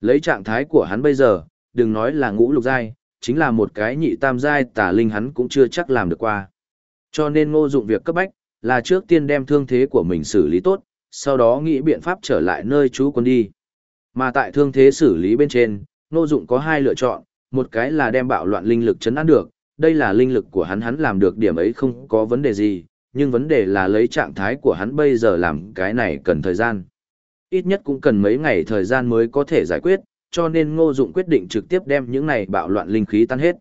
Lấy trạng thái của hắn bây giờ, đừng nói là ngũ lục giai, chính là một cái nhị tam giai tà linh hắn cũng chưa chắc làm được qua. Cho nên ngô dụng việc cấp bách, là trước tiên đem thương thế của mình xử lý tốt, sau đó nghĩ biện pháp trở lại nơi chú quân đi. Mà tại thương thế xử lý bên trên, ngô dụng có hai lựa chọn, một cái là đem bạo loạn linh lực chấn an được, đây là linh lực của hắn hắn làm được điểm ấy không có vấn đề gì, nhưng vấn đề là lấy trạng thái của hắn bây giờ làm cái này cần thời gian. Ít nhất cũng cần mấy ngày thời gian mới có thể giải quyết, cho nên ngô dụng quyết định trực tiếp đem những này bạo loạn linh khí tan hết.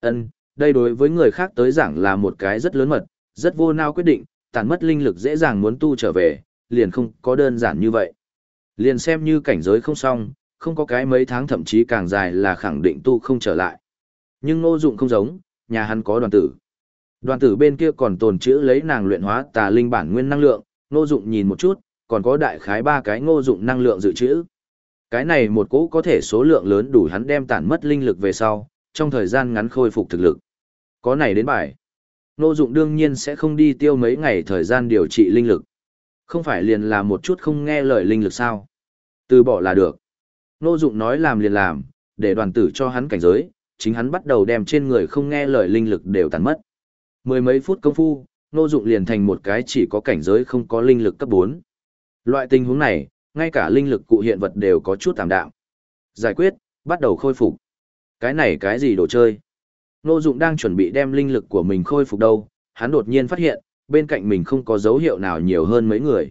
Ân, đây đối với người khác tới giảng là một cái rất lớn mật, rất vô nao quyết định, tàn mất linh lực dễ dàng muốn tu trở về, liền không có đơn giản như vậy. Liền xem như cảnh giới không xong, không có cái mấy tháng thậm chí càng dài là khẳng định tu không trở lại. Nhưng ngô dụng không giống, nhà hắn có đoàn tử. Đoàn tử bên kia còn tồn chữ lấy nàng luyện hóa tà linh bản nguyên năng lượng, ngô dụng nhìn một chút, còn có đại khái ba cái ngô dụng năng lượng dự trữ. Cái này một cỗ có thể số lượng lớn đủ hắn đem tản mất linh lực về sau, trong thời gian ngắn khôi phục thực lực. Có này đến bài. Ngô dụng đương nhiên sẽ không đi tiêu mấy ngày thời gian điều trị linh lực. Không phải liền là một chút không nghe lời linh lực sao. Từ bỏ là được. Ngô dụng nói làm liền làm, để đoàn tử cho hắn cảnh giới, chính hắn bắt đầu đem trên người không nghe lời linh lực đều tàn mất. Mười mấy phút công phu, Ngô Dụng liền thành một cái chỉ có cảnh giới không có linh lực cấp 4. Loại tình huống này, ngay cả linh lực cụ hiện vật đều có chút tạm đạm. Giải quyết, bắt đầu khôi phục. Cái này cái gì đồ chơi? Ngô Dụng đang chuẩn bị đem linh lực của mình khôi phục đâu, hắn đột nhiên phát hiện, bên cạnh mình không có dấu hiệu nào nhiều hơn mấy người.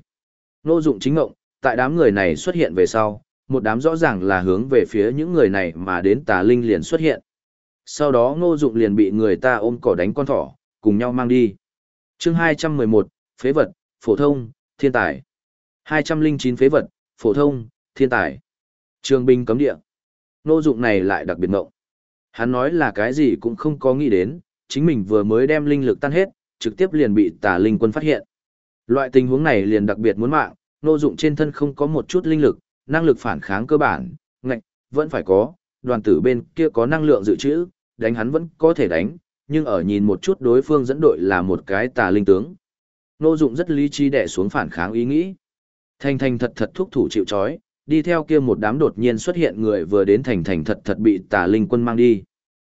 Ngô Dụng chính ngộng, tại đám người này xuất hiện về sau, một đám rõ ràng là hướng về phía những người này mà đến tà linh liền xuất hiện. Sau đó Ngô Dụng liền bị người ta ôm cỏ đánh con thỏ, cùng nhau mang đi. chương 211, phế vật, phổ thông, thiên tài. 209 phế vật, phổ thông, thiên tài. Trường binh cấm địa. Nô dụng này lại đặc biệt ngộng. Hắn nói là cái gì cũng không có nghĩ đến, chính mình vừa mới đem linh lực tan hết, trực tiếp liền bị tà linh quân phát hiện. Loại tình huống này liền đặc biệt muốn mạng, nô dụng trên thân không có một chút linh lực, năng lực phản kháng cơ bản, ngạch, vẫn phải có, đoàn tử bên kia có năng lượng dự trữ, đánh hắn vẫn có thể đánh, nhưng ở nhìn một chút đối phương dẫn đội là một cái tà linh tướng. Nô dụng rất lý trí đẻ xuống phản kháng ý nghĩ. Thành thành thật thật thúc thủ chịu chói, đi theo kia một đám đột nhiên xuất hiện người vừa đến thành thành thật thật bị tà linh quân mang đi.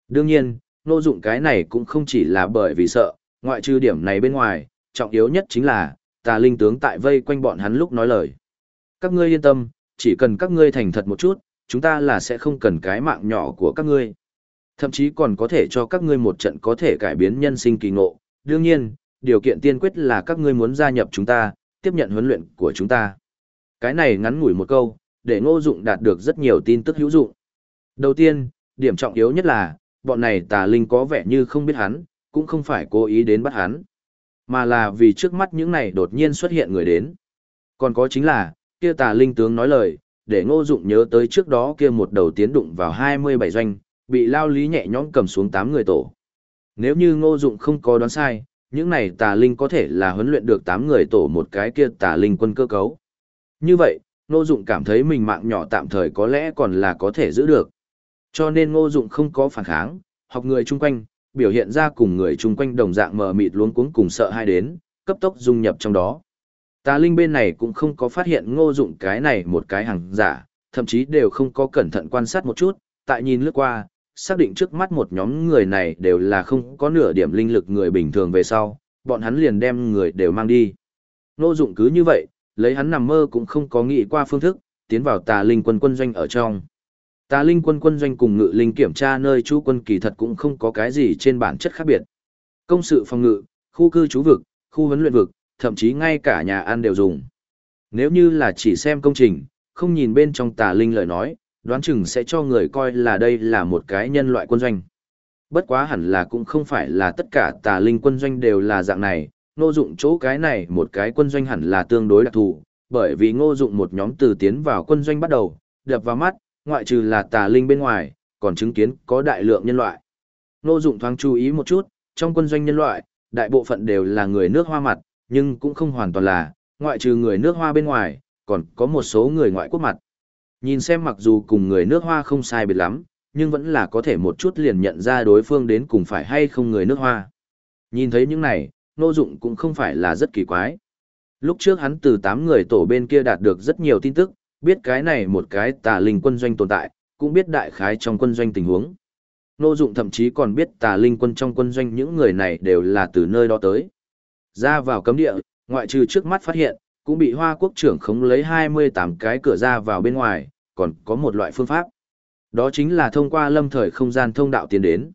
Đương nhiên, nô dụng cái này cũng không chỉ là bởi vì sợ, ngoại trừ điểm này bên ngoài, trọng yếu nhất chính là, tà linh tướng tại vây quanh bọn hắn lúc nói lời. Các ngươi yên tâm, chỉ cần các ngươi thành thật một chút, chúng ta là sẽ không cần cái mạng nhỏ của các ngươi. Thậm chí còn có thể cho các ngươi một trận có thể cải biến nhân sinh kỳ ngộ. Đương nhiên, điều kiện tiên quyết là các ngươi muốn gia nhập chúng ta, tiếp nhận huấn luyện của chúng ta. Cái này ngắn ngủi một câu, để ngô dụng đạt được rất nhiều tin tức hữu dụng. Đầu tiên, điểm trọng yếu nhất là, bọn này tà linh có vẻ như không biết hắn, cũng không phải cố ý đến bắt hắn, mà là vì trước mắt những này đột nhiên xuất hiện người đến. Còn có chính là, kia tà linh tướng nói lời, để ngô dụng nhớ tới trước đó kia một đầu tiến đụng vào 27 doanh, bị lao lý nhẹ nhõm cầm xuống 8 người tổ. Nếu như ngô dụng không có đoán sai, những này tà linh có thể là huấn luyện được 8 người tổ một cái kia tà linh quân cơ cấu. Như vậy, ngô dụng cảm thấy mình mạng nhỏ tạm thời có lẽ còn là có thể giữ được. Cho nên ngô dụng không có phản kháng, học người chung quanh, biểu hiện ra cùng người chung quanh đồng dạng mờ mịt luống cuống cùng sợ hai đến, cấp tốc dung nhập trong đó. Tà linh bên này cũng không có phát hiện ngô dụng cái này một cái hàng giả, thậm chí đều không có cẩn thận quan sát một chút, tại nhìn lướt qua, xác định trước mắt một nhóm người này đều là không có nửa điểm linh lực người bình thường về sau, bọn hắn liền đem người đều mang đi. Nô dụng cứ như vậy, lấy hắn nằm mơ cũng không có nghĩ qua phương thức, tiến vào tà linh quân quân doanh ở trong. Tà linh quân quân doanh cùng ngự linh kiểm tra nơi chú quân kỳ thật cũng không có cái gì trên bản chất khác biệt. Công sự phòng ngự, khu cư trú vực, khu huấn luyện vực, thậm chí ngay cả nhà ăn đều dùng. Nếu như là chỉ xem công trình, không nhìn bên trong tà linh lời nói, đoán chừng sẽ cho người coi là đây là một cái nhân loại quân doanh. Bất quá hẳn là cũng không phải là tất cả tà linh quân doanh đều là dạng này, ngô dụng chỗ cái này một cái quân doanh hẳn là tương đối đặc thù, bởi vì ngô dụng một nhóm từ tiến vào quân doanh bắt đầu, đập vào mắt, ngoại trừ là tà linh bên ngoài, còn chứng kiến có đại lượng nhân loại. Ngô dụng thoáng chú ý một chút, trong quân doanh nhân loại, đại bộ phận đều là người nước hoa mặt, nhưng cũng không hoàn toàn là, ngoại trừ người nước hoa bên ngoài, còn có một số người ngoại quốc mặt. Nhìn xem mặc dù cùng người nước hoa không sai biệt lắm, nhưng vẫn là có thể một chút liền nhận ra đối phương đến cùng phải hay không người nước hoa. Nhìn thấy những này, Nô Dụng cũng không phải là rất kỳ quái. Lúc trước hắn từ 8 người tổ bên kia đạt được rất nhiều tin tức, biết cái này một cái tà linh quân doanh tồn tại, cũng biết đại khái trong quân doanh tình huống. Nô Dụng thậm chí còn biết tà linh quân trong quân doanh những người này đều là từ nơi đó tới. Ra vào cấm địa, ngoại trừ trước mắt phát hiện, cũng bị Hoa quốc trưởng khống lấy 28 cái cửa ra vào bên ngoài, còn có một loại phương pháp. Đó chính là thông qua lâm thời không gian thông đạo tiến đến.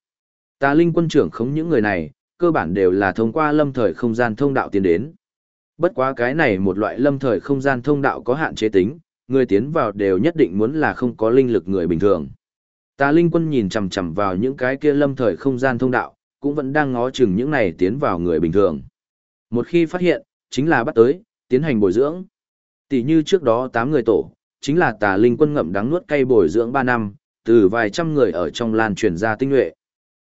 Tà linh quân trưởng khống những người này, cơ bản đều là thông qua lâm thời không gian thông đạo tiến đến. Bất quá cái này một loại lâm thời không gian thông đạo có hạn chế tính, người tiến vào đều nhất định muốn là không có linh lực người bình thường. Tà linh quân nhìn chằm chằm vào những cái kia lâm thời không gian thông đạo, cũng vẫn đang ngó chừng những này tiến vào người bình thường. Một khi phát hiện, chính là bắt tới, tiến hành bồi dưỡng. Tỷ như trước đó 8 người tổ, chính là tà linh quân ngậm đắng nuốt cay bồi dưỡng 3 năm, từ vài trăm người ở trong lan truyền ra tinh nhuệ.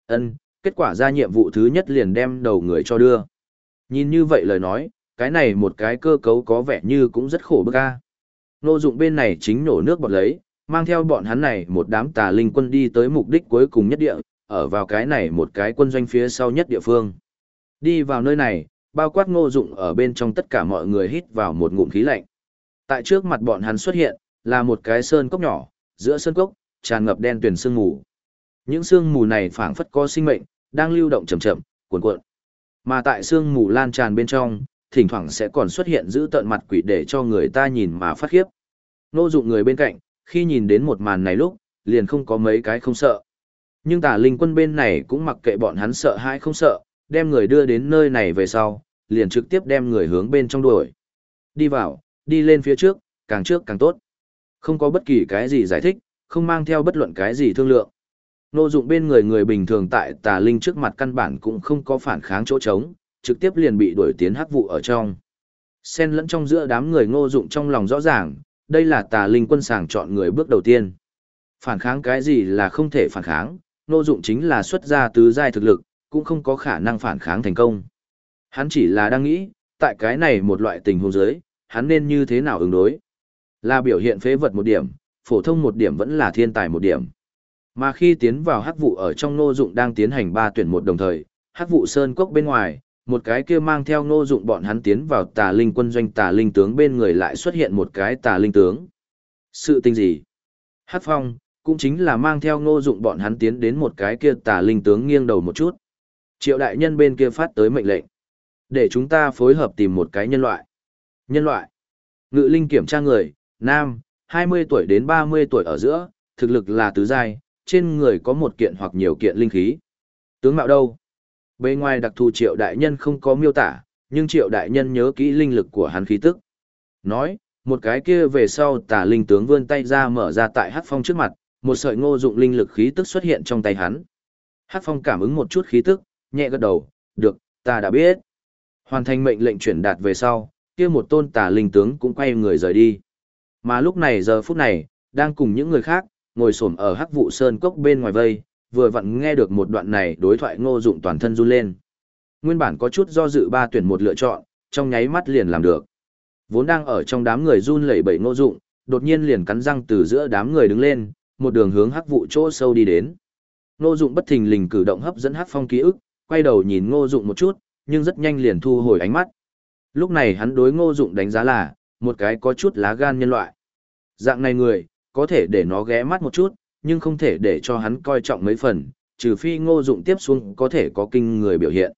Ân, kết quả ra nhiệm vụ thứ nhất liền đem đầu người cho đưa. Nhìn như vậy lời nói, cái này một cái cơ cấu có vẻ như cũng rất khổ bức a. Nô dụng bên này chính nổ nước bọt lấy, mang theo bọn hắn này một đám tà linh quân đi tới mục đích cuối cùng nhất địa, ở vào cái này một cái quân doanh phía sau nhất địa phương. Đi vào nơi này, bao quát ngô dụng ở bên trong tất cả mọi người hít vào một ngụm khí lạnh. Tại trước mặt bọn hắn xuất hiện, là một cái sơn cốc nhỏ, giữa sơn cốc, tràn ngập đen tuyền sương mù. Những sương mù này phảng phất có sinh mệnh, đang lưu động chậm chậm, cuồn cuộn. Mà tại sương mù lan tràn bên trong, thỉnh thoảng sẽ còn xuất hiện giữ tận mặt quỷ để cho người ta nhìn mà phát khiếp. Ngô dụng người bên cạnh, khi nhìn đến một màn này lúc, liền không có mấy cái không sợ. Nhưng tà linh quân bên này cũng mặc kệ bọn hắn sợ hay không sợ, đem người đưa đến nơi này về sau, liền trực tiếp đem người hướng bên trong đuổi. Đi vào, đi lên phía trước, càng trước càng tốt. Không có bất kỳ cái gì giải thích, không mang theo bất luận cái gì thương lượng. Nô dụng bên người người bình thường tại tà linh trước mặt căn bản cũng không có phản kháng chỗ trống, trực tiếp liền bị đuổi tiến hắc vụ ở trong. Xen lẫn trong giữa đám người ngô dụng trong lòng rõ ràng, đây là tà linh quân sàng chọn người bước đầu tiên. Phản kháng cái gì là không thể phản kháng, ngô dụng chính là xuất ra tứ giai thực lực, cũng không có khả năng phản kháng thành công. Hắn chỉ là đang nghĩ, tại cái này một loại tình huống giới, hắn nên như thế nào ứng đối. Là biểu hiện phế vật một điểm, phổ thông một điểm vẫn là thiên tài một điểm. Mà khi tiến vào hắc vụ ở trong nô dụng đang tiến hành ba tuyển một đồng thời, hắc vụ sơn cốc bên ngoài, một cái kia mang theo nô dụng bọn hắn tiến vào tà linh quân doanh tà linh tướng bên người lại xuất hiện một cái tà linh tướng. Sự tình gì? Hắc phong, cũng chính là mang theo nô dụng bọn hắn tiến đến một cái kia tà linh tướng nghiêng đầu một chút. Triệu đại nhân bên kia phát tới mệnh lệnh. Để chúng ta phối hợp tìm một cái nhân loại. Nhân loại. Ngự linh kiểm tra người, nam, 20 tuổi đến 30 tuổi ở giữa, thực lực là tứ giai, trên người có một kiện hoặc nhiều kiện linh khí. Tướng mạo đâu? Bề ngoài đặc thù triệu đại nhân không có miêu tả, nhưng triệu đại nhân nhớ kỹ linh lực của hắn khí tức. Nói, một cái kia về sau Tả linh tướng vươn tay ra mở ra tại hát phong trước mặt, một sợi ngô dụng linh lực khí tức xuất hiện trong tay hắn. Hát phong cảm ứng một chút khí tức, nhẹ gật đầu, được, ta đã biết. Hoàn thành mệnh lệnh chuyển đạt về sau, kia một tôn tà linh tướng cũng quay người rời đi. Mà lúc này giờ phút này, đang cùng những người khác, ngồi xổm ở hắc vụ sơn cốc bên ngoài vây, vừa vặn nghe được một đoạn này đối thoại ngô dụng toàn thân run lên. Nguyên bản có chút do dự ba tuyển một lựa chọn, trong nháy mắt liền làm được. Vốn đang ở trong đám người run lẩy bẩy ngô dụng, đột nhiên liền cắn răng từ giữa đám người đứng lên, một đường hướng hắc vụ chỗ sâu đi đến. Ngô dụng bất thình lình cử động hấp dẫn hắc phong ký ức, quay đầu nhìn ngô dụng một chút, nhưng rất nhanh liền thu hồi ánh mắt. Lúc này hắn đối ngô dụng đánh giá là, một cái có chút lá gan nhân loại. Dạng này người, có thể để nó ghé mắt một chút, nhưng không thể để cho hắn coi trọng mấy phần, trừ phi ngô dụng tiếp xuống có thể có kinh người biểu hiện.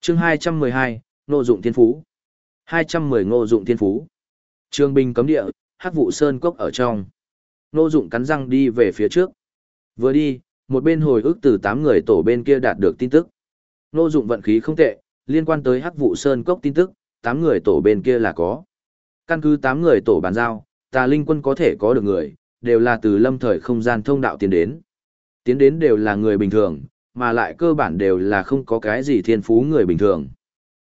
chương 212, ngô dụng thiên phú. 210 ngô dụng thiên phú. Trương binh cấm địa, hắc vụ sơn cốc ở trong. Ngô dụng cắn răng đi về phía trước. Vừa đi, một bên hồi ức từ 8 người tổ bên kia đạt được tin tức nô dụng vận khí không tệ, liên quan tới hắc vụ sơn cốc tin tức, 8 người tổ bên kia là có. Căn cứ 8 người tổ bàn giao, tà linh quân có thể có được người, đều là từ lâm thời không gian thông đạo tiến đến. Tiến đến đều là người bình thường, mà lại cơ bản đều là không có cái gì thiên phú người bình thường.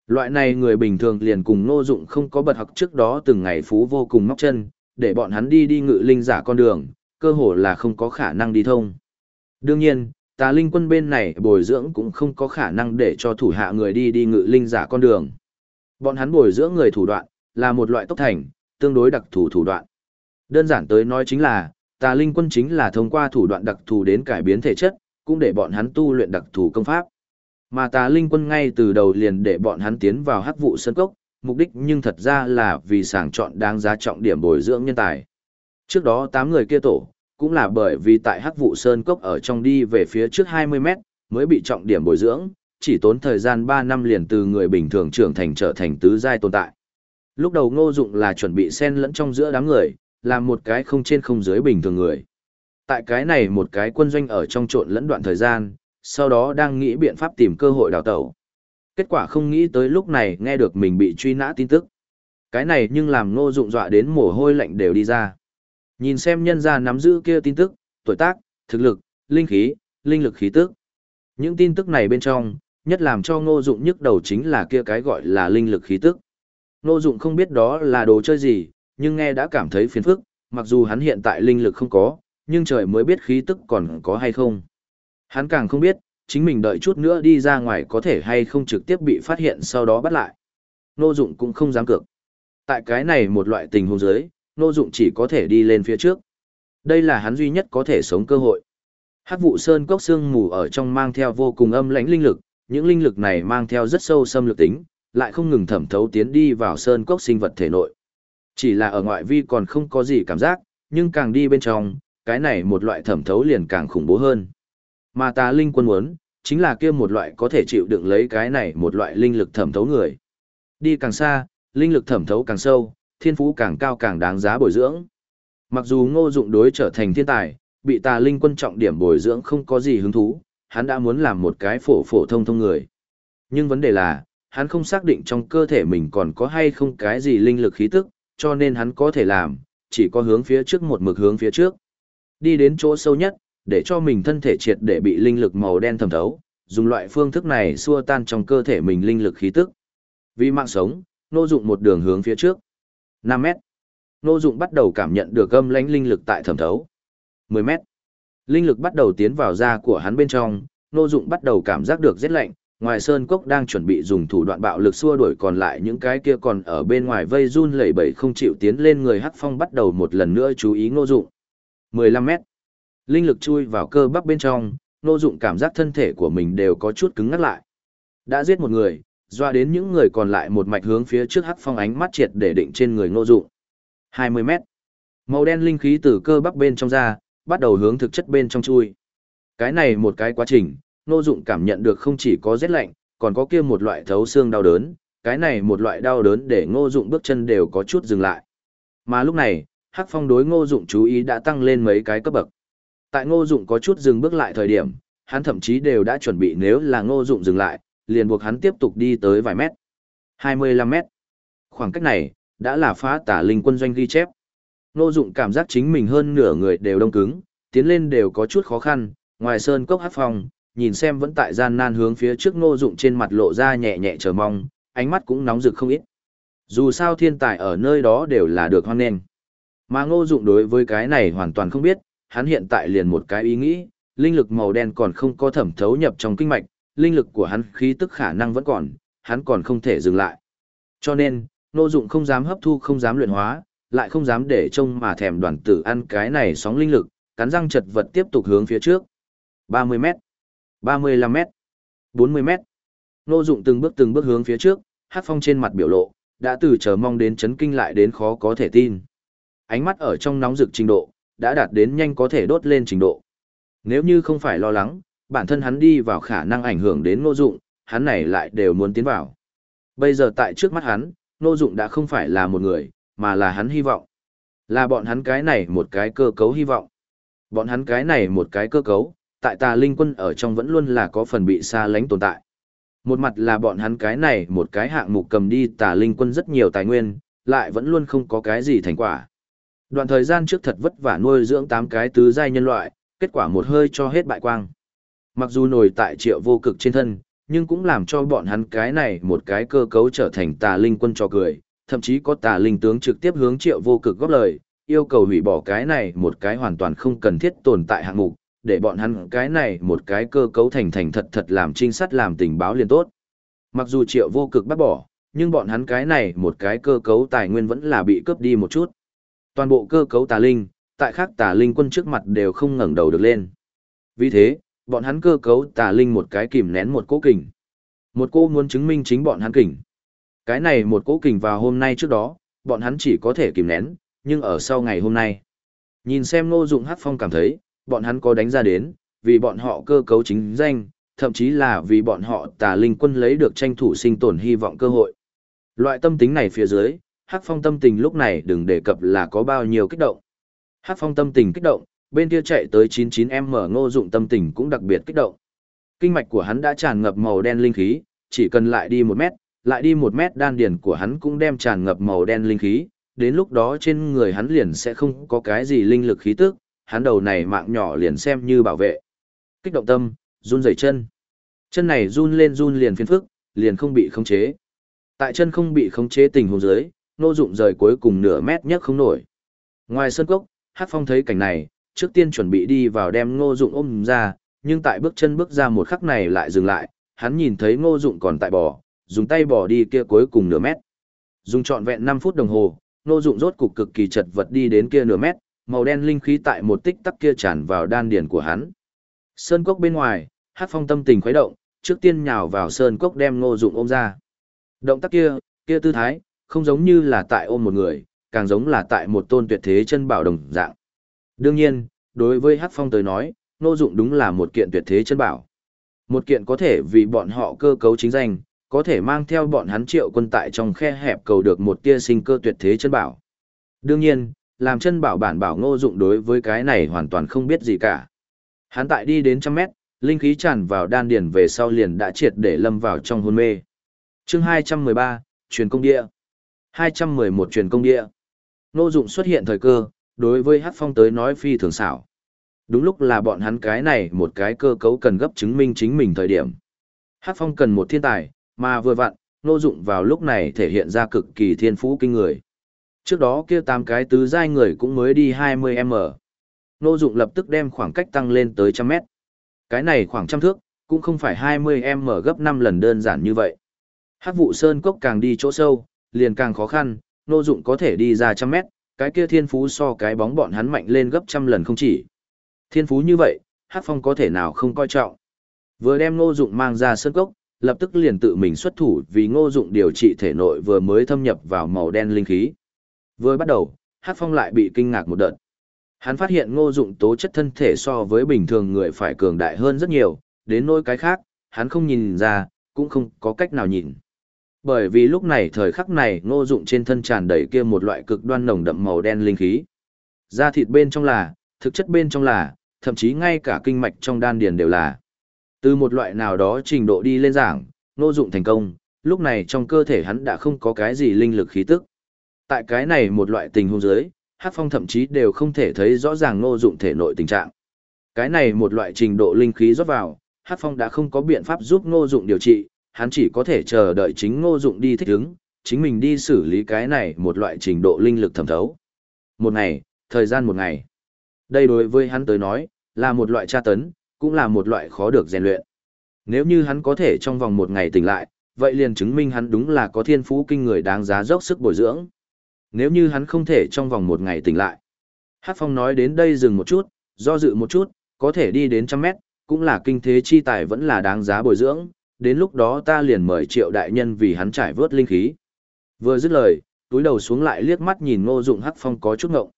Loại này người bình thường liền cùng nô dụng không có bật học trước đó từng ngày phú vô cùng móc chân, để bọn hắn đi đi ngự linh giả con đường, cơ hồ là không có khả năng đi thông. Đương nhiên, tà linh quân bên này bồi dưỡng cũng không có khả năng để cho thủ hạ người đi đi ngự linh giả con đường. Bọn hắn bồi dưỡng người thủ đoạn, là một loại tốc thành, tương đối đặc thù thủ đoạn. Đơn giản tới nói chính là, tà linh quân chính là thông qua thủ đoạn đặc thù đến cải biến thể chất, cũng để bọn hắn tu luyện đặc thù công pháp. Mà tà linh quân ngay từ đầu liền để bọn hắn tiến vào hắc vụ sân cốc, mục đích nhưng thật ra là vì sàng chọn đáng giá trọng điểm bồi dưỡng nhân tài. Trước đó 8 người kia tổ, cũng là bởi vì tại Hắc Vụ Sơn Cốc ở trong đi về phía trước 20 mét, mới bị trọng điểm bồi dưỡng, chỉ tốn thời gian 3 năm liền từ người bình thường trưởng thành trở thành tứ giai tồn tại. Lúc đầu Ngô Dụng là chuẩn bị xen lẫn trong giữa đám người, làm một cái không trên không dưới bình thường người. Tại cái này một cái quân doanh ở trong trộn lẫn đoạn thời gian, sau đó đang nghĩ biện pháp tìm cơ hội đào tẩu. Kết quả không nghĩ tới lúc này nghe được mình bị truy nã tin tức. Cái này nhưng làm Ngô Dụng dọa đến mồ hôi lạnh đều đi ra. Nhìn xem nhân gia nắm giữ kia tin tức, tuổi tác, thực lực, linh khí, linh lực khí tức. Những tin tức này bên trong, nhất làm cho Ngô Dụng nhức đầu chính là kia cái gọi là linh lực khí tức. Ngô Dụng không biết đó là đồ chơi gì, nhưng nghe đã cảm thấy phiền phức, mặc dù hắn hiện tại linh lực không có, nhưng trời mới biết khí tức còn có hay không. Hắn càng không biết, chính mình đợi chút nữa đi ra ngoài có thể hay không trực tiếp bị phát hiện sau đó bắt lại. Ngô Dụng cũng không dám cược. Tại cái này một loại tình huống dưới, Ngô Dụng chỉ có thể đi lên phía trước. Đây là hắn duy nhất có thể sống cơ hội. Hắc vụ sơn cốc xương mù ở trong mang theo vô cùng âm lãnh linh lực, những linh lực này mang theo rất sâu xâm lược tính, lại không ngừng thẩm thấu tiến đi vào sơn cốc sinh vật thể nội. Chỉ là ở ngoại vi còn không có gì cảm giác, nhưng càng đi bên trong, cái này một loại thẩm thấu liền càng khủng bố hơn. Mà ta linh quân muốn, chính là kia một loại có thể chịu đựng lấy cái này một loại linh lực thẩm thấu người. Đi càng xa, linh lực thẩm thấu càng sâu, thiên phú càng cao càng đáng giá bồi dưỡng. Mặc dù ngô dụng đối trở thành thiên tài, bị tà linh quân trọng điểm bồi dưỡng không có gì hứng thú, hắn đã muốn làm một cái phổ phổ thông thông người. Nhưng vấn đề là, hắn không xác định trong cơ thể mình còn có hay không cái gì linh lực khí tức, cho nên hắn có thể làm, chỉ có hướng phía trước một mực hướng phía trước. Đi đến chỗ sâu nhất, để cho mình thân thể triệt để bị linh lực màu đen thẩm thấu, dùng loại phương thức này xua tan trong cơ thể mình linh lực khí tức. Vì mạng sống, nô dụng một đường hướng phía trước. 5 mét. Nô dụng bắt đầu cảm nhận được âm lãnh linh lực tại thẩm thấu. 10 mét. Linh lực bắt đầu tiến vào da của hắn bên trong, nô dụng bắt đầu cảm giác được rét lạnh, ngoài sơn cốc đang chuẩn bị dùng thủ đoạn bạo lực xua đuổi còn lại những cái kia còn ở bên ngoài vây run lẩy bẩy không chịu tiến lên người hắc phong bắt đầu một lần nữa chú ý nô dụng. 15 mét. Linh lực chui vào cơ bắp bên trong, nô dụng cảm giác thân thể của mình đều có chút cứng ngắt lại. Đã giết một người, doa đến những người còn lại một mạch hướng phía trước hắc phong ánh mắt triệt để định trên người Ngô dụng. 20 mét. Màu đen linh khí từ cơ bắp bên trong ra, bắt đầu hướng thực chất bên trong chui. Cái này một cái quá trình, Ngô Dụng cảm nhận được không chỉ có rét lạnh, còn có kia một loại thấu xương đau đớn, cái này một loại đau đớn để Ngô Dụng bước chân đều có chút dừng lại. Mà lúc này, Hắc Phong đối Ngô Dụng chú ý đã tăng lên mấy cái cấp bậc. Tại Ngô Dụng có chút dừng bước lại thời điểm, hắn thậm chí đều đã chuẩn bị nếu là Ngô Dụng dừng lại, liền buộc hắn tiếp tục đi tới vài mét. 25 mét. Khoảng cách này, đã là phá tả linh quân doanh ghi chép. Ngô Dụng cảm giác chính mình hơn nửa người đều đông cứng, tiến lên đều có chút khó khăn, ngoài sơn cốc hát phong, nhìn xem vẫn tại gian nan hướng phía trước Ngô Dụng trên mặt lộ ra nhẹ nhẹ chờ mong, ánh mắt cũng nóng rực không ít. Dù sao thiên tài ở nơi đó đều là được hoan nghênh. Mà Ngô Dụng đối với cái này hoàn toàn không biết, hắn hiện tại liền một cái ý nghĩ, linh lực màu đen còn không có thẩm thấu nhập trong kinh mạch, linh lực của hắn khí tức khả năng vẫn còn, hắn còn không thể dừng lại. Cho nên, Ngô Dụng không dám hấp thu không dám luyện hóa, lại không dám để trông mà thèm đoàn tử ăn cái này sóng linh lực, cắn răng chật vật tiếp tục hướng phía trước. 30 m 35 m 40 m Nô dụng từng bước từng bước hướng phía trước, hát phong trên mặt biểu lộ, đã từ chờ mong đến chấn kinh lại đến khó có thể tin. Ánh mắt ở trong nóng rực trình độ, đã đạt đến nhanh có thể đốt lên trình độ. Nếu như không phải lo lắng, bản thân hắn đi vào khả năng ảnh hưởng đến nô dụng, hắn này lại đều muốn tiến vào. Bây giờ tại trước mắt hắn, nô dụng đã không phải là một người, mà là hắn hy vọng. Là bọn hắn cái này một cái cơ cấu hy vọng. Bọn hắn cái này một cái cơ cấu, tại tà linh quân ở trong vẫn luôn là có phần bị xa lánh tồn tại. Một mặt là bọn hắn cái này một cái hạng mục cầm đi tà linh quân rất nhiều tài nguyên, lại vẫn luôn không có cái gì thành quả. Đoạn thời gian trước thật vất vả nuôi dưỡng 8 cái tứ giai nhân loại, kết quả một hơi cho hết bại quang. Mặc dù nổi tại triệu vô cực trên thân, nhưng cũng làm cho bọn hắn cái này một cái cơ cấu trở thành tà linh quân cho cười, thậm chí có tà linh tướng trực tiếp hướng triệu vô cực góp lời, yêu cầu hủy bỏ cái này một cái hoàn toàn không cần thiết tồn tại hạng mục, để bọn hắn cái này một cái cơ cấu thành thành thật thật làm trinh sát làm tình báo liền tốt. Mặc dù triệu vô cực bắt bỏ, nhưng bọn hắn cái này một cái cơ cấu tài nguyên vẫn là bị cướp đi một chút. Toàn bộ cơ cấu tà linh, tại khác tà linh quân trước mặt đều không ngẩng đầu được lên. Vì thế, bọn hắn cơ cấu tà linh một cái kìm nén một cố kình. Một cô muốn chứng minh chính bọn hắn kình. Cái này một cố kình vào hôm nay trước đó, bọn hắn chỉ có thể kìm nén, nhưng ở sau ngày hôm nay, Nhìn xem ngô dụng hát phong cảm thấy, bọn hắn có đánh ra đến, vì bọn họ cơ cấu chính danh, thậm chí là vì bọn họ tà linh quân lấy được tranh thủ sinh tồn hy vọng cơ hội. Loại tâm tính này phía dưới, Hắc Phong tâm tình lúc này đừng đề cập là có bao nhiêu kích động. Hắc Phong tâm tình kích động, bên kia chạy tới 99M ngô dụng tâm tình cũng đặc biệt kích động. Kinh mạch của hắn đã tràn ngập màu đen linh khí, chỉ cần lại đi một mét, lại đi một mét đan điền của hắn cũng đem tràn ngập màu đen linh khí, đến lúc đó trên người hắn liền sẽ không có cái gì linh lực khí tức, hắn đầu này mạng nhỏ liền xem như bảo vệ. Kích động tâm, run rẩy chân. Chân này run lên run liền phiền phức, liền không bị khống chế. Tại chân không bị khống chế tình huống dưới, nô dụng rời cuối cùng nửa mét nhất không nổi. Ngoài sân cốc, Hát Phong thấy cảnh này, trước tiên chuẩn bị đi vào đem ngô dụng ôm ra, nhưng tại bước chân bước ra một khắc này lại dừng lại, hắn nhìn thấy ngô dụng còn tại bò, dùng tay bò đi kia cuối cùng nửa mét. Dùng trọn vẹn 5 phút đồng hồ, ngô dụng rốt cục cực kỳ chật vật đi đến kia nửa mét, màu đen linh khí tại một tích tắc kia tràn vào đan điền của hắn. Sơn cốc bên ngoài, Hát Phong tâm tình khuấy động, trước tiên nhào vào sơn cốc đem ngô dụng ôm ra. Động tác kia, kia tư thái, không giống như là tại ôm một người, càng giống là tại một tôn tuyệt thế chân bảo đồng dạng. Đương nhiên, đối với Hắc Phong tới nói, Ngô Dụng đúng là một kiện tuyệt thế chân bảo. Một kiện có thể vì bọn họ cơ cấu chính danh, có thể mang theo bọn hắn triệu quân tại trong khe hẹp cầu được một tia sinh cơ tuyệt thế chân bảo. Đương nhiên, làm chân bảo bản bảo Ngô Dụng đối với cái này hoàn toàn không biết gì cả. Hắn tại đi đến trăm mét, linh khí tràn vào đan điền về sau liền đã triệt để lâm vào trong hôn mê. Chương 213, truyền công địa. 211 truyền công địa. Ngô Dụng xuất hiện thời cơ, đối với Hát Phong tới nói phi thường xảo. Đúng lúc là bọn hắn cái này một cái cơ cấu cần gấp chứng minh chính mình thời điểm. Hát Phong cần một thiên tài, mà vừa vặn, Nô Dụng vào lúc này thể hiện ra cực kỳ thiên phú kinh người. Trước đó kia tám cái tứ giai người cũng mới đi 20m. Nô Dụng lập tức đem khoảng cách tăng lên tới trăm mét. Cái này khoảng trăm thước, cũng không phải 20m gấp 5 lần đơn giản như vậy. Hát vụ sơn cốc càng đi chỗ sâu, liền càng khó khăn, Nô Dụng có thể đi ra trăm mét, cái kia thiên phú so cái bóng bọn hắn mạnh lên gấp trăm lần không chỉ. Thiên phú như vậy, Hắc Phong có thể nào không coi trọng. Vừa đem Ngô Dụng mang ra sân cốc, lập tức liền tự mình xuất thủ vì Ngô Dụng điều trị thể nội vừa mới thâm nhập vào màu đen linh khí. Vừa bắt đầu, Hắc Phong lại bị kinh ngạc một đợt. Hắn phát hiện Ngô Dụng tố chất thân thể so với bình thường người phải cường đại hơn rất nhiều, đến nỗi cái khác, hắn không nhìn ra, cũng không có cách nào nhìn. Bởi vì lúc này thời khắc này ngô dụng trên thân tràn đầy kia một loại cực đoan nồng đậm màu đen linh khí. Da thịt bên trong là, thực chất bên trong là, thậm chí ngay cả kinh mạch trong đan điền đều là. Từ một loại nào đó trình độ đi lên giảng, ngô dụng thành công, lúc này trong cơ thể hắn đã không có cái gì linh lực khí tức. Tại cái này một loại tình huống dưới, Hát Phong thậm chí đều không thể thấy rõ ràng ngô dụng thể nội tình trạng. Cái này một loại trình độ linh khí rót vào, Hát Phong đã không có biện pháp giúp ngô dụng điều trị, hắn chỉ có thể chờ đợi chính ngô dụng đi thích ứng, chính mình đi xử lý cái này một loại trình độ linh lực thẩm thấu. Một ngày, thời gian một ngày. Đây đối với hắn tới nói, là một loại tra tấn, cũng là một loại khó được rèn luyện. Nếu như hắn có thể trong vòng một ngày tỉnh lại, vậy liền chứng minh hắn đúng là có thiên phú kinh người đáng giá dốc sức bồi dưỡng. Nếu như hắn không thể trong vòng một ngày tỉnh lại. Hát Phong nói đến đây dừng một chút, do dự một chút, có thể đi đến trăm mét, cũng là kinh thế chi tài vẫn là đáng giá bồi dưỡng, đến lúc đó ta liền mời triệu đại nhân vì hắn trải vớt linh khí. Vừa dứt lời, túi đầu xuống lại liếc mắt nhìn ngô dụng hắc phong có chút ngộng.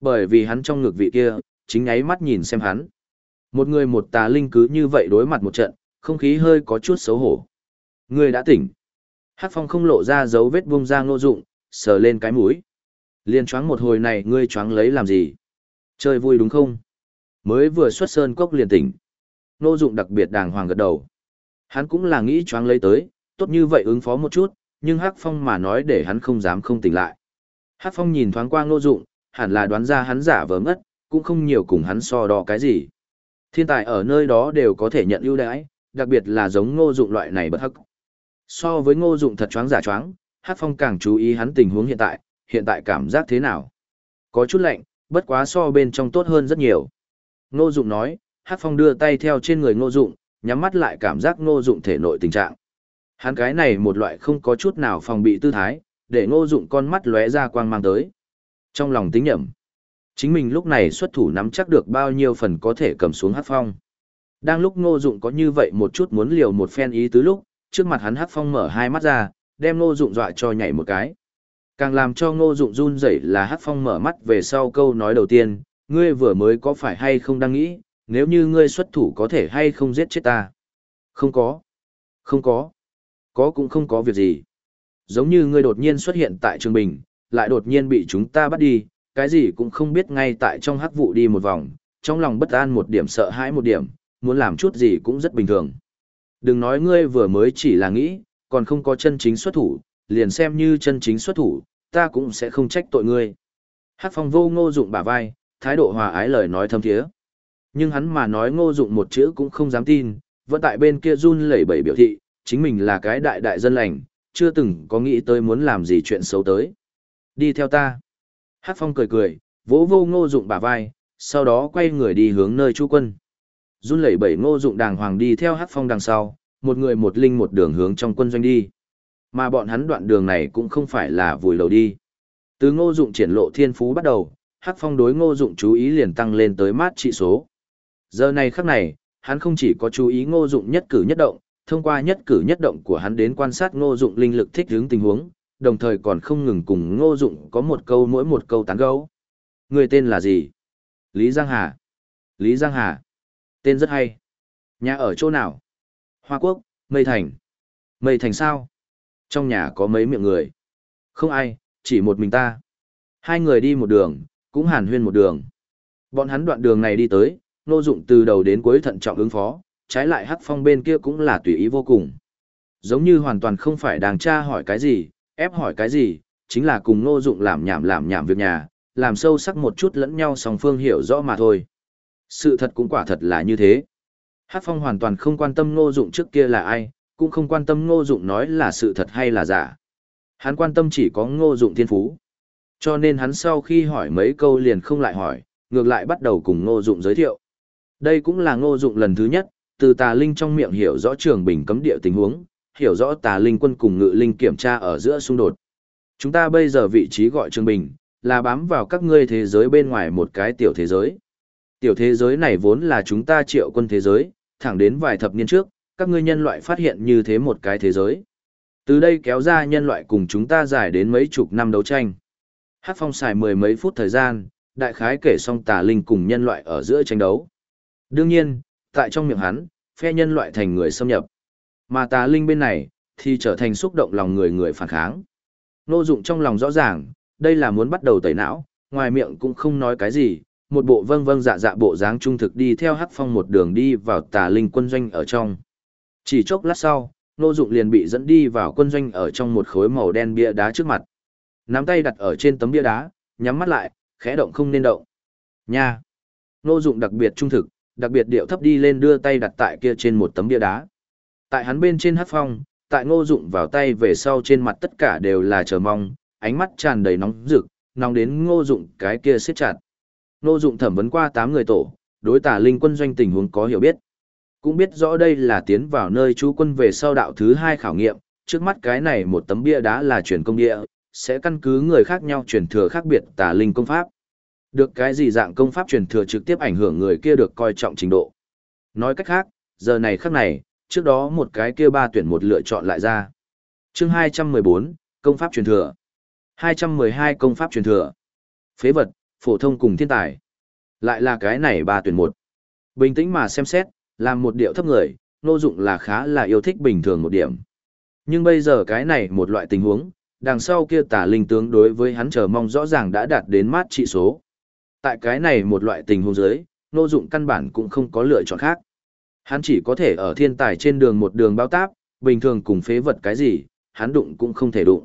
Bởi vì hắn trong ngực vị kia, chính nháy mắt nhìn xem hắn. Một người một tà linh cứ như vậy đối mặt một trận, không khí hơi có chút xấu hổ. Người đã tỉnh. Hắc phong không lộ ra dấu vết buông ra ngô dụng, sờ lên cái mũi. Liên choáng một hồi này ngươi choáng lấy làm gì? Chơi vui đúng không? Mới vừa xuất sơn cốc liền tỉnh. Ngô dụng đặc biệt đàng hoàng gật đầu. Hắn cũng là nghĩ choáng lấy tới, tốt như vậy ứng phó một chút, nhưng Hắc Phong mà nói để hắn không dám không tỉnh lại. Hắc Phong nhìn thoáng qua Ngô Dụng, hẳn là đoán ra hắn giả vờ ngất, cũng không nhiều cùng hắn so đo cái gì. Thiên tài ở nơi đó đều có thể nhận ưu đãi, đặc biệt là giống Ngô Dụng loại này bất hắc. So với Ngô Dụng thật choáng giả choáng, Hắc Phong càng chú ý hắn tình huống hiện tại, hiện tại cảm giác thế nào? Có chút lạnh, bất quá so bên trong tốt hơn rất nhiều. Ngô Dụng nói, Hắc Phong đưa tay theo trên người Ngô Dụng, nhắm mắt lại cảm giác ngô dụng thể nội tình trạng. Hắn cái này một loại không có chút nào phòng bị tư thái, để ngô dụng con mắt lóe ra quang mang tới. Trong lòng tính nhẩm, chính mình lúc này xuất thủ nắm chắc được bao nhiêu phần có thể cầm xuống hát phong. Đang lúc ngô dụng có như vậy một chút muốn liều một phen ý tứ lúc, trước mặt hắn hát phong mở hai mắt ra, đem ngô dụng dọa cho nhảy một cái. Càng làm cho ngô dụng run rẩy là hát phong mở mắt về sau câu nói đầu tiên, ngươi vừa mới có phải hay không đang nghĩ, nếu như ngươi xuất thủ có thể hay không giết chết ta? Không có. Không có. Có cũng không có việc gì. Giống như ngươi đột nhiên xuất hiện tại Trường Bình, lại đột nhiên bị chúng ta bắt đi, cái gì cũng không biết ngay tại trong hắc vụ đi một vòng, trong lòng bất an một điểm sợ hãi một điểm, muốn làm chút gì cũng rất bình thường. Đừng nói ngươi vừa mới chỉ là nghĩ, còn không có chân chính xuất thủ, liền xem như chân chính xuất thủ, ta cũng sẽ không trách tội ngươi. Hắc phong vô ngô dụng bả vai, thái độ hòa ái lời nói thâm thiế. Nhưng hắn mà nói ngô dụng một chữ cũng không dám tin, vẫn tại bên kia run lẩy bẩy biểu thị, chính mình là cái đại đại dân lành, chưa từng có nghĩ tới muốn làm gì chuyện xấu tới. Đi theo ta. Hát phong cười cười, vỗ vô ngô dụng bả vai, sau đó quay người đi hướng nơi chú quân. Run lẩy bẩy ngô dụng đàng hoàng đi theo Hát phong đằng sau, một người một linh một đường hướng trong quân doanh đi. Mà bọn hắn đoạn đường này cũng không phải là vùi lầu đi. Từ ngô dụng triển lộ thiên phú bắt đầu, Hát Phong đối ngô dụng chú ý liền tăng lên tới mát trị số. Giờ này khắc này, hắn không chỉ có chú ý ngô dụng nhất cử nhất động, thông qua nhất cử nhất động của hắn đến quan sát ngô dụng linh lực thích hướng tình huống, đồng thời còn không ngừng cùng ngô dụng có một câu mỗi một câu tán gấu. Người tên là gì? Lý Giang Hà. Lý Giang Hà. Tên rất hay. Nhà ở chỗ nào? Hoa Quốc, Mây Thành. Mây Thành sao? Trong nhà có mấy miệng người? Không ai, chỉ một mình ta. Hai người đi một đường, cũng hàn huyên một đường. Bọn hắn đoạn đường này đi tới, nô dụng từ đầu đến cuối thận trọng ứng phó, trái lại hắc phong bên kia cũng là tùy ý vô cùng. Giống như hoàn toàn không phải đang tra hỏi cái gì, ép hỏi cái gì, chính là cùng nô dụng làm nhảm làm nhảm việc nhà, làm sâu sắc một chút lẫn nhau song phương hiểu rõ mà thôi. Sự thật cũng quả thật là như thế. Hắc phong hoàn toàn không quan tâm nô dụng trước kia là ai, cũng không quan tâm ngô dụng nói là sự thật hay là giả. Hắn quan tâm chỉ có ngô dụng thiên phú. Cho nên hắn sau khi hỏi mấy câu liền không lại hỏi, ngược lại bắt đầu cùng ngô dụng giới thiệu. Đây cũng là ngô dụng lần thứ nhất, từ tà linh trong miệng hiểu rõ trường bình cấm địa tình huống, hiểu rõ tà linh quân cùng ngự linh kiểm tra ở giữa xung đột. Chúng ta bây giờ vị trí gọi trường bình, là bám vào các ngươi thế giới bên ngoài một cái tiểu thế giới. Tiểu thế giới này vốn là chúng ta triệu quân thế giới, thẳng đến vài thập niên trước, các ngươi nhân loại phát hiện như thế một cái thế giới. Từ đây kéo ra nhân loại cùng chúng ta dài đến mấy chục năm đấu tranh. Hát phong xài mười mấy phút thời gian, đại khái kể xong tà linh cùng nhân loại ở giữa tranh đấu. Đương nhiên, tại trong miệng hắn, phe nhân loại thành người xâm nhập. Mà tà linh bên này, thì trở thành xúc động lòng người người phản kháng. Nô dụng trong lòng rõ ràng, đây là muốn bắt đầu tẩy não, ngoài miệng cũng không nói cái gì, một bộ vâng vâng dạ dạ bộ dáng trung thực đi theo hắc phong một đường đi vào tà linh quân doanh ở trong. Chỉ chốc lát sau, Nô Dụng liền bị dẫn đi vào quân doanh ở trong một khối màu đen bia đá trước mặt. Nắm tay đặt ở trên tấm bia đá, nhắm mắt lại, khẽ động không nên động. Nha. Nô Dụng đặc biệt trung thực, đặc biệt điệu thấp đi lên đưa tay đặt tại kia trên một tấm bia đá. Tại hắn bên trên hát phong, tại Ngô Dụng vào tay về sau trên mặt tất cả đều là chờ mong, ánh mắt tràn đầy nóng rực, nóng đến Ngô Dụng cái kia siết chặt. Ngô Dụng thẩm vấn qua 8 người tổ, đối tả linh quân doanh tình huống có hiểu biết. Cũng biết rõ đây là tiến vào nơi chú quân về sau đạo thứ hai khảo nghiệm, trước mắt cái này một tấm bia đá là truyền công địa, sẽ căn cứ người khác nhau truyền thừa khác biệt tả linh công pháp. Được cái gì dạng công pháp truyền thừa trực tiếp ảnh hưởng người kia được coi trọng trình độ. Nói cách khác, giờ này khắc này, trước đó một cái kia ba tuyển một lựa chọn lại ra. Chương 214, công pháp truyền thừa. 212 công pháp truyền thừa. Phế vật, phổ thông cùng thiên tài. Lại là cái này ba tuyển một. Bình tĩnh mà xem xét, làm một điệu thấp người, nô Dụng là khá là yêu thích bình thường một điểm. Nhưng bây giờ cái này một loại tình huống, đằng sau kia tà linh tướng đối với hắn chờ mong rõ ràng đã đạt đến mát trị số. Tại cái này một loại tình huống dưới, Ngô Dụng căn bản cũng không có lựa chọn khác. Hắn chỉ có thể ở thiên tài trên đường một đường bao táp, bình thường cùng phế vật cái gì, hắn đụng cũng không thể đụng.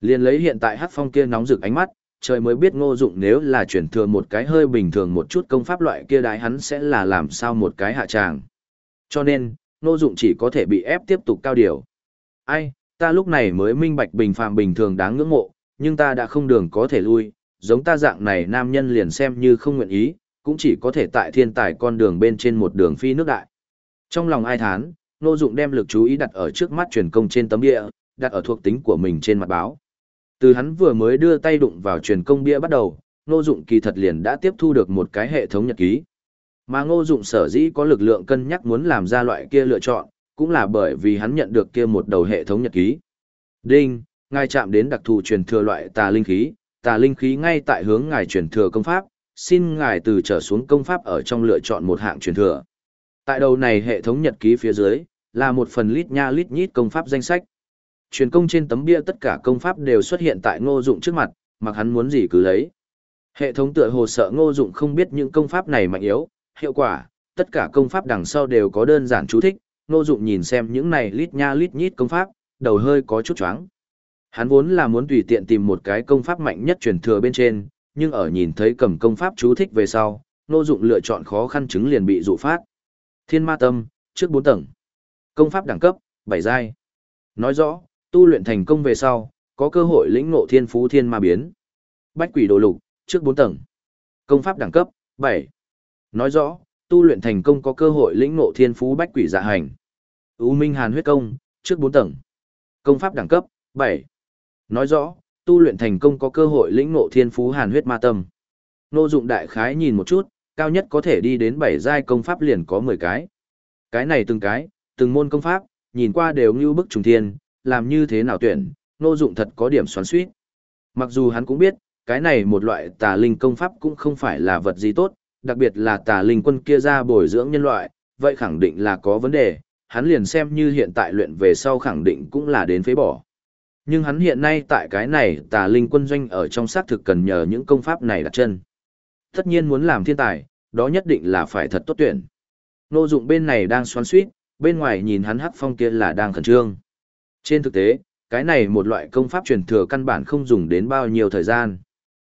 Liên lấy hiện tại Hắc Phong kia nóng rực ánh mắt, trời mới biết ngô dụng nếu là chuyển thừa một cái hơi bình thường một chút công pháp loại kia đái hắn sẽ là làm sao một cái hạ tràng. Cho nên, ngô dụng chỉ có thể bị ép tiếp tục cao điều. Ai, ta lúc này mới minh bạch bình phàm bình thường đáng ngưỡng mộ, nhưng ta đã không đường có thể lui, giống ta dạng này nam nhân liền xem như không nguyện ý, cũng chỉ có thể tại thiên tài con đường bên trên một đường phi nước đại. Trong lòng ai thán, Ngô Dụng đem lực chú ý đặt ở trước mắt truyền công trên tấm bia đặt ở thuộc tính của mình trên mặt báo. Từ hắn vừa mới đưa tay đụng vào truyền công bia bắt đầu, Ngô Dụng kỳ thật liền đã tiếp thu được một cái hệ thống nhật ký. Mà Ngô Dụng sở dĩ có lực lượng cân nhắc muốn làm ra loại kia lựa chọn, cũng là bởi vì hắn nhận được kia một đầu hệ thống nhật ký. Đinh, ngài chạm đến đặc thù truyền thừa loại tà linh khí, tà linh khí ngay tại hướng ngài truyền thừa công pháp, xin ngài từ trở xuống công pháp ở trong lựa chọn một hạng truyền thừa. Tại đầu này hệ thống nhật ký phía dưới, là một phần lít nha lít nhít công pháp danh sách. Truyền công trên tấm bia tất cả công pháp đều xuất hiện tại ngô dụng trước mặt, mặc hắn muốn gì cứ lấy. Hệ thống tựa hồ sợ ngô dụng không biết những công pháp này mạnh yếu, hiệu quả, tất cả công pháp đằng sau đều có đơn giản chú thích, ngô dụng nhìn xem những này lít nha lít nhít công pháp, đầu hơi có chút choáng. Hắn vốn là muốn tùy tiện tìm một cái công pháp mạnh nhất truyền thừa bên trên, nhưng ở nhìn thấy cầm công pháp chú thích về sau, nô dụng lựa chọn khó khăn chứng liền bị dụ phát. Thiên ma tâm, trước 4 tầng. Công pháp đẳng cấp, 7 giai. Nói rõ, tu luyện thành công về sau, có cơ hội lĩnh ngộ thiên phú thiên ma biến. Bách quỷ đồ lục, trước 4 tầng. Công pháp đẳng cấp, 7. Nói rõ, tu luyện thành công có cơ hội lĩnh ngộ thiên phú bách quỷ dạ hành. U Minh Hàn huyết công, trước 4 tầng. Công pháp đẳng cấp, 7. Nói rõ, tu luyện thành công có cơ hội lĩnh ngộ thiên phú Hàn huyết ma tâm. Nô dụng đại khái nhìn một chút, cao nhất có thể đi đến bảy giai công pháp liền có 10 cái. Cái này từng cái, từng môn công pháp, nhìn qua đều như bức trùng thiên, làm như thế nào tuyển, nô dụng thật có điểm xoắn suýt. Mặc dù hắn cũng biết, cái này một loại tà linh công pháp cũng không phải là vật gì tốt, đặc biệt là tà linh quân kia ra bồi dưỡng nhân loại, vậy khẳng định là có vấn đề, hắn liền xem như hiện tại luyện về sau khẳng định cũng là đến phế bỏ. Nhưng hắn hiện nay tại cái này tà linh quân doanh ở trong xác thực cần nhờ những công pháp này đặt chân. Tất nhiên muốn làm thiên tài, đó nhất định là phải thật tốt tuyển. Nô dụng bên này đang xoắn suýt, bên ngoài nhìn hắn hắc phong kia là đang khẩn trương. Trên thực tế, cái này một loại công pháp truyền thừa căn bản không dùng đến bao nhiêu thời gian.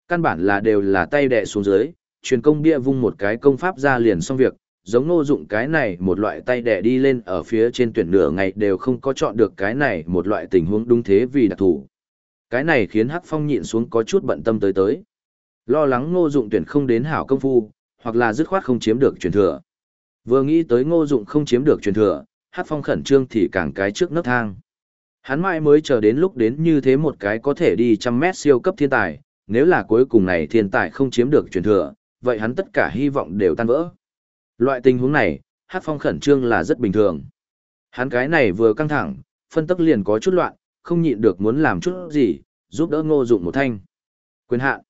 Căn bản là đều là tay đè xuống dưới, truyền công bia vung một cái công pháp ra liền xong việc, giống Ngô dụng cái này một loại tay đẻ đi lên ở phía trên tuyển nửa ngày đều không có chọn được cái này một loại tình huống đúng thế vì đặc thù Cái này khiến Hắc Phong nhịn xuống có chút bận tâm tới tới. Lo lắng ngô dụng tuyển không đến hảo công phu, hoặc là dứt khoát không chiếm được truyền thừa. Vừa nghĩ tới ngô dụng không chiếm được truyền thừa, Hắc Phong khẩn trương thì càng cái trước nấc thang. Hắn mãi mới chờ đến lúc đến như thế một cái có thể đi trăm mét siêu cấp thiên tài, nếu là cuối cùng này thiên tài không chiếm được truyền thừa, vậy hắn tất cả hy vọng đều tan vỡ. Loại tình huống này, Hắc Phong khẩn trương là rất bình thường. Hắn cái này vừa căng thẳng, phân tức liền có chút loạn, không nhịn được muốn làm chút gì, giúp đỡ ngô dụng một thanh. Quyền hạn.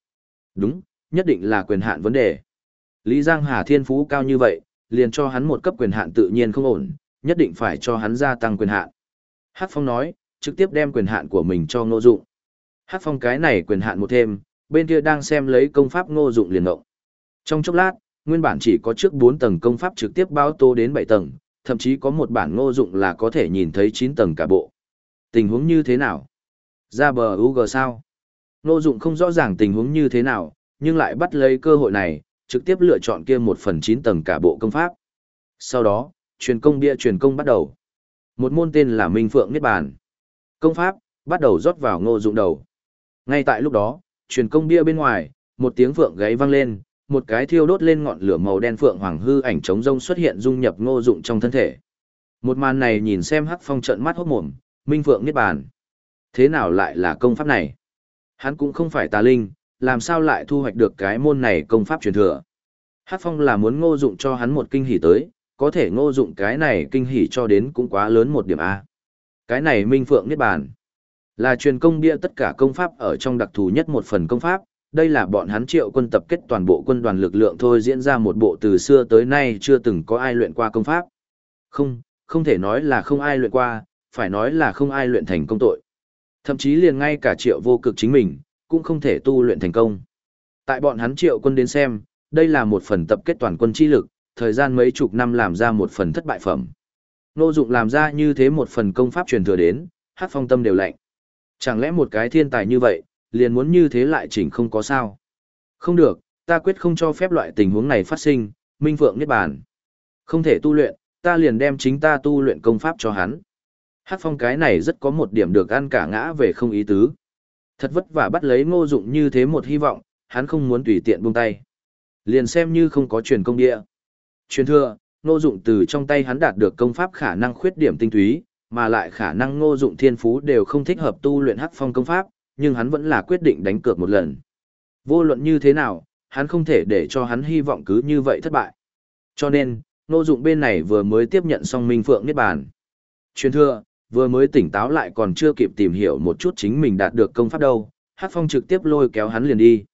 Đúng, nhất định là quyền hạn vấn đề. Lý Giang Hà thiên phú cao như vậy, liền cho hắn một cấp quyền hạn tự nhiên không ổn, nhất định phải cho hắn gia tăng quyền hạn. Hắc Phong nói, trực tiếp đem quyền hạn của mình cho ngô dụng. Hắc Phong cái này quyền hạn một thêm, bên kia đang xem lấy công pháp ngô dụng liền động. Trong chốc lát, nguyên bản chỉ có trước 4 tầng công pháp trực tiếp bao tô đến 7 tầng, thậm chí có một bản ngô dụng là có thể nhìn thấy 9 tầng cả bộ. Tình huống như thế nào? Ra bờ UG sao? Ngô dụng không rõ ràng tình huống như thế nào, nhưng lại bắt lấy cơ hội này, trực tiếp lựa chọn kia một phần 9 tầng cả bộ công pháp. Sau đó, truyền công bia truyền công bắt đầu. Một môn tên là Minh Phượng Niết Bàn. Công pháp, bắt đầu rót vào ngô dụng đầu. Ngay tại lúc đó, truyền công bia bên ngoài, một tiếng phượng gáy vang lên, một cái thiêu đốt lên ngọn lửa màu đen phượng hoàng hư ảnh trống rông xuất hiện dung nhập ngô dụng trong thân thể. Một màn này nhìn xem Hắc Phong trợn mắt hốt mồm, Minh Phượng Niết Bàn. Thế nào lại là công pháp này? Hắn cũng không phải tà linh, làm sao lại thu hoạch được cái môn này công pháp truyền thừa? Hắc Phong là muốn ngô dụng cho hắn một kinh hỉ tới, có thể ngô dụng cái này kinh hỉ cho đến cũng quá lớn một điểm A. Cái này Minh Phượng Niết Bàn. Là truyền công bia tất cả công pháp ở trong đặc thù nhất một phần công pháp, đây là bọn hắn triệu quân tập kết toàn bộ quân đoàn lực lượng thôi diễn ra một bộ từ xưa tới nay chưa từng có ai luyện qua công pháp. Không, không thể nói là không ai luyện qua, phải nói là không ai luyện thành công tội. Thậm chí liền ngay cả triệu vô cực chính mình, cũng không thể tu luyện thành công. Tại bọn hắn triệu quân đến xem, đây là một phần tập kết toàn quân chi lực, thời gian mấy chục năm làm ra một phần thất bại phẩm. Nô dụng làm ra như thế một phần công pháp truyền thừa đến, hát phong tâm đều lạnh. Chẳng lẽ một cái thiên tài như vậy, liền muốn như thế lại chỉnh không có sao? Không được, ta quyết không cho phép loại tình huống này phát sinh, minh phượng niết bàn. Không thể tu luyện, ta liền đem chính ta tu luyện công pháp cho hắn. Hát phong cái này rất có một điểm được ăn cả ngã về không ý tứ. Thật vất vả bắt lấy ngô dụng như thế một hy vọng, hắn không muốn tùy tiện buông tay. Liền xem như không có truyền công địa. Truyền thừa, ngô dụng từ trong tay hắn đạt được công pháp khả năng khuyết điểm tinh túy, mà lại khả năng ngô dụng thiên phú đều không thích hợp tu luyện Hát phong công pháp, nhưng hắn vẫn là quyết định đánh cược một lần. Vô luận như thế nào, hắn không thể để cho hắn hy vọng cứ như vậy thất bại. Cho nên, ngô dụng bên này vừa mới tiếp nhận xong Minh Phượng Niết Bàn. Truyền thừa, vừa mới tỉnh táo lại còn chưa kịp tìm hiểu một chút chính mình đạt được công pháp đâu, hắc phong trực tiếp lôi kéo hắn liền đi.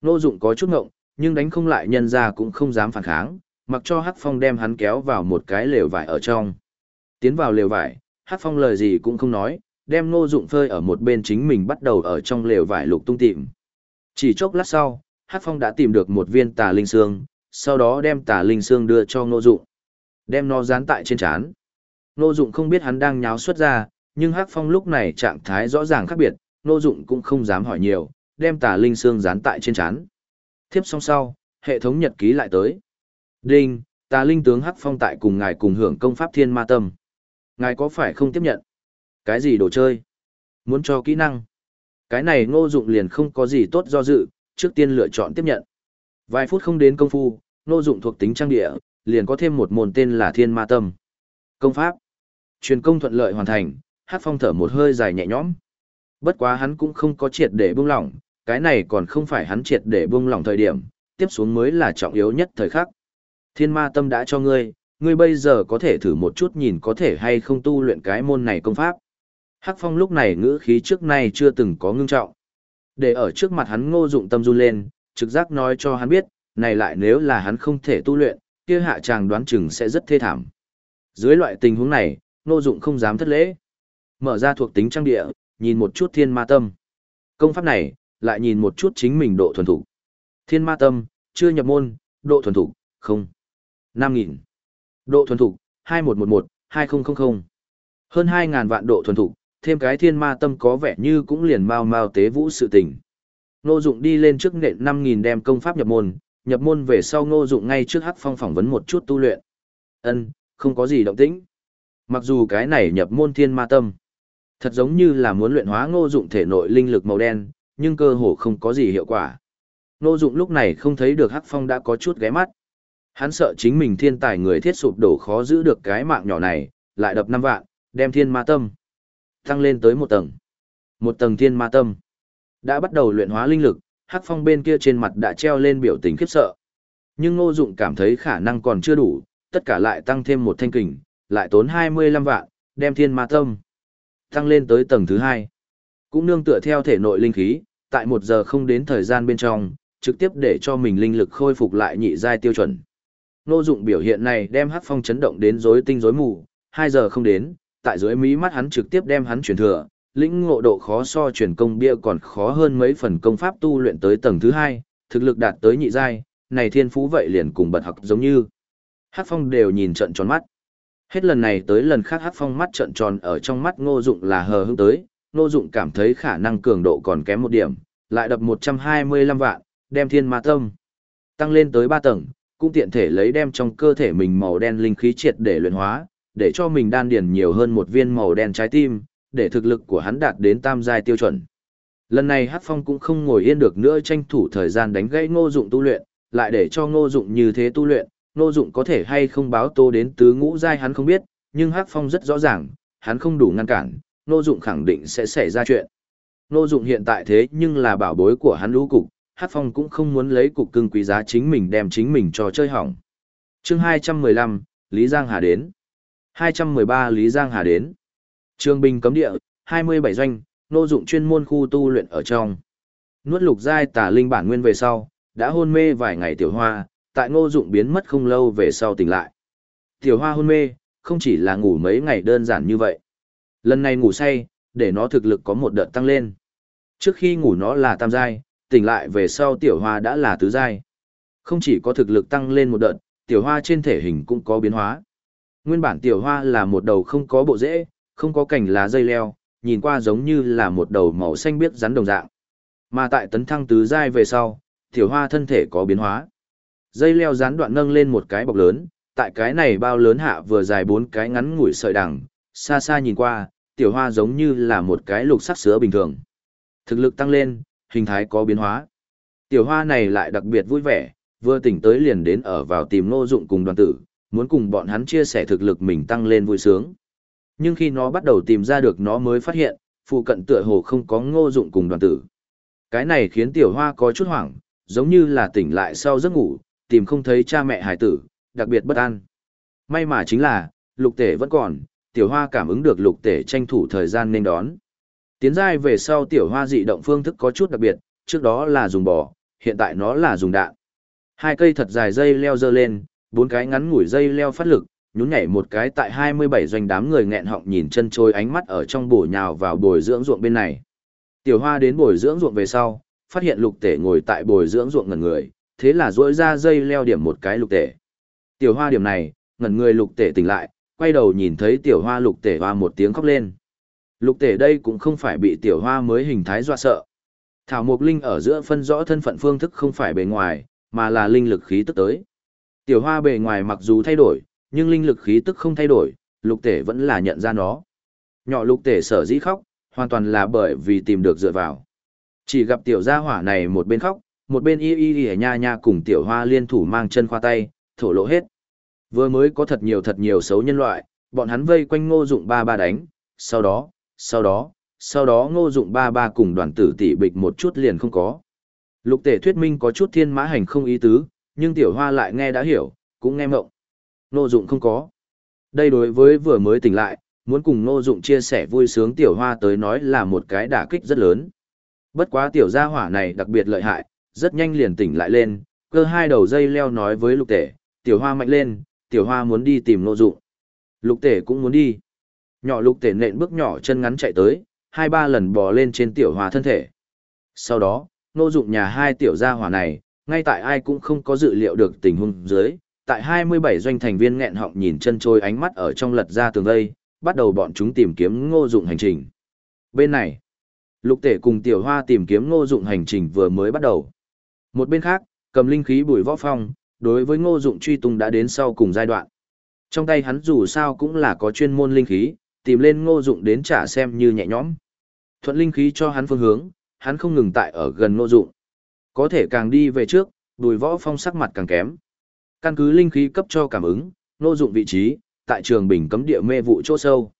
Ngô dụng có chút ngộng, nhưng đánh không lại nhân ra cũng không dám phản kháng, mặc cho Hắc Phong đem hắn kéo vào một cái lều vải ở trong. Tiến vào lều vải, Hắc Phong lời gì cũng không nói, đem Ngô Dụng phơi ở một bên chính mình bắt đầu ở trong lều vải lục tung tìm. Chỉ chốc lát sau, Hắc Phong đã tìm được một viên tà linh xương, sau đó đem tà linh xương đưa cho Ngô Dụng. Đem nó dán tại trên trán. Ngô Dụng không biết hắn đang nháo xuất ra, nhưng Hắc Phong lúc này trạng thái rõ ràng khác biệt, Ngô Dụng cũng không dám hỏi nhiều, đem tà linh xương dán tại trên trán. Thiếp xong sau, hệ thống nhật ký lại tới. Đinh, tà linh tướng Hắc Phong tại cùng ngài cùng hưởng công pháp Thiên Ma Tâm. Ngài có phải không tiếp nhận? Cái gì đồ chơi? Muốn cho kỹ năng? Cái này Ngô Dụng liền không có gì tốt do dự, trước tiên lựa chọn tiếp nhận. Vài phút không đến công phu, Ngô Dụng thuộc tính trang địa, liền có thêm một môn tên là Thiên Ma Tâm. Công pháp. Truyền công thuận lợi hoàn thành, hát Phong thở một hơi dài nhẹ nhõm. Bất quá hắn cũng không có triệt để buông lỏng, cái này còn không phải hắn triệt để buông lỏng thời điểm, tiếp xuống mới là trọng yếu nhất thời khắc. Thiên Ma Tâm đã cho ngươi, ngươi bây giờ có thể thử một chút nhìn có thể hay không tu luyện cái môn này công pháp. Hắc Phong lúc này ngữ khí trước nay chưa từng có ngưng trọng. Để ở trước mặt hắn ngô dụng tâm run lên, trực giác nói cho hắn biết, này lại nếu là hắn không thể tu luyện, kia hạ chàng đoán chừng sẽ rất thê thảm. Dưới loại tình huống này, ngô dụng không dám thất lễ. Mở ra thuộc tính trang địa, nhìn một chút thiên ma tâm. Công pháp này, lại nhìn một chút chính mình độ thuần thủ. Thiên ma tâm, chưa nhập môn, độ thuần thủ, không. 5.000. Độ thuần thủ, 2111, 2000. Hơn 2.000 vạn độ thuần thủ, thêm cái thiên ma tâm có vẻ như cũng liền mau mau tế vũ sự tình. Ngô Dụng đi lên trước nện 5000 đem công pháp nhập môn, nhập môn về sau Ngô Dụng ngay trước Hắc Phong phỏng vấn một chút tu luyện. Ân, không có gì động tĩnh. Mặc dù cái này nhập môn thiên ma tâm, thật giống như là muốn luyện hóa Ngô Dụng thể nội linh lực màu đen, nhưng cơ hồ không có gì hiệu quả. Ngô Dụng lúc này không thấy được Hắc Phong đã có chút ghé mắt. Hắn sợ chính mình thiên tài người thiết sụp đổ khó giữ được cái mạng nhỏ này, lại đập năm vạn, đem thiên ma tâm tăng lên tới một tầng. Một tầng thiên ma tâm. Đã bắt đầu luyện hóa linh lực, Hắc Phong bên kia trên mặt đã treo lên biểu tình khiếp sợ. Nhưng Ngô Dụng cảm thấy khả năng còn chưa đủ, tất cả lại tăng thêm một thanh kình, lại tốn 25 vạn, đem thiên ma tâm tăng lên tới tầng thứ 2. Cũng nương tựa theo thể nội linh khí, tại một giờ không đến thời gian bên trong, trực tiếp để cho mình linh lực khôi phục lại nhị giai tiêu chuẩn. Ngô Dụng biểu hiện này đem Hắc Phong chấn động đến rối tinh rối mù, 2 giờ không đến, tại dưới mí mắt hắn trực tiếp đem hắn truyền thừa, lĩnh ngộ độ khó so truyền công bia còn khó hơn mấy phần công pháp tu luyện tới tầng thứ hai, thực lực đạt tới nhị giai, này thiên phú vậy liền cùng bật học giống như. Hắc Phong đều nhìn trận tròn mắt. Hết lần này tới lần khác Hắc Phong mắt trận tròn ở trong mắt Ngô Dụng là hờ hững tới, Ngô Dụng cảm thấy khả năng cường độ còn kém một điểm, lại đập 125 vạn, đem thiên ma tâm tăng lên tới 3 tầng, cũng tiện thể lấy đem trong cơ thể mình màu đen linh khí triệt để luyện hóa, để cho mình đan điền nhiều hơn một viên màu đen trái tim, để thực lực của hắn đạt đến tam giai tiêu chuẩn. Lần này Hắc Phong cũng không ngồi yên được nữa tranh thủ thời gian đánh gãy Ngô Dụng tu luyện, lại để cho Ngô Dụng như thế tu luyện, Ngô Dụng có thể hay không báo tô đến tứ ngũ giai hắn không biết, nhưng Hắc Phong rất rõ ràng, hắn không đủ ngăn cản, Ngô Dụng khẳng định sẽ xảy ra chuyện. Ngô Dụng hiện tại thế nhưng là bảo bối của hắn lũ cục, Hắc Phong cũng không muốn lấy cục cưng quý giá chính mình đem chính mình cho chơi hỏng. Chương 215, Lý Giang Hà đến. 213 Lý Giang Hà đến. Trường Bình cấm địa, 27 doanh, nô dụng chuyên môn khu tu luyện ở trong. Nuốt lục giai tà linh bản nguyên về sau, đã hôn mê vài ngày tiểu hoa, tại ngô dụng biến mất không lâu về sau tỉnh lại. Tiểu hoa hôn mê, không chỉ là ngủ mấy ngày đơn giản như vậy. Lần này ngủ say, để nó thực lực có một đợt tăng lên. Trước khi ngủ nó là tam giai, tỉnh lại về sau tiểu hoa đã là tứ giai. Không chỉ có thực lực tăng lên một đợt, tiểu hoa trên thể hình cũng có biến hóa. Nguyên bản tiểu hoa là một đầu không có bộ rễ, không có cành lá dây leo, nhìn qua giống như là một đầu màu xanh biếc rắn đồng dạng. Mà tại tấn thăng tứ giai về sau, tiểu hoa thân thể có biến hóa. Dây leo rán đoạn nâng lên một cái bọc lớn, tại cái này bao lớn hạ vừa dài bốn cái ngắn ngủi sợi đằng, xa xa nhìn qua, tiểu hoa giống như là một cái lục sắc sữa bình thường. Thực lực tăng lên, hình thái có biến hóa. Tiểu hoa này lại đặc biệt vui vẻ, vừa tỉnh tới liền đến ở vào tìm nô dụng cùng đoàn tử, muốn cùng bọn hắn chia sẻ thực lực mình tăng lên vui sướng. Nhưng khi nó bắt đầu tìm ra được nó mới phát hiện, phụ cận tựa hồ không có ngô dụng cùng đoàn tử. Cái này khiến tiểu hoa có chút hoảng, giống như là tỉnh lại sau giấc ngủ, tìm không thấy cha mẹ hải tử, đặc biệt bất an. May mà chính là, lục tể vẫn còn, tiểu hoa cảm ứng được lục tể tranh thủ thời gian nên đón. Tiến giai về sau tiểu hoa dị động phương thức có chút đặc biệt, trước đó là dùng bò, hiện tại nó là dùng đạn. Hai cây thật dài dây leo dơ lên, bốn cái ngắn ngủi dây leo phát lực, nhún nhảy một cái tại 27 doanh đám người nghẹn họng nhìn chân trôi ánh mắt ở trong bổ nhào vào bồi dưỡng ruộng bên này. Tiểu Hoa đến bồi dưỡng ruộng về sau, phát hiện lục tể ngồi tại bồi dưỡng ruộng ngẩn người, thế là duỗi ra dây leo điểm một cái lục tể. Tiểu Hoa điểm này, ngẩn người lục tể tỉnh lại, quay đầu nhìn thấy tiểu hoa lục tể hoa một tiếng khóc lên. Lục tể đây cũng không phải bị tiểu hoa mới hình thái dọa sợ. Thảo Mộc Linh ở giữa phân rõ thân phận phương thức không phải bề ngoài, mà là linh lực khí tức tới. Tiểu hoa bề ngoài mặc dù thay đổi, nhưng linh lực khí tức không thay đổi, lục tể vẫn là nhận ra nó. Nhỏ lục tể sở dĩ khóc, hoàn toàn là bởi vì tìm được dựa vào. Chỉ gặp tiểu gia hỏa này một bên khóc, một bên y y y nha nha cùng tiểu hoa liên thủ mang chân khoa tay, thổ lộ hết. Vừa mới có thật nhiều thật nhiều xấu nhân loại, bọn hắn vây quanh ngô dụng ba ba đánh, sau đó, sau đó, sau đó ngô dụng ba ba cùng đoàn tử tỷ bịch một chút liền không có. Lục tể thuyết minh có chút thiên mã hành không ý tứ, nhưng tiểu hoa lại nghe đã hiểu, cũng nghe mộng. nô dụng không có. Đây đối với vừa mới tỉnh lại, muốn cùng nô dụng chia sẻ vui sướng tiểu hoa tới nói là một cái đả kích rất lớn. Bất quá tiểu gia hỏa này đặc biệt lợi hại, rất nhanh liền tỉnh lại lên, cơ hai đầu dây leo nói với lục tể, tiểu hoa mạnh lên, tiểu hoa muốn đi tìm nô dụng. Lục tể cũng muốn đi. Nhỏ lục tể nện bước nhỏ chân ngắn chạy tới, hai ba lần bò lên trên tiểu hoa thân thể. Sau đó, nô dụng nhà hai tiểu gia hỏa này, ngay tại ai cũng không có dự liệu được tình huống dưới, tại 27 doanh thành viên nghẹn họng nhìn chân trôi ánh mắt ở trong lật ra tường vây, bắt đầu bọn chúng tìm kiếm ngô dụng hành trình. Bên này, lục tể cùng tiểu hoa tìm kiếm ngô dụng hành trình vừa mới bắt đầu. Một bên khác, cầm linh khí bùi võ phong, đối với ngô dụng truy tung đã đến sau cùng giai đoạn. Trong tay hắn dù sao cũng là có chuyên môn linh khí, tìm lên ngô dụng đến trả xem như nhẹ nhõm. Thuận linh khí cho hắn phương hướng, hắn không ngừng tại ở gần ngô dụng. Có thể càng đi về trước, đùi võ phong sắc mặt càng kém. Căn cứ linh khí cấp cho cảm ứng, ngô dụng vị trí, tại trường bình cấm địa mê vụ chỗ sâu.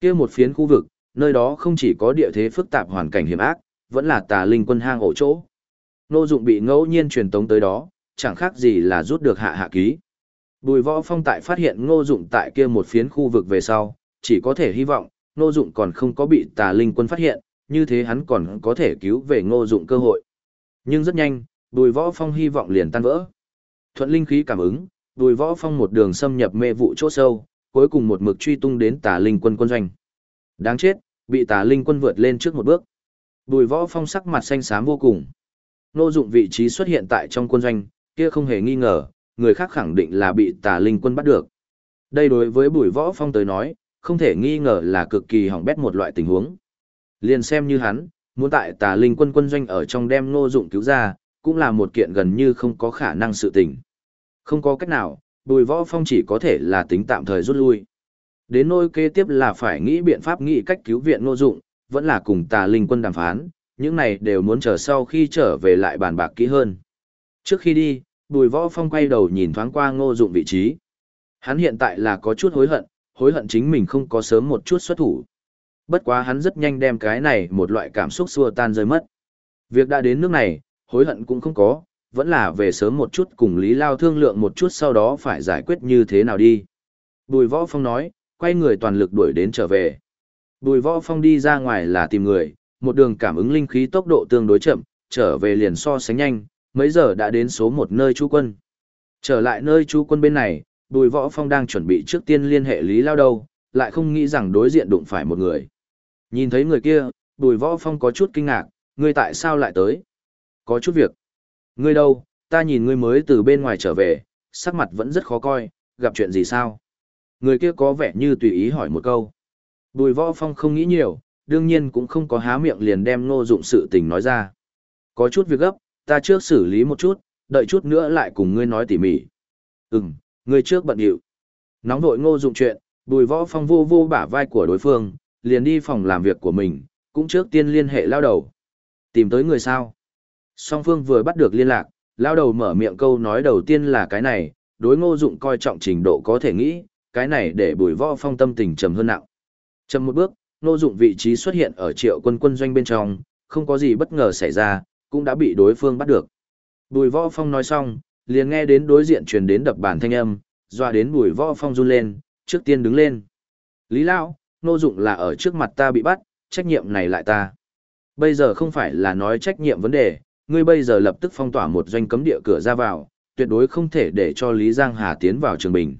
kia một phiến khu vực, nơi đó không chỉ có địa thế phức tạp hoàn cảnh hiểm ác, vẫn là tà linh quân hang ổ chỗ. Ngô dụng bị ngẫu nhiên truyền tống tới đó, chẳng khác gì là rút được hạ hạ ký. Bùi võ phong tại phát hiện ngô dụng tại kia một phiến khu vực về sau, chỉ có thể hy vọng, ngô dụng còn không có bị tà linh quân phát hiện, như thế hắn còn có thể cứu về ngô dụng cơ hội. Nhưng rất nhanh, bùi võ phong hy vọng liền tan vỡ. Thuận linh khí cảm ứng, bùi võ phong một đường xâm nhập mê vụ chỗ sâu, cuối cùng một mực truy tung đến tà linh quân quân doanh. Đáng chết, bị tà linh quân vượt lên trước một bước. Bùi võ phong sắc mặt xanh xám vô cùng. nô dụng vị trí xuất hiện tại trong quân doanh, kia không hề nghi ngờ, người khác khẳng định là bị tà linh quân bắt được. Đây đối với bùi võ phong tới nói, không thể nghi ngờ là cực kỳ hỏng bét một loại tình huống. Liền xem như hắn, muốn tại tà linh quân quân doanh ở trong đem ngô dụng cứu ra, cũng là một kiện gần như không có khả năng sự tình. Không có cách nào, bùi võ phong chỉ có thể là tính tạm thời rút lui. Đến nôi kế tiếp là phải nghĩ biện pháp nghĩ cách cứu viện ngô dụng, vẫn là cùng tà linh quân đàm phán, những này đều muốn chờ sau khi trở về lại bàn bạc kỹ hơn. Trước khi đi, Bùi Võ Phong quay đầu nhìn thoáng qua ngô dụng vị trí. Hắn hiện tại là có chút hối hận, hối hận chính mình không có sớm một chút xuất thủ. Bất quá hắn rất nhanh đem cái này một loại cảm xúc xua tan rơi mất. Việc đã đến nước này, hối hận cũng không có, vẫn là về sớm một chút cùng Lý Lao thương lượng một chút sau đó phải giải quyết như thế nào đi. Bùi Võ Phong nói, quay người toàn lực đuổi đến trở về. Bùi Võ Phong đi ra ngoài là tìm người, một đường cảm ứng linh khí tốc độ tương đối chậm, trở về liền so sánh nhanh, mấy giờ đã đến số một nơi chú quân. Trở lại nơi chú quân bên này, Bùi Võ Phong đang chuẩn bị trước tiên liên hệ Lý Lao đâu, lại không nghĩ rằng đối diện đụng phải một người. Nhìn thấy người kia, Bùi Võ Phong có chút kinh ngạc, ngươi tại sao lại tới? Có chút việc. Ngươi đâu, ta nhìn ngươi mới từ bên ngoài trở về, sắc mặt vẫn rất khó coi, gặp chuyện gì sao? Người kia có vẻ như tùy ý hỏi một câu. Bùi Võ Phong không nghĩ nhiều, đương nhiên cũng không có há miệng liền đem ngô dụng sự tình nói ra. Có chút việc gấp, ta trước xử lý một chút, đợi chút nữa lại cùng ngươi nói tỉ mỉ. Ừm, ngươi trước bận điệu. Nóng vội ngô dụng chuyện, bùi võ phong vô vô bả vai của đối phương, liền đi phòng làm việc của mình, cũng trước tiên liên hệ lao đầu. Tìm tới người sao? Song phương vừa bắt được liên lạc, lao đầu mở miệng câu nói đầu tiên là cái này, đối ngô dụng coi trọng trình độ có thể nghĩ, cái này để bùi võ phong tâm tình trầm hơn nặng. Trầm một bước, ngô dụng vị trí xuất hiện ở triệu quân quân doanh bên trong, không có gì bất ngờ xảy ra, cũng đã bị đối phương bắt được. Bùi võ phong nói xong, liền nghe đến đối diện truyền đến đập bàn thanh âm, doa đến bùi võ phong run lên, trước tiên đứng lên. Lý Lão, nô dụng là ở trước mặt ta bị bắt, trách nhiệm này lại ta. Bây giờ không phải là nói trách nhiệm vấn đề, ngươi bây giờ lập tức phong tỏa một doanh cấm địa cửa ra vào, tuyệt đối không thể để cho Lý Giang Hà tiến vào trường bình.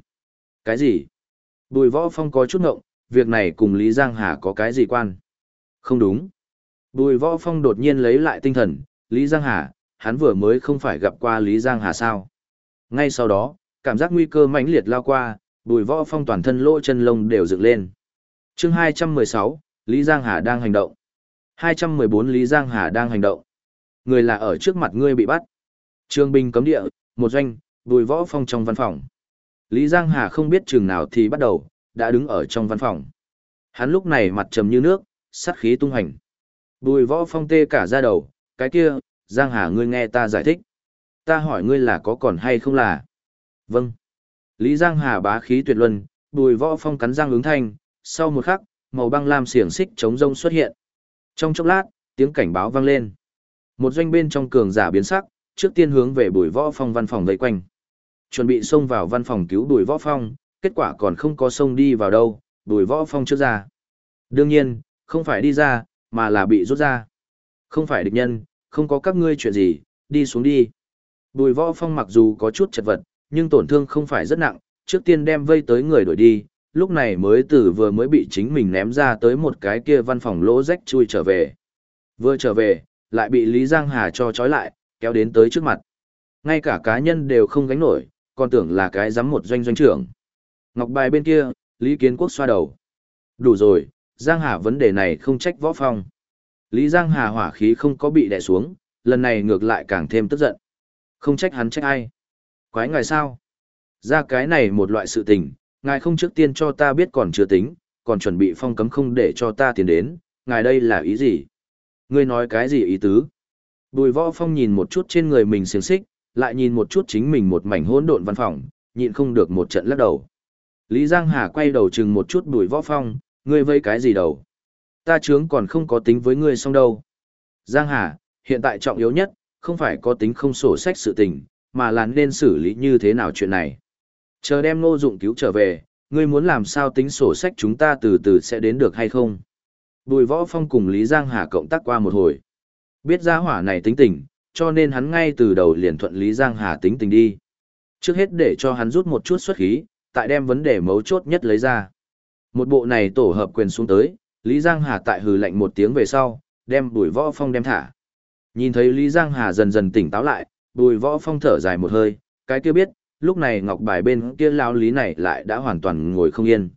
Cái gì? Bùi võ phong có chút ngộng, việc này cùng Lý Giang Hà có cái gì quan? Không đúng. Bùi võ phong đột nhiên lấy lại tinh thần, Lý Giang Hà, hắn vừa mới không phải gặp qua Lý Giang Hà sao? Ngay sau đó, cảm giác nguy cơ mãnh liệt lao qua, bùi võ phong toàn thân lỗ chân lông đều dựng lên. Chương 216, Lý Giang Hà đang hành động. 214 Lý Giang Hà đang hành động. Người là ở trước mặt ngươi bị bắt. Trương binh cấm địa, một doanh, bùi võ phong trong văn phòng. Lý Giang Hà không biết chừng nào thì bắt đầu, đã đứng ở trong văn phòng. Hắn lúc này mặt trầm như nước, sát khí tung hành. Bùi võ phong tê cả ra đầu, cái kia, Giang Hà ngươi nghe ta giải thích. Ta hỏi ngươi là có còn hay không là? Vâng. Lý Giang Hà bá khí tuyệt luân, bùi võ phong cắn răng ứng thanh, sau một khắc, màu băng lam xiềng xích chống rông xuất hiện. Trong chốc lát, tiếng cảnh báo vang lên. Một doanh bên trong cường giả biến sắc, trước tiên hướng về bùi võ phong văn phòng vây quanh. Chuẩn bị xông vào văn phòng cứu bùi võ phong, kết quả còn không có xông đi vào đâu, bùi võ phong trước ra. Đương nhiên, không phải đi ra, mà là bị rút ra. Không phải địch nhân, không có các ngươi chuyện gì, đi xuống đi. Bùi võ phong mặc dù có chút chật vật, nhưng tổn thương không phải rất nặng, trước tiên đem vây tới người đuổi đi, lúc này mới từ vừa mới bị chính mình ném ra tới một cái kia văn phòng lỗ rách chui trở về. Vừa trở về, lại bị Lý Giang Hà cho trói lại, kéo đến tới trước mặt. Ngay cả cá nhân đều không gánh nổi, còn tưởng là cái giám một doanh doanh trưởng. Ngọc bài bên kia, Lý Kiến Quốc xoa đầu. Đủ rồi, Giang Hà vấn đề này không trách võ phong. Lý Giang Hà hỏa khí không có bị đè xuống, lần này ngược lại càng thêm tức giận. Không trách hắn trách ai. Quái ngài sao? Ra cái này một loại sự tình, ngài không trước tiên cho ta biết còn chưa tính, còn chuẩn bị phong cấm không để cho ta tiến đến, ngài đây là ý gì? Ngươi nói cái gì ý tứ? Bùi võ phong nhìn một chút trên người mình xiềng xích, lại nhìn một chút chính mình một mảnh hỗn độn văn phòng, nhịn không được một trận lắc đầu. Lý Giang Hà quay đầu chừng một chút bùi võ phong, ngươi vây cái gì đầu? Ta chướng còn không có tính với ngươi xong đâu. Giang Hà, hiện tại trọng yếu nhất, không phải có tính không sổ sách sự tình, mà là nên xử lý như thế nào chuyện này. Chờ đem ngô dụng cứu trở về, ngươi muốn làm sao tính sổ sách chúng ta từ từ sẽ đến được hay không? Bùi võ phong cùng Lý Giang Hà cộng tác qua một hồi. Biết ra hỏa này tính tình, cho nên hắn ngay từ đầu liền thuận Lý Giang Hà tính tình đi. Trước hết để cho hắn rút một chút xuất khí, tại đem vấn đề mấu chốt nhất lấy ra. Một bộ này tổ hợp quyền xuống tới, Lý Giang Hà tại hừ lạnh một tiếng về sau, đem bùi võ phong đem thả. Nhìn thấy Lý Giang Hà dần dần tỉnh táo lại, bùi võ phong thở dài một hơi, cái kia biết, lúc này ngọc bài bên kia lao lý này lại đã hoàn toàn ngồi không yên.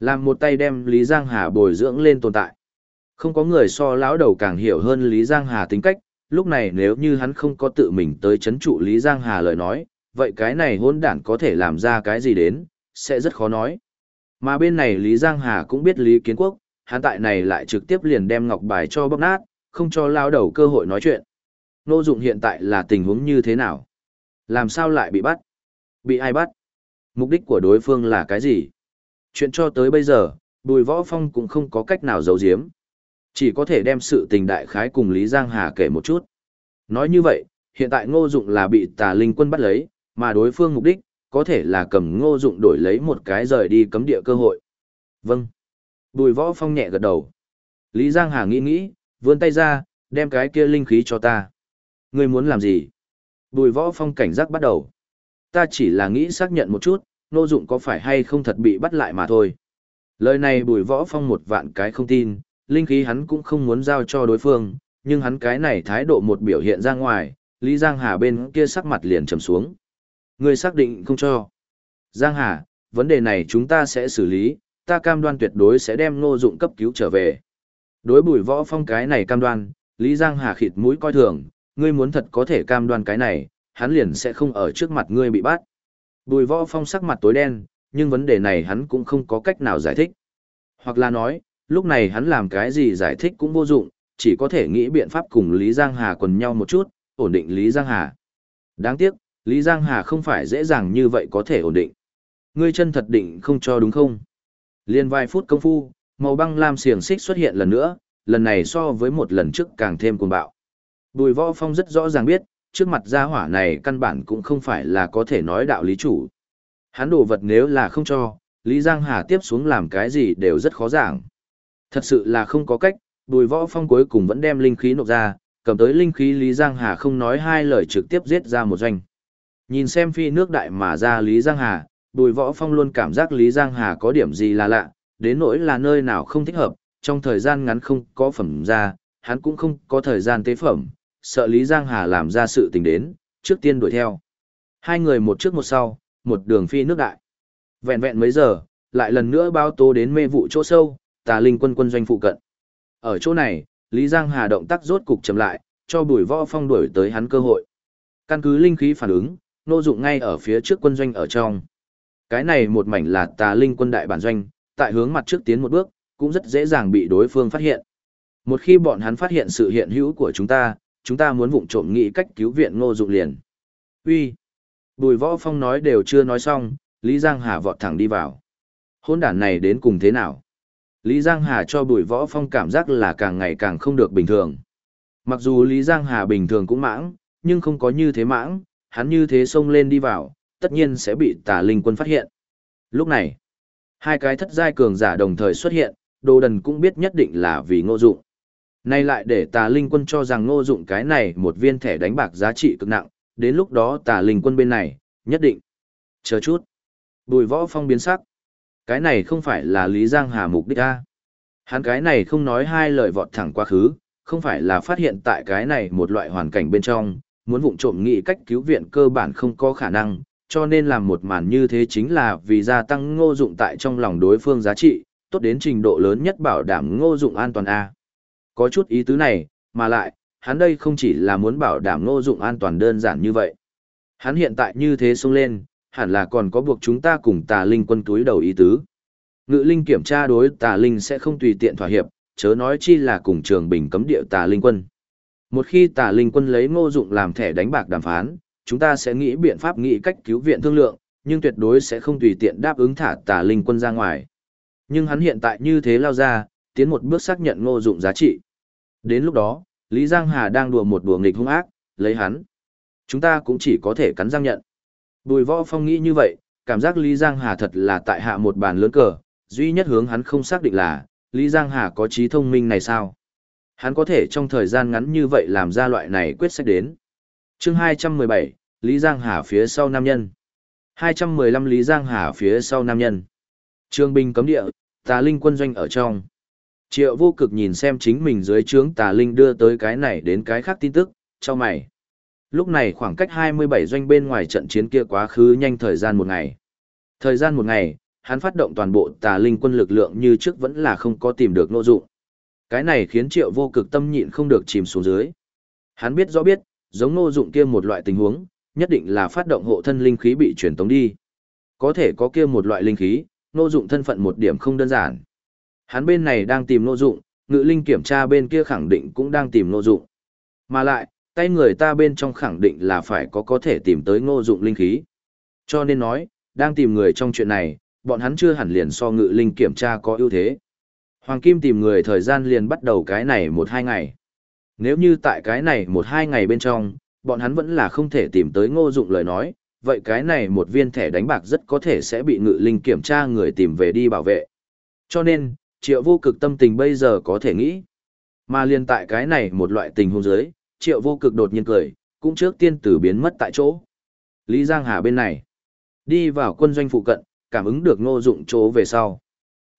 Làm một tay đem Lý Giang Hà bồi dưỡng lên tồn tại. Không có người so lão đầu càng hiểu hơn Lý Giang Hà tính cách, lúc này nếu như hắn không có tự mình tới chấn trụ Lý Giang Hà lời nói, vậy cái này hôn đản có thể làm ra cái gì đến, sẽ rất khó nói. Mà bên này Lý Giang Hà cũng biết Lý Kiến Quốc, hắn tại này lại trực tiếp liền đem ngọc bài cho bóc nát, không cho lao đầu cơ hội nói chuyện. Nô dụng hiện tại là tình huống như thế nào? Làm sao lại bị bắt? Bị ai bắt? Mục đích của đối phương là cái gì? Chuyện cho tới bây giờ, Bùi Võ Phong cũng không có cách nào giấu giếm. Chỉ có thể đem sự tình đại khái cùng Lý Giang Hà kể một chút. Nói như vậy, hiện tại ngô dụng là bị tà linh quân bắt lấy, mà đối phương mục đích, có thể là cầm ngô dụng đổi lấy một cái rời đi cấm địa cơ hội. Vâng. Bùi võ phong nhẹ gật đầu. Lý Giang Hà nghĩ nghĩ, vươn tay ra, đem cái kia linh khí cho ta. Ngươi muốn làm gì? Bùi võ phong cảnh giác bắt đầu. Ta chỉ là nghĩ xác nhận một chút, ngô dụng có phải hay không thật bị bắt lại mà thôi. Lời này bùi võ phong một vạn cái không tin, linh khí hắn cũng không muốn giao cho đối phương, nhưng hắn cái này thái độ một biểu hiện ra ngoài, Lý Giang Hà bên kia sắc mặt liền trầm xuống. Ngươi xác định không cho. Giang Hà, vấn đề này chúng ta sẽ xử lý, ta cam đoan tuyệt đối sẽ đem ngô dụng cấp cứu trở về. Đối bùi võ phong cái này cam đoan, Lý Giang Hà khịt mũi coi thường, ngươi muốn thật có thể cam đoan cái này, hắn liền sẽ không ở trước mặt ngươi bị bắt. Bùi võ phong sắc mặt tối đen, nhưng vấn đề này hắn cũng không có cách nào giải thích. Hoặc là nói, lúc này hắn làm cái gì giải thích cũng vô dụng, chỉ có thể nghĩ biện pháp cùng Lý Giang Hà quần nhau một chút, ổn định Lý Giang Hà. Đáng tiếc, Lý Giang Hà không phải dễ dàng như vậy có thể ổn định. Ngươi chân thật định không cho đúng không? Liên vài phút công phu, màu băng lam xiềng xích xuất hiện lần nữa, lần này so với một lần trước càng thêm cuồng bạo. Bùi võ phong rất rõ ràng biết, trước mặt gia hỏa này căn bản cũng không phải là có thể nói đạo lý chủ. Hắn đồ vật nếu là không cho, Lý Giang Hà tiếp xuống làm cái gì đều rất khó giảng. Thật sự là không có cách, đùi võ phong cuối cùng vẫn đem linh khí nộp ra, cầm tới linh khí Lý Giang Hà không nói hai lời trực tiếp giết ra một doanh. Nhìn xem phi nước đại mà ra Lý Giang Hà, đùi Võ Phong luôn cảm giác Lý Giang Hà có điểm gì là lạ, đến nỗi là nơi nào không thích hợp, trong thời gian ngắn không có phẩm ra, hắn cũng không có thời gian tế phẩm, sợ Lý Giang Hà làm ra sự tình đến, trước tiên đuổi theo. Hai người một trước một sau, một đường phi nước đại. Vẹn vẹn mấy giờ, lại lần nữa bao tố đến mê vụ chỗ sâu, tà linh quân quân doanh phụ cận. Ở chỗ này, Lý Giang Hà động tác rốt cục chậm lại, cho bùi võ phong đuổi tới hắn cơ hội. Căn cứ linh khí phản ứng, nô dụng ngay ở phía trước quân doanh ở trong. Cái này một mảnh là tà linh quân đại bản doanh, tại hướng mặt trước tiến một bước, cũng rất dễ dàng bị đối phương phát hiện. Một khi bọn hắn phát hiện sự hiện hữu của chúng ta, chúng ta muốn vụng trộm nghĩ cách cứu viện ngô dụng liền. Uy, Bùi võ phong nói đều chưa nói xong, Lý Giang Hà vọt thẳng đi vào. Hôn đản này đến cùng thế nào? Lý Giang Hà cho bùi võ phong cảm giác là càng ngày càng không được bình thường. Mặc dù Lý Giang Hà bình thường cũng mãng, nhưng không có như thế mãng, hắn như thế xông lên đi vào, tất nhiên sẽ bị tà linh quân phát hiện. Lúc này, hai cái thất giai cường giả đồng thời xuất hiện, đồ đần cũng biết nhất định là vì ngô dụng. Nay lại để tà linh quân cho rằng ngô dụng cái này một viên thẻ đánh bạc giá trị cực nặng, đến lúc đó tà linh quân bên này, nhất định. Chờ chút. Bùi võ phong biến sắc. Cái này không phải là Lý Giang Hà mục đích a. Hắn cái này không nói hai lời vọt thẳng quá khứ, không phải là phát hiện tại cái này một loại hoàn cảnh bên trong, muốn vụng trộm nghĩ cách cứu viện cơ bản không có khả năng, cho nên làm một màn như thế chính là vì gia tăng ngô dụng tại trong lòng đối phương giá trị, tốt đến trình độ lớn nhất bảo đảm ngô dụng an toàn A. Có chút ý tứ này, mà lại, hắn đây không chỉ là muốn bảo đảm ngô dụng an toàn đơn giản như vậy. Hắn hiện tại như thế xông lên, hẳn là còn có buộc chúng ta cùng tà linh quân túi đầu ý tứ. Ngự linh kiểm tra đối tà linh sẽ không tùy tiện thỏa hiệp, chớ nói chi là cùng trường bình cấm địa tà linh quân. Một khi tà linh quân lấy ngô dụng làm thẻ đánh bạc đàm phán, chúng ta sẽ nghĩ biện pháp nghĩ cách cứu viện thương lượng, nhưng tuyệt đối sẽ không tùy tiện đáp ứng thả tà linh quân ra ngoài. Nhưng hắn hiện tại như thế lao ra, tiến một bước xác nhận ngô dụng giá trị. Đến lúc đó, Lý Giang Hà đang đùa một đùa nghịch hung ác, lấy hắn. Chúng ta cũng chỉ có thể cắn răng nhận. Bùi võ phong nghĩ như vậy, cảm giác Lý Giang Hà thật là tại hạ một bàn lớn cờ, duy nhất hướng hắn không xác định là, Lý Giang Hà có trí thông minh này sao? Hắn có thể trong thời gian ngắn như vậy làm ra loại này quyết sách đến. chương 217, Lý Giang Hà phía sau nam nhân. 215 Lý Giang Hà phía sau nam nhân. Trương binh cấm địa, tà linh quân doanh ở trong. Triệu vô cực nhìn xem chính mình dưới trướng tà linh đưa tới cái này đến cái khác tin tức, cho mày. Lúc này khoảng cách 27 doanh bên ngoài trận chiến kia quá khứ nhanh thời gian một ngày. Thời gian một ngày, hắn phát động toàn bộ tà linh quân lực lượng như trước vẫn là không có tìm được nô dụng. Cái này khiến triệu vô cực tâm nhịn không được chìm xuống dưới. Hắn biết rõ biết, giống nô dụng kia một loại tình huống, nhất định là phát động hộ thân linh khí bị truyền tống đi. Có thể có kia một loại linh khí, nô dụng thân phận một điểm không đơn giản. Hắn bên này đang tìm nô dụng, ngự linh kiểm tra bên kia khẳng định cũng đang tìm nô dụng. Mà lại, tay người ta bên trong khẳng định là phải có có thể tìm tới ngô dụng linh khí. Cho nên nói, đang tìm người trong chuyện này, bọn hắn chưa hẳn liền so ngự linh kiểm tra có ưu thế. Hoàng Kim tìm người thời gian liền bắt đầu cái này một hai ngày. Nếu như tại cái này một hai ngày bên trong, bọn hắn vẫn là không thể tìm tới ngô dụng lời nói, vậy cái này một viên thẻ đánh bạc rất có thể sẽ bị ngự linh kiểm tra người tìm về đi bảo vệ. Cho nên, triệu vô cực tâm tình bây giờ có thể nghĩ. Mà liên tại cái này một loại tình huống giới, triệu vô cực đột nhiên cười, cũng trước tiên tử biến mất tại chỗ. Lý Giang Hà bên này, đi vào quân doanh phụ cận, cảm ứng được ngô dụng chỗ về sau.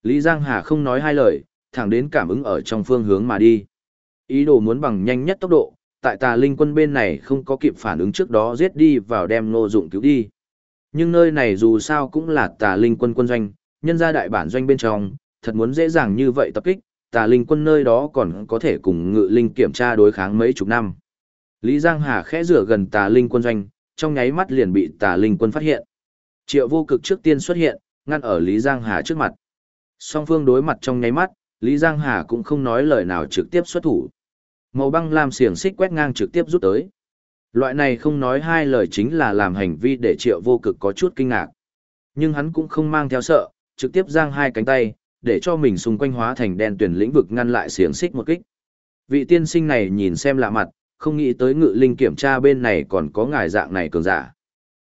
Lý Giang Hà không nói hai lời, thẳng đến cảm ứng ở trong phương hướng mà đi. Ý đồ muốn bằng nhanh nhất tốc độ, tại tà linh quân bên này không có kịp phản ứng trước đó giết đi vào đem ngô dụng cứu đi. Nhưng nơi này dù sao cũng là tà linh quân quân doanh, nhân gia đại bản doanh bên trong, thật muốn dễ dàng như vậy tập kích, tà linh quân nơi đó còn có thể cùng ngự linh kiểm tra đối kháng mấy chục năm. Lý Giang Hà khẽ rửa gần tà linh quân doanh, trong nháy mắt liền bị tà linh quân phát hiện. Triệu vô cực trước tiên xuất hiện, ngăn ở Lý Giang Hà trước mặt. Song phương đối mặt trong nháy mắt, Lý Giang Hà cũng không nói lời nào trực tiếp xuất thủ. Màu băng làm xiềng xích quét ngang trực tiếp rút tới. Loại này không nói hai lời chính là làm hành vi để triệu vô cực có chút kinh ngạc. Nhưng hắn cũng không mang theo sợ, trực tiếp giang hai cánh tay, để cho mình xung quanh hóa thành đen tuyển lĩnh vực ngăn lại xiềng xích một kích. Vị tiên sinh này nhìn xem lạ mặt, không nghĩ tới ngự linh kiểm tra bên này còn có ngài dạng này cường giả.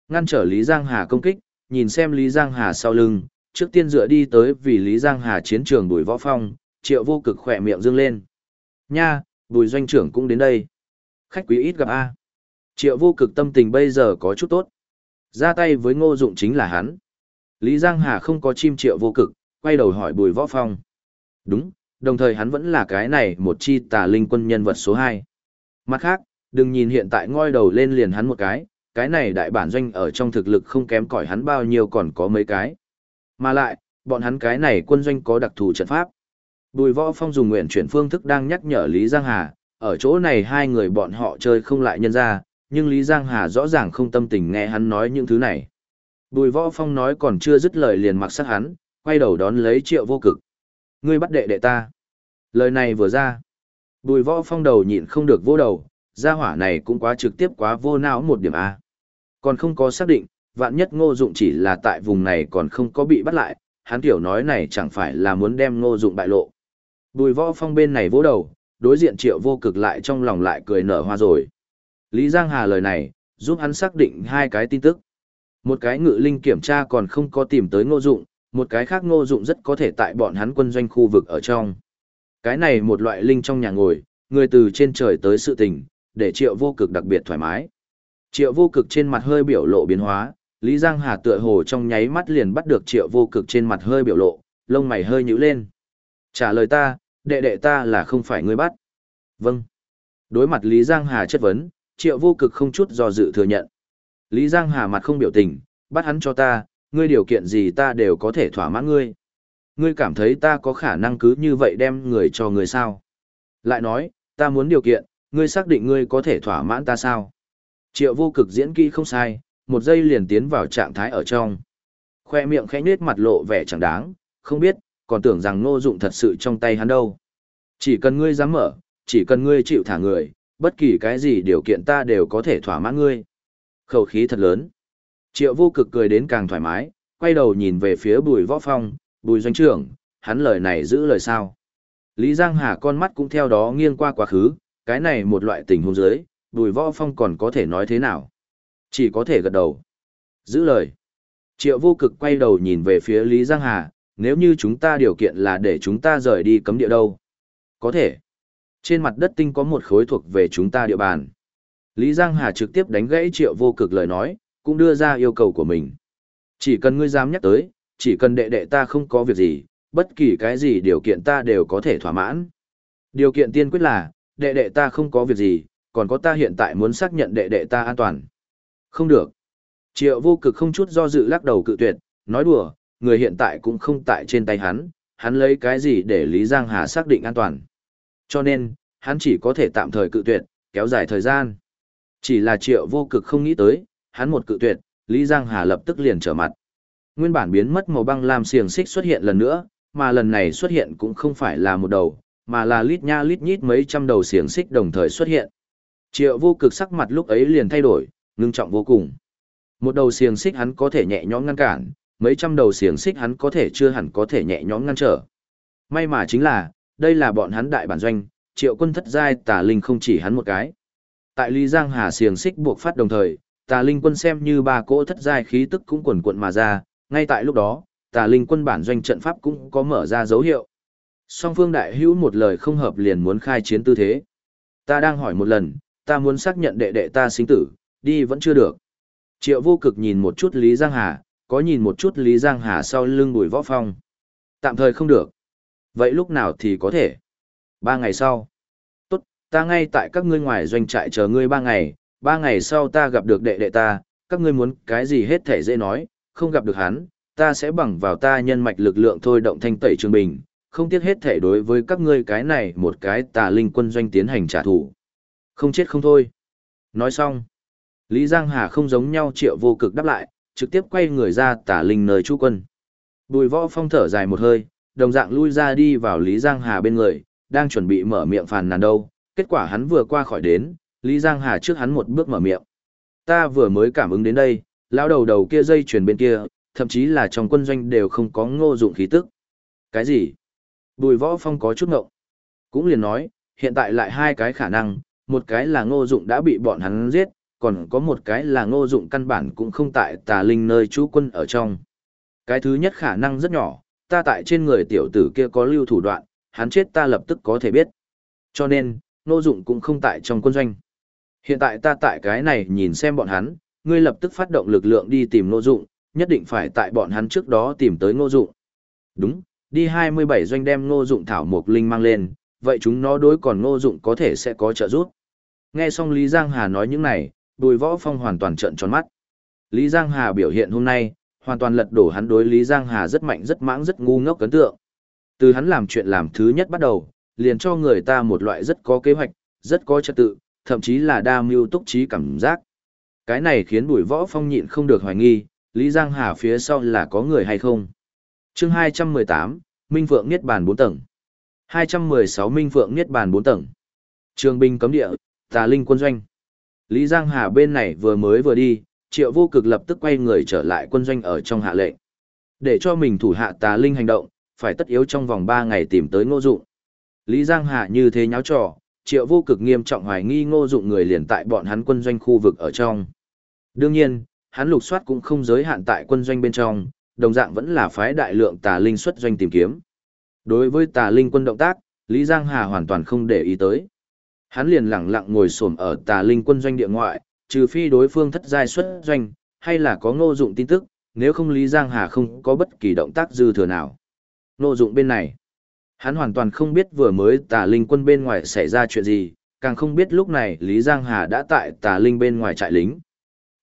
Ngăn trở Lý Giang Hà công kích, nhìn xem Lý Giang Hà sau lưng, trước tiên dựa đi tới vì Lý Giang Hà chiến trường đuổi võ phong, triệu vô cực khỏe miệng dương lên. Nha, bùi doanh trưởng cũng đến đây. Khách quý ít gặp A. Triệu vô cực tâm tình bây giờ có chút tốt. Ra tay với ngô dụng chính là hắn. Lý Giang Hà không có chim triệu vô cực, quay đầu hỏi bùi võ phong. Đúng, đồng thời hắn vẫn là cái này một chi tà linh quân nhân vật số 2. Mặt khác, đừng nhìn hiện tại ngoi đầu lên liền hắn một cái, cái này đại bản doanh ở trong thực lực không kém cỏi hắn bao nhiêu còn có mấy cái. Mà lại, bọn hắn cái này quân doanh có đặc thù trận pháp. Bùi võ phong dùng nguyện chuyển phương thức đang nhắc nhở Lý Giang Hà, ở chỗ này hai người bọn họ chơi không lại nhân ra, nhưng Lý Giang Hà rõ ràng không tâm tình nghe hắn nói những thứ này. Bùi võ phong nói còn chưa dứt lời liền mặc sắc hắn, quay đầu đón lấy triệu vô cực. Ngươi bắt đệ đệ ta. Lời này vừa ra. Bùi võ phong đầu nhịn không được vô đầu, gia hỏa này cũng quá trực tiếp quá vô não một điểm A. Còn không có xác định, vạn nhất ngô dụng chỉ là tại vùng này còn không có bị bắt lại, hắn tiểu nói này chẳng phải là muốn đem ngô dụng bại lộ. Bùi võ phong bên này vỗ đầu, đối diện triệu vô cực lại trong lòng lại cười nở hoa rồi. Lý Giang Hà lời này, giúp hắn xác định hai cái tin tức. Một cái ngự linh kiểm tra còn không có tìm tới ngô dụng, một cái khác ngô dụng rất có thể tại bọn hắn quân doanh khu vực ở trong. Cái này một loại linh trong nhà ngồi, người từ trên trời tới sự tình, để triệu vô cực đặc biệt thoải mái. Triệu vô cực trên mặt hơi biểu lộ biến hóa, Lý Giang Hà tựa hồ trong nháy mắt liền bắt được triệu vô cực trên mặt hơi biểu lộ, lông mày hơi nhíu lên. Trả lời ta, đệ đệ ta là không phải ngươi bắt. Vâng. Đối mặt Lý Giang Hà chất vấn, triệu vô cực không chút do dự thừa nhận. Lý Giang Hà mặt không biểu tình, bắt hắn cho ta, ngươi điều kiện gì ta đều có thể thỏa mãn ngươi. Ngươi cảm thấy ta có khả năng cứ như vậy đem người cho người sao? Lại nói, ta muốn điều kiện, ngươi xác định ngươi có thể thỏa mãn ta sao? Triệu vô cực diễn kỹ không sai, một giây liền tiến vào trạng thái ở trong. Khoe miệng khẽ nết mặt lộ vẻ chẳng đáng, không biết, còn tưởng rằng ngô dụng thật sự trong tay hắn đâu. Chỉ cần ngươi dám mở, chỉ cần ngươi chịu thả người, bất kỳ cái gì điều kiện ta đều có thể thỏa mãn ngươi. Khẩu khí thật lớn. Triệu vô cực cười đến càng thoải mái, quay đầu nhìn về phía bùi võ phong, bùi doanh trưởng, hắn lời này giữ lời sao. Lý Giang Hà con mắt cũng theo đó nghiêng qua quá khứ, cái này một loại tình huống dưới, bùi võ phong còn có thể nói thế nào. Chỉ có thể gật đầu. Giữ lời. Triệu vô cực quay đầu nhìn về phía Lý Giang Hà, nếu như chúng ta điều kiện là để chúng ta rời đi cấm địa đâu. Có thể. Trên mặt đất tinh có một khối thuộc về chúng ta địa bàn. Lý Giang Hà trực tiếp đánh gãy triệu vô cực lời nói, cũng đưa ra yêu cầu của mình. Chỉ cần ngươi dám nhắc tới, chỉ cần đệ đệ ta không có việc gì, bất kỳ cái gì điều kiện ta đều có thể thỏa mãn. Điều kiện tiên quyết là, đệ đệ ta không có việc gì, còn có ta hiện tại muốn xác nhận đệ đệ ta an toàn. Không được. Triệu vô cực không chút do dự lắc đầu cự tuyệt, nói đùa, người hiện tại cũng không tại trên tay hắn, hắn lấy cái gì để Lý Giang Hà xác định an toàn. Cho nên, hắn chỉ có thể tạm thời cự tuyệt, kéo dài thời gian. Chỉ là triệu vô cực không nghĩ tới, hắn một cự tuyệt, Lý Giang Hà lập tức liền trở mặt. Nguyên bản biến mất màu băng làm xiềng xích xuất hiện lần nữa, mà lần này xuất hiện cũng không phải là một đầu, mà là lít nha lít nhít mấy trăm đầu xiềng xích đồng thời xuất hiện. Triệu vô cực sắc mặt lúc ấy liền thay đổi, ngưng trọng vô cùng. Một đầu xiềng xích hắn có thể nhẹ nhõm ngăn cản, mấy trăm đầu xiềng xích hắn có thể chưa hẳn có thể nhẹ nhõm ngăn trở. May mà chính là, đây là bọn hắn đại bản doanh, triệu quân thất giai tà linh không chỉ hắn một cái. Tại Lý Giang Hà xiềng xích buộc phát đồng thời, tà linh quân xem như ba cỗ thất giai khí tức cũng quần quận mà ra, ngay tại lúc đó, tà linh quân bản doanh trận pháp cũng có mở ra dấu hiệu. Song phương đại hữu một lời không hợp liền muốn khai chiến tư thế. Ta đang hỏi một lần, ta muốn xác nhận đệ đệ ta sinh tử, đi vẫn chưa được. Triệu vô cực nhìn một chút Lý Giang Hà, có nhìn một chút Lý Giang Hà sau lưng bùi võ phong. Tạm thời không được. Vậy lúc nào thì có thể? Ba ngày sau. Tốt, ta ngay tại các ngươi ngoài doanh trại chờ ngươi ba ngày, ba ngày sau ta gặp được đệ đệ ta, các ngươi muốn cái gì hết thể dễ nói, không gặp được hắn, ta sẽ bằng vào ta nhân mạch lực lượng thôi động thanh tẩy trường bình, không tiếc hết thể đối với các ngươi cái này một cái tà linh quân doanh tiến hành trả thù. Không chết không thôi. Nói xong. Lý Giang Hà không giống nhau triệu vô cực đáp lại, trực tiếp quay người ra tả linh nơi chú quân. Bùi võ phong thở dài một hơi, đồng dạng lui ra đi vào Lý Giang Hà bên người, đang chuẩn bị mở miệng phàn nàn đâu. Kết quả hắn vừa qua khỏi đến, Lý Giang Hà trước hắn một bước mở miệng. Ta vừa mới cảm ứng đến đây, lão đầu đầu kia dây chuyển bên kia, thậm chí là trong quân doanh đều không có ngô dụng khí tức. Cái gì? Bùi võ phong có chút ngộng. Cũng liền nói, hiện tại lại hai cái khả năng, một cái là ngô dụng đã bị bọn hắn giết, còn có một cái là ngô dụng căn bản cũng không tại tà linh nơi trú quân ở trong. Cái thứ nhất khả năng rất nhỏ, ta tại trên người tiểu tử kia có lưu thủ đoạn, hắn chết ta lập tức có thể biết. Cho nên, ngô dụng cũng không tại trong quân doanh. Hiện tại ta tại cái này nhìn xem bọn hắn, ngươi lập tức phát động lực lượng đi tìm ngô dụng, nhất định phải tại bọn hắn trước đó tìm tới ngô dụng. Đúng, đi 27 doanh đem ngô dụng thảo mục linh mang lên, vậy chúng nó đối còn ngô dụng có thể sẽ có trợ giúp. Nghe xong Lý Giang Hà nói những này, bùi võ phong hoàn toàn trợn tròn mắt. Lý Giang Hà biểu hiện hôm nay, hoàn toàn lật đổ hắn đối Lý Giang Hà rất mạnh rất mãng rất ngu ngốc ấn tượng. Từ hắn làm chuyện làm thứ nhất bắt đầu, liền cho người ta một loại rất có kế hoạch, rất có trật tự, thậm chí là đa mưu túc trí cảm giác. Cái này khiến bùi võ phong nhịn không được hoài nghi, Lý Giang Hà phía sau là có người hay không. chương 218, Minh Phượng Niết Bàn 4 tầng. 216 Minh Phượng Niết Bàn 4 tầng. Trường binh cấm địa, tà linh quân doanh. Lý Giang Hà bên này vừa mới vừa đi, triệu vô cực lập tức quay người trở lại quân doanh ở trong hạ lệnh. Để cho mình thủ hạ tà linh hành động, phải tất yếu trong vòng 3 ngày tìm tới ngô dụng. Lý Giang Hà như thế nháo trò, triệu vô cực nghiêm trọng hoài nghi ngô dụng người liền tại bọn hắn quân doanh khu vực ở trong. Đương nhiên, hắn lục soát cũng không giới hạn tại quân doanh bên trong, đồng dạng vẫn là phái đại lượng tà linh xuất doanh tìm kiếm. Đối với tà linh quân động tác, Lý Giang Hà hoàn toàn không để ý tới. Hắn liền lặng lặng ngồi xổm ở tà linh quân doanh địa ngoại, trừ phi đối phương thất giai xuất doanh, hay là có ngô dụng tin tức, nếu không Lý Giang Hà không có bất kỳ động tác dư thừa nào. Ngô dụng bên này, hắn hoàn toàn không biết vừa mới tà linh quân bên ngoài xảy ra chuyện gì, càng không biết lúc này Lý Giang Hà đã tại tà linh bên ngoài trại lính.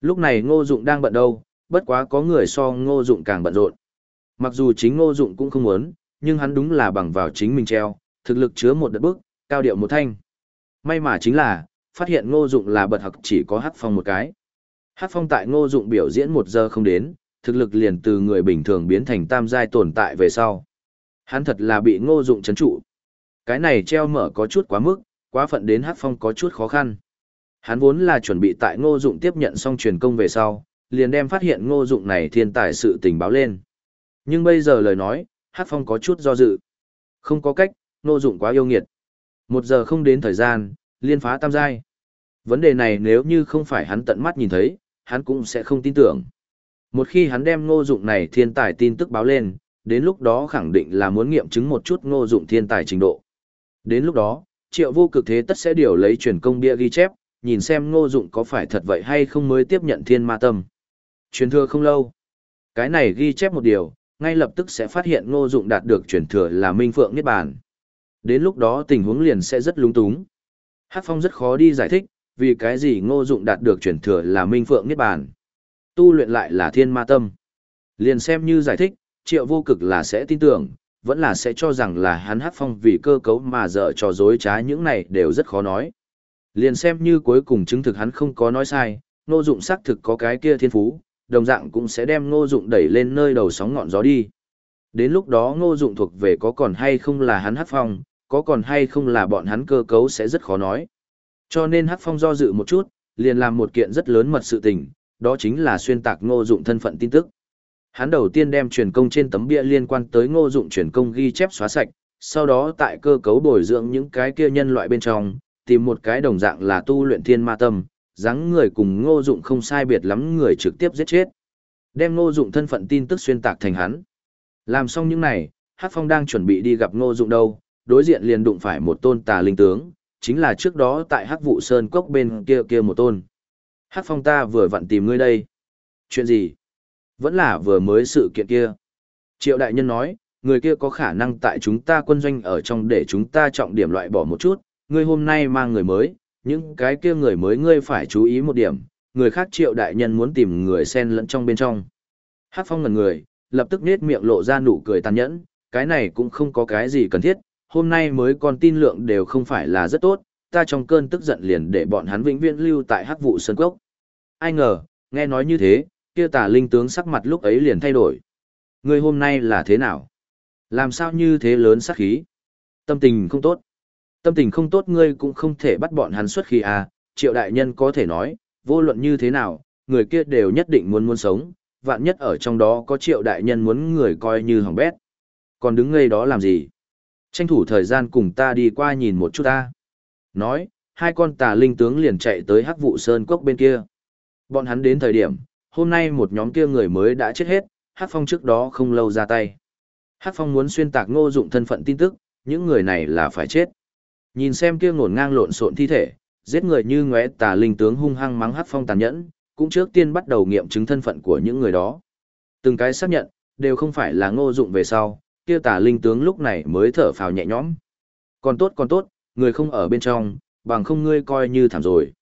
Lúc này ngô dụng đang bận đâu, bất quá có người so ngô dụng càng bận rộn. Mặc dù chính ngô dụng cũng không muốn, nhưng hắn đúng là bằng vào chính mình treo, thực lực chứa một đợt bước, cao điệu một thanh. May mà chính là, phát hiện ngô dụng là bật học chỉ có hát phong một cái. Hát phong tại ngô dụng biểu diễn một giờ không đến, thực lực liền từ người bình thường biến thành tam giai tồn tại về sau. Hắn thật là bị ngô dụng chấn trụ. Cái này treo mở có chút quá mức, quá phận đến hát phong có chút khó khăn. Hắn vốn là chuẩn bị tại ngô dụng tiếp nhận xong truyền công về sau, liền đem phát hiện ngô dụng này thiên tài sự tình báo lên. Nhưng bây giờ lời nói, hát phong có chút do dự. Không có cách, ngô dụng quá yêu nghiệt. Một giờ không đến thời gian, liên phá tam giai. Vấn đề này nếu như không phải hắn tận mắt nhìn thấy, hắn cũng sẽ không tin tưởng. Một khi hắn đem ngô dụng này thiên tài tin tức báo lên, đến lúc đó khẳng định là muốn nghiệm chứng một chút ngô dụng thiên tài trình độ. Đến lúc đó, triệu vô cực thế tất sẽ điều lấy truyền công bia ghi chép, nhìn xem ngô dụng có phải thật vậy hay không mới tiếp nhận thiên ma tâm. Truyền thừa không lâu. Cái này ghi chép một điều, ngay lập tức sẽ phát hiện ngô dụng đạt được truyền thừa là minh phượng niết bàn. Đến lúc đó tình huống liền sẽ rất lúng túng. Hát Phong rất khó đi giải thích, vì cái gì ngô dụng đạt được truyền thừa là minh phượng niết bàn. Tu luyện lại là thiên ma tâm. Liền xem như giải thích, triệu vô cực là sẽ tin tưởng, vẫn là sẽ cho rằng là hắn Hắc Phong vì cơ cấu mà dở trò dối trá những này đều rất khó nói. Liền xem như cuối cùng chứng thực hắn không có nói sai, ngô dụng xác thực có cái kia thiên phú, đồng dạng cũng sẽ đem ngô dụng đẩy lên nơi đầu sóng ngọn gió đi. Đến lúc đó ngô dụng thuộc về có còn hay không là hắn Hắc Phong, có còn hay không là bọn hắn cơ cấu sẽ rất khó nói. Cho nên Hắc Phong do dự một chút, liền làm một kiện rất lớn mật sự tình, đó chính là xuyên tạc ngô dụng thân phận tin tức. Hắn đầu tiên đem truyền công trên tấm bia liên quan tới ngô dụng truyền công ghi chép xóa sạch, sau đó tại cơ cấu bồi dưỡng những cái kia nhân loại bên trong, tìm một cái đồng dạng là tu luyện thiên ma tâm, dáng người cùng ngô dụng không sai biệt lắm người trực tiếp giết chết. Đem ngô dụng thân phận tin tức xuyên tạc thành hắn. Làm xong những này, Hắc Phong đang chuẩn bị đi gặp ngô dụng đâu, đối diện liền đụng phải một tôn tà linh tướng, chính là trước đó tại Hắc Vụ Sơn cốc bên kia kia một tôn. Hắc Phong ta vừa vặn tìm ngươi đây. Chuyện gì? Vẫn là vừa mới sự kiện kia. Triệu đại nhân nói, người kia có khả năng tại chúng ta quân doanh ở trong để chúng ta trọng điểm loại bỏ một chút, ngươi hôm nay mang người mới, những cái kia người mới ngươi phải chú ý một điểm, người khác triệu đại nhân muốn tìm người xen lẫn trong bên trong. Hắc Phong ngẩn người, lập tức nết miệng lộ ra nụ cười tàn nhẫn, cái này cũng không có cái gì cần thiết, hôm nay mới còn tin lượng đều không phải là rất tốt, ta trong cơn tức giận liền để bọn hắn vĩnh viễn lưu tại hắc vụ sơn cốc. Ai ngờ, nghe nói như thế, kia tà linh tướng sắc mặt lúc ấy liền thay đổi. Ngươi hôm nay là thế nào? Làm sao như thế lớn sắc khí? Tâm tình không tốt. Tâm tình không tốt ngươi cũng không thể bắt bọn hắn xuất khí à, triệu đại nhân có thể nói, vô luận như thế nào, người kia đều nhất định muốn muốn sống, vạn nhất ở trong đó có triệu đại nhân muốn người coi như hỏng bét. Còn đứng ngây đó làm gì? Tranh thủ thời gian cùng ta đi qua nhìn một chút ta. Nói, hai con tà linh tướng liền chạy tới hắc vụ sơn cốc bên kia. Bọn hắn đến thời điểm, hôm nay một nhóm kia người mới đã chết hết, hắc phong trước đó không lâu ra tay. Hắc phong muốn xuyên tạc ngô dụng thân phận tin tức, những người này là phải chết. Nhìn xem kia ngổn ngang lộn xộn thi thể, giết người như ngoé tà linh tướng hung hăng mắng hắc phong tàn nhẫn, cũng trước tiên bắt đầu nghiệm chứng thân phận của những người đó. Từng cái xác nhận, đều không phải là ngô dụng về sau, kia tà linh tướng lúc này mới thở phào nhẹ nhõm. Còn tốt còn tốt, người không ở bên trong, bằng không ngươi coi như thảm rồi.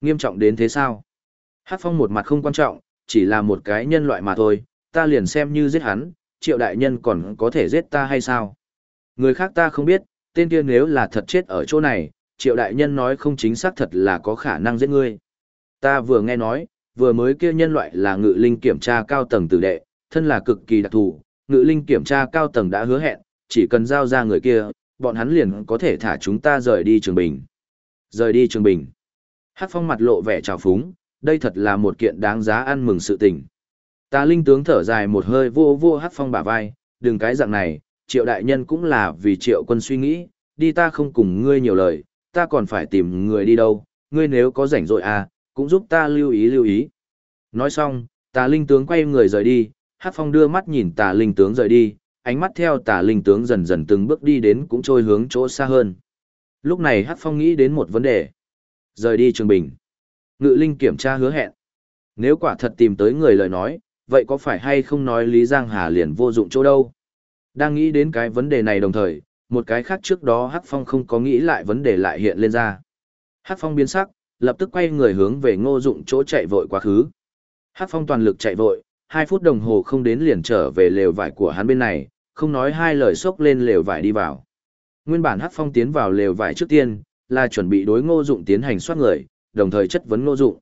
Nghiêm trọng đến thế sao? Hát phong một mặt không quan trọng, chỉ là một cái nhân loại mà thôi, ta liền xem như giết hắn, triệu đại nhân còn có thể giết ta hay sao? Người khác ta không biết, tên kia nếu là thật chết ở chỗ này, triệu đại nhân nói không chính xác thật là có khả năng giết ngươi. Ta vừa nghe nói, vừa mới kia nhân loại là ngự linh kiểm tra cao tầng tử đệ, thân là cực kỳ đặc thù, ngự linh kiểm tra cao tầng đã hứa hẹn, chỉ cần giao ra người kia, bọn hắn liền có thể thả chúng ta rời đi trường bình. Rời đi trường bình. Hắc phong mặt lộ vẻ trào phúng, đây thật là một kiện đáng giá ăn mừng sự tình. Ta linh tướng thở dài một hơi vô vô hát phong bả vai, đừng cái dạng này, triệu đại nhân cũng là vì triệu quân suy nghĩ, đi ta không cùng ngươi nhiều lời, ta còn phải tìm người đi đâu, ngươi nếu có rảnh rỗi à, cũng giúp ta lưu ý lưu ý. Nói xong, tà linh tướng quay người rời đi, hát phong đưa mắt nhìn tà linh tướng rời đi, ánh mắt theo tà linh tướng dần dần từng bước đi đến cũng trôi hướng chỗ xa hơn. Lúc này hát phong nghĩ đến một vấn đề. Rời đi trường bình. Ngự linh kiểm tra hứa hẹn. Nếu quả thật tìm tới người lời nói, vậy có phải hay không nói Lý Giang Hà liền vô dụng chỗ đâu? Đang nghĩ đến cái vấn đề này đồng thời, một cái khác trước đó Hắc Phong không có nghĩ lại vấn đề lại hiện lên ra. Hắc Phong biến sắc, lập tức quay người hướng về Ngô Dụng chỗ chạy vội quá khứ. Hắc Phong toàn lực chạy vội, hai phút đồng hồ không đến liền trở về lều vải của hắn bên này, không nói hai lời xốc lên lều vải đi vào. Nguyên bản Hắc Phong tiến vào lều vải trước tiên, là chuẩn bị đối Ngô Dụng tiến hành soát người, đồng thời chất vấn Ngô Dụng.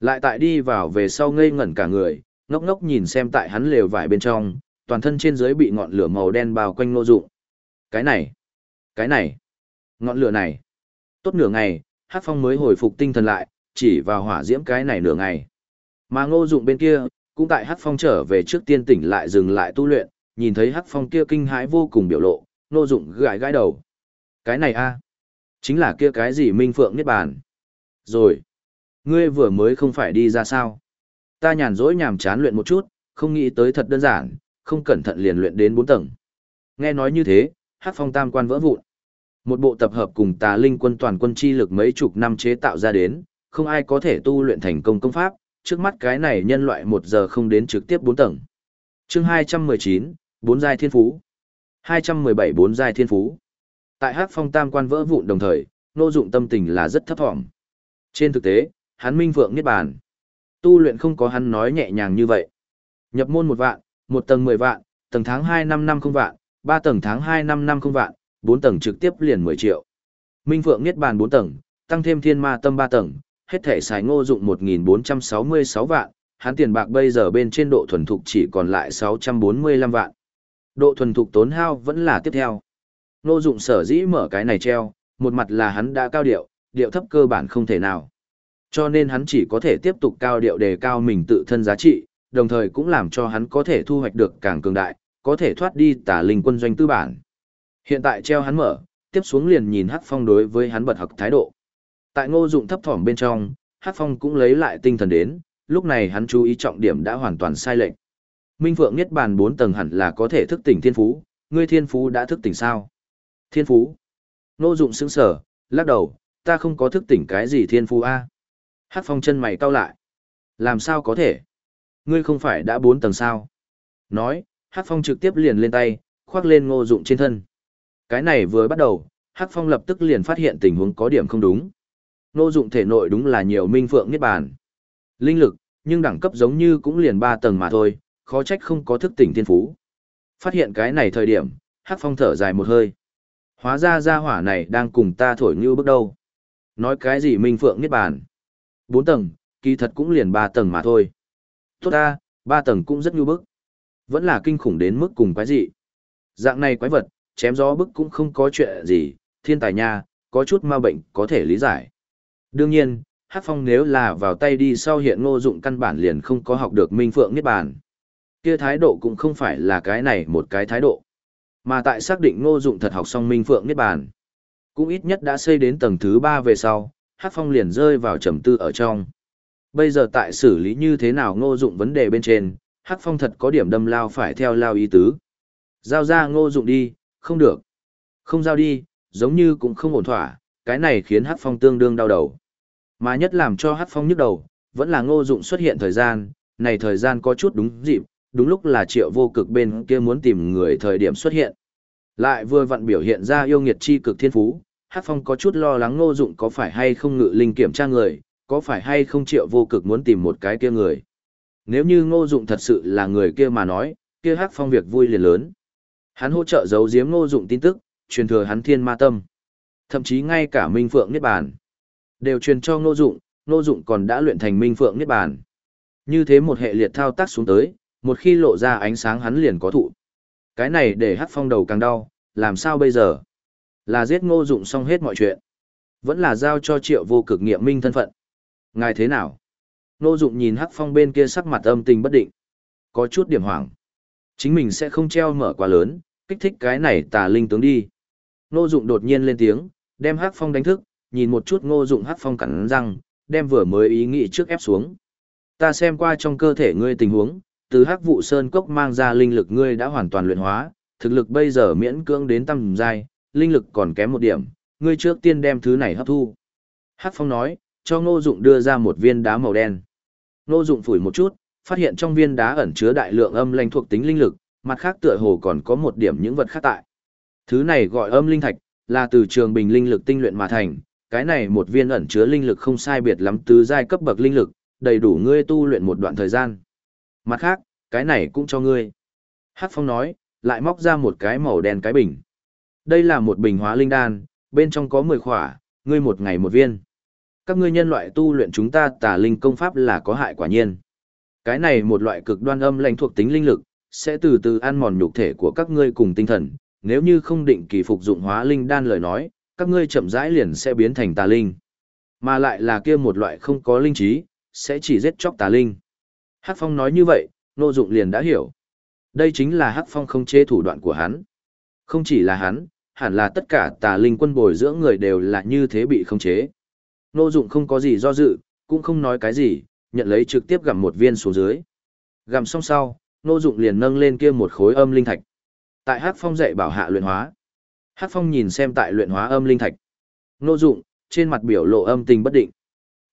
Lại tại đi vào về sau ngây ngẩn cả người, ngốc ngốc nhìn xem tại hắn lều vải bên trong, toàn thân trên dưới bị ngọn lửa màu đen bao quanh Ngô Dụng. Cái này, cái này, ngọn lửa này. Tốt nửa ngày, Hắc Phong mới hồi phục tinh thần lại, chỉ vào hỏa diễm cái này nửa ngày. Mà Ngô Dụng bên kia, cũng tại Hắc Phong trở về trước tiên tỉnh lại dừng lại tu luyện, nhìn thấy Hắc Phong kia kinh hãi vô cùng biểu lộ, Ngô Dụng gãi gãi đầu. Cái này a, chính là kia cái gì Minh Phượng Niết Bàn. Rồi, ngươi vừa mới không phải đi ra sao? Ta nhàn rỗi nhàm chán luyện một chút, không nghĩ tới thật đơn giản, không cẩn thận liền luyện đến bốn tầng. Nghe nói như thế, Hắc Phong tam quan vỡ vụn. Một bộ tập hợp cùng tà linh quân toàn quân chi lực mấy chục năm chế tạo ra đến, không ai có thể tu luyện thành công công pháp, trước mắt cái này nhân loại một giờ không đến trực tiếp bốn tầng. chương hai trăm mười chín bốn giai thiên phú. hai trăm mười bảy bốn giai thiên phú. Tại Hắc Phong tam quan vỡ vụn đồng thời, nô dụng tâm tình là rất thấp thỏm. Trên thực tế, hắn minh vượng niết bàn. Tu luyện không có hắn nói nhẹ nhàng như vậy. Nhập môn một vạn, một tầng mười vạn, tầng tháng hai năm năm không vạn, ba tầng tháng hai năm năm không vạn, bốn tầng trực tiếp liền mười triệu. Minh vượng Niết Bàn bốn tầng, tăng thêm Thiên Ma Tâm ba tầng, hết thể xài ngô dụng một nghìn bốn trăm sáu mươi sáu vạn, hắn tiền bạc bây giờ bên trên độ thuần thục chỉ còn lại sáu trăm bốn mươi lăm vạn. Độ thuần thục tốn hao vẫn là tiếp theo. Ngô dụng sở dĩ mở cái này treo, một mặt là hắn đã cao điệu, điệu thấp cơ bản không thể nào. Cho nên hắn chỉ có thể tiếp tục cao điệu đề cao mình tự thân giá trị, đồng thời cũng làm cho hắn có thể thu hoạch được càng cường đại, có thể thoát đi tả linh quân doanh tư bản. Hiện tại treo hắn mở, tiếp xuống liền nhìn Hắc Phong đối với hắn bật học thái độ. Tại Ngô Dụng thấp thỏm bên trong, Hắc Phong cũng lấy lại tinh thần đến, lúc này hắn chú ý trọng điểm đã hoàn toàn sai lệch. Minh Phượng Niết Bàn 4 tầng hẳn là có thể thức tỉnh thiên phú, ngươi thiên phú đã thức tỉnh sao? Thiên phú? Ngô Dụng sững sờ, lắc đầu, ta không có thức tỉnh cái gì thiên phú a. Hát Phong chân mày cau lại. Làm sao có thể? Ngươi không phải đã bốn tầng sao? Nói, Hát Phong trực tiếp liền lên tay, khoác lên Ngô Dụng trên thân. Cái này vừa bắt đầu, Hát Phong lập tức liền phát hiện tình huống có điểm không đúng. Ngô Dụng thể nội đúng là nhiều minh phượng niết bàn. Linh lực, nhưng đẳng cấp giống như cũng liền ba tầng mà thôi, khó trách không có thức tỉnh thiên phú. Phát hiện cái này thời điểm, Hát Phong thở dài một hơi. Hóa ra gia hỏa này đang cùng ta thổi như bước đầu. Nói cái gì minh phượng niết bàn? bốn tầng, kỳ thật cũng liền ba tầng mà thôi. Tốt ta, ba tầng cũng rất nhu bức. Vẫn là kinh khủng đến mức cùng quái dị. Dạng này quái vật, chém gió bức cũng không có chuyện gì, thiên tài nha, có chút ma bệnh có thể lý giải. Đương nhiên, Hát Phong nếu là vào tay đi sau hiện ngô dụng căn bản liền không có học được Minh Phượng Niết Bàn. Kia thái độ cũng không phải là cái này một cái thái độ. Mà tại xác định ngô dụng thật học xong Minh Phượng Niết Bàn. Cũng ít nhất đã xây đến tầng thứ ba về sau, Hát Phong liền rơi vào trầm tư ở trong. Bây giờ tại xử lý như thế nào ngô dụng vấn đề bên trên, Hắc Phong thật có điểm đâm lao phải theo lao ý tứ. Giao ra ngô dụng đi, không được. Không giao đi, giống như cũng không ổn thỏa, cái này khiến Hắc Phong tương đương đau đầu. Mà nhất làm cho Hắc Phong nhức đầu, vẫn là ngô dụng xuất hiện thời gian, này thời gian có chút đúng dịp, đúng lúc là triệu vô cực bên kia muốn tìm người thời điểm xuất hiện. Lại vừa vặn biểu hiện ra yêu nghiệt chi cực thiên phú, Hắc Phong có chút lo lắng ngô dụng có phải hay không ngự linh kiểm tra người, có phải hay không triệu vô cực muốn tìm một cái kia người. Nếu như ngô dụng thật sự là người kia mà nói, kia Hắc Phong việc vui liền lớn. Hắn hỗ trợ giấu giếm ngô dụng tin tức, truyền thừa hắn thiên ma tâm. Thậm chí ngay cả Minh Phượng Niết Bàn đều truyền cho ngô dụng, ngô dụng còn đã luyện thành Minh Phượng Niết Bàn. Như thế một hệ liệt thao tác xuống tới, một khi lộ ra ánh sáng hắn liền có thụ. Cái này để Hắc Phong đầu càng đau, làm sao bây giờ? Là giết ngô dụng xong hết mọi chuyện. Vẫn là giao cho triệu vô cực nghiệm minh thân phận. Ngài thế nào? Ngô dụng nhìn Hắc Phong bên kia sắc mặt âm tình bất định. Có chút điểm hoảng. Chính mình sẽ không treo mở quá lớn, kích thích cái này tà linh tướng đi. Ngô dụng đột nhiên lên tiếng, đem Hắc Phong đánh thức, nhìn một chút ngô dụng Hắc Phong cắn răng, đem vừa mới ý nghĩ trước ép xuống. Ta xem qua trong cơ thể ngươi tình huống, từ hắc vụ sơn cốc mang ra linh lực ngươi đã hoàn toàn luyện hóa, thực lực bây giờ miễn cưỡng đến tầm giai, linh lực còn kém một điểm, ngươi trước tiên đem thứ này hấp thu. Hắc Phong nói, cho Ngô Dụng đưa ra một viên đá màu đen. Ngô Dụng phủi một chút, phát hiện trong viên đá ẩn chứa đại lượng âm linh thuộc tính linh lực, mặt khác tựa hồ còn có một điểm những vật khác tại. Thứ này gọi âm linh thạch, là từ trường bình linh lực tinh luyện mà thành, cái này một viên ẩn chứa linh lực không sai biệt lắm tứ giai cấp bậc linh lực, đầy đủ ngươi tu luyện một đoạn thời gian. Mặt khác, cái này cũng cho ngươi. Hắc Phong nói, lại móc ra một cái màu đen cái bình. Đây là một bình hóa linh đan, bên trong có 10 khỏa, ngươi một ngày một viên. Các ngươi nhân loại tu luyện chúng ta tà linh công pháp là có hại quả nhiên. Cái này một loại cực đoan âm lãnh thuộc tính linh lực, sẽ từ từ ăn mòn nhục thể của các ngươi cùng tinh thần, nếu như không định kỳ phục dụng hóa linh đan lời nói, các ngươi chậm rãi liền sẽ biến thành tà linh. Mà lại là kia một loại không có linh trí, sẽ chỉ giết chóc tà linh. Hắc Phong nói như vậy, Nô Dụng liền đã hiểu. Đây chính là Hắc Phong không chế thủ đoạn của hắn. Không chỉ là hắn, hẳn là tất cả tà linh quân bồi dưỡng người đều là như thế bị không chế. Nô Dụng không có gì do dự, cũng không nói cái gì, nhận lấy trực tiếp gặm một viên xuống dưới. Gặm xong sau, Nô Dụng liền nâng lên kia một khối âm linh thạch. Tại Hắc Phong dạy bảo hạ luyện hóa. Hắc Phong nhìn xem tại luyện hóa âm linh thạch. Nô Dụng, trên mặt biểu lộ âm tình bất định.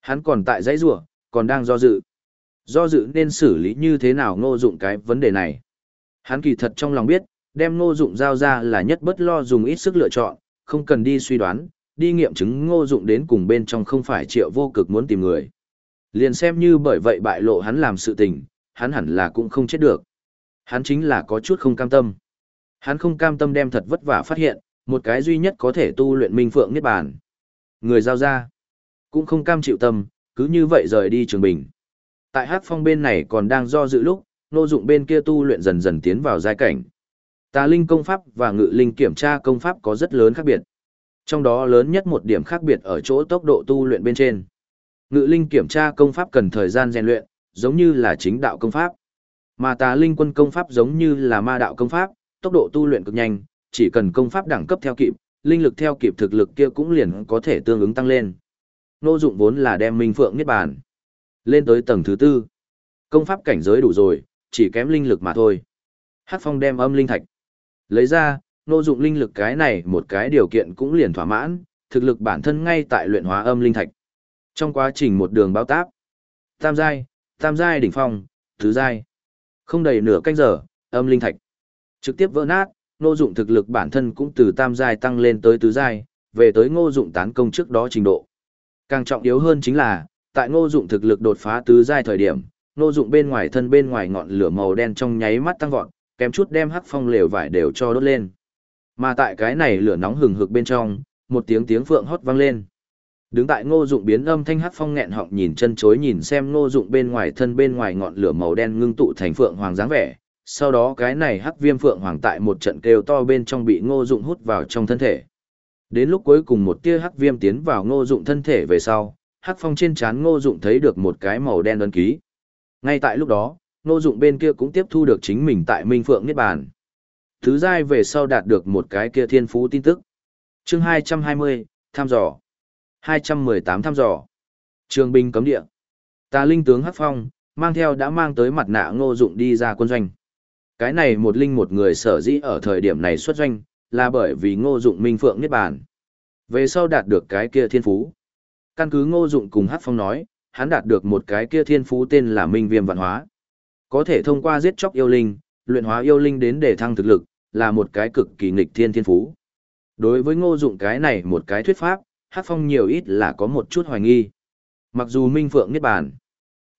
Hắn còn tại dãy rủa, còn đang do dự. Do dự nên xử lý như thế nào ngô dụng cái vấn đề này. Hắn kỳ thật trong lòng biết, đem ngô dụng giao ra là nhất bất lo dùng ít sức lựa chọn, không cần đi suy đoán, đi nghiệm chứng ngô dụng đến cùng bên trong không phải triệu vô cực muốn tìm người. Liền xem như bởi vậy bại lộ hắn làm sự tình, hắn hẳn là cũng không chết được. Hắn chính là có chút không cam tâm. Hắn không cam tâm đem thật vất vả phát hiện, một cái duy nhất có thể tu luyện minh phượng niết bàn. Người giao ra, cũng không cam chịu tâm, cứ như vậy rời đi trường bình. Tại Hắc Phong bên này còn đang do dự lúc, nô dụng bên kia tu luyện dần dần tiến vào giai cảnh. Tà linh công pháp và ngự linh kiểm tra công pháp có rất lớn khác biệt. Trong đó lớn nhất một điểm khác biệt ở chỗ tốc độ tu luyện bên trên. Ngự linh kiểm tra công pháp cần thời gian rèn luyện, giống như là chính đạo công pháp. Mà tà linh quân công pháp giống như là ma đạo công pháp, tốc độ tu luyện cực nhanh, chỉ cần công pháp đẳng cấp theo kịp, linh lực theo kịp thực lực kia cũng liền có thể tương ứng tăng lên. Nô dụng vốn là đem minh phượng niết bàn lên tới tầng thứ tư. Công pháp cảnh giới đủ rồi, chỉ kém linh lực mà thôi. Hắc Phong đem âm linh thạch lấy ra, nô dụng linh lực cái này một cái điều kiện cũng liền thỏa mãn, thực lực bản thân ngay tại luyện hóa âm linh thạch. Trong quá trình một đường báo táp, tam giai, tam giai đỉnh phong, thứ giai. Không đầy nửa canh giờ, âm linh thạch trực tiếp vỡ nát, nô dụng thực lực bản thân cũng từ tam giai tăng lên tới tứ giai, về tới ngô dụng tán công trước đó trình độ. Càng trọng yếu hơn chính là, tại ngô dụng thực lực đột phá tứ giai thời điểm, ngô dụng bên ngoài thân bên ngoài ngọn lửa màu đen trong nháy mắt tăng vọt, kém chút đem hắc phong lều vải đều cho đốt lên. Mà tại cái này lửa nóng hừng hực bên trong, một tiếng tiếng phượng hót vang lên. Đứng tại ngô dụng biến âm thanh hắc phong nghẹn họng nhìn chân chối nhìn xem ngô dụng bên ngoài thân bên ngoài ngọn lửa màu đen ngưng tụ thành phượng hoàng dáng vẻ. Sau đó cái này hắc viêm phượng hoàng tại một trận kêu to bên trong bị ngô dụng hút vào trong thân thể. Đến lúc cuối cùng một tia hắc viêm tiến vào ngô dụng thân thể về sau, hắc phong trên trán ngô dụng thấy được một cái màu đen ấn ký. Ngay tại lúc đó, ngô dụng bên kia cũng tiếp thu được chính mình tại Minh Phượng Niết Bàn. Thứ giai về sau đạt được một cái kia thiên phú tin tức. chương 220, thăm dò. 218 thăm dò. Trường binh cấm địa. Tà linh tướng Hắc Phong, mang theo đã mang tới mặt nạ ngô dụng đi ra quân doanh. Cái này một linh một người sở dĩ ở thời điểm này xuất doanh, là bởi vì ngô dụng minh phượng niết bàn. Về sau đạt được cái kia thiên phú. Căn cứ ngô dụng cùng hát phong nói, hắn đạt được một cái kia thiên phú tên là Minh Viêm văn Hóa. Có thể thông qua giết chóc yêu linh, luyện hóa yêu linh đến để thăng thực lực, là một cái cực kỳ nghịch thiên thiên phú. Đối với ngô dụng cái này một cái thuyết pháp, Hắc Phong nhiều ít là có một chút hoài nghi. Mặc dù Minh Phượng Niết Bàn,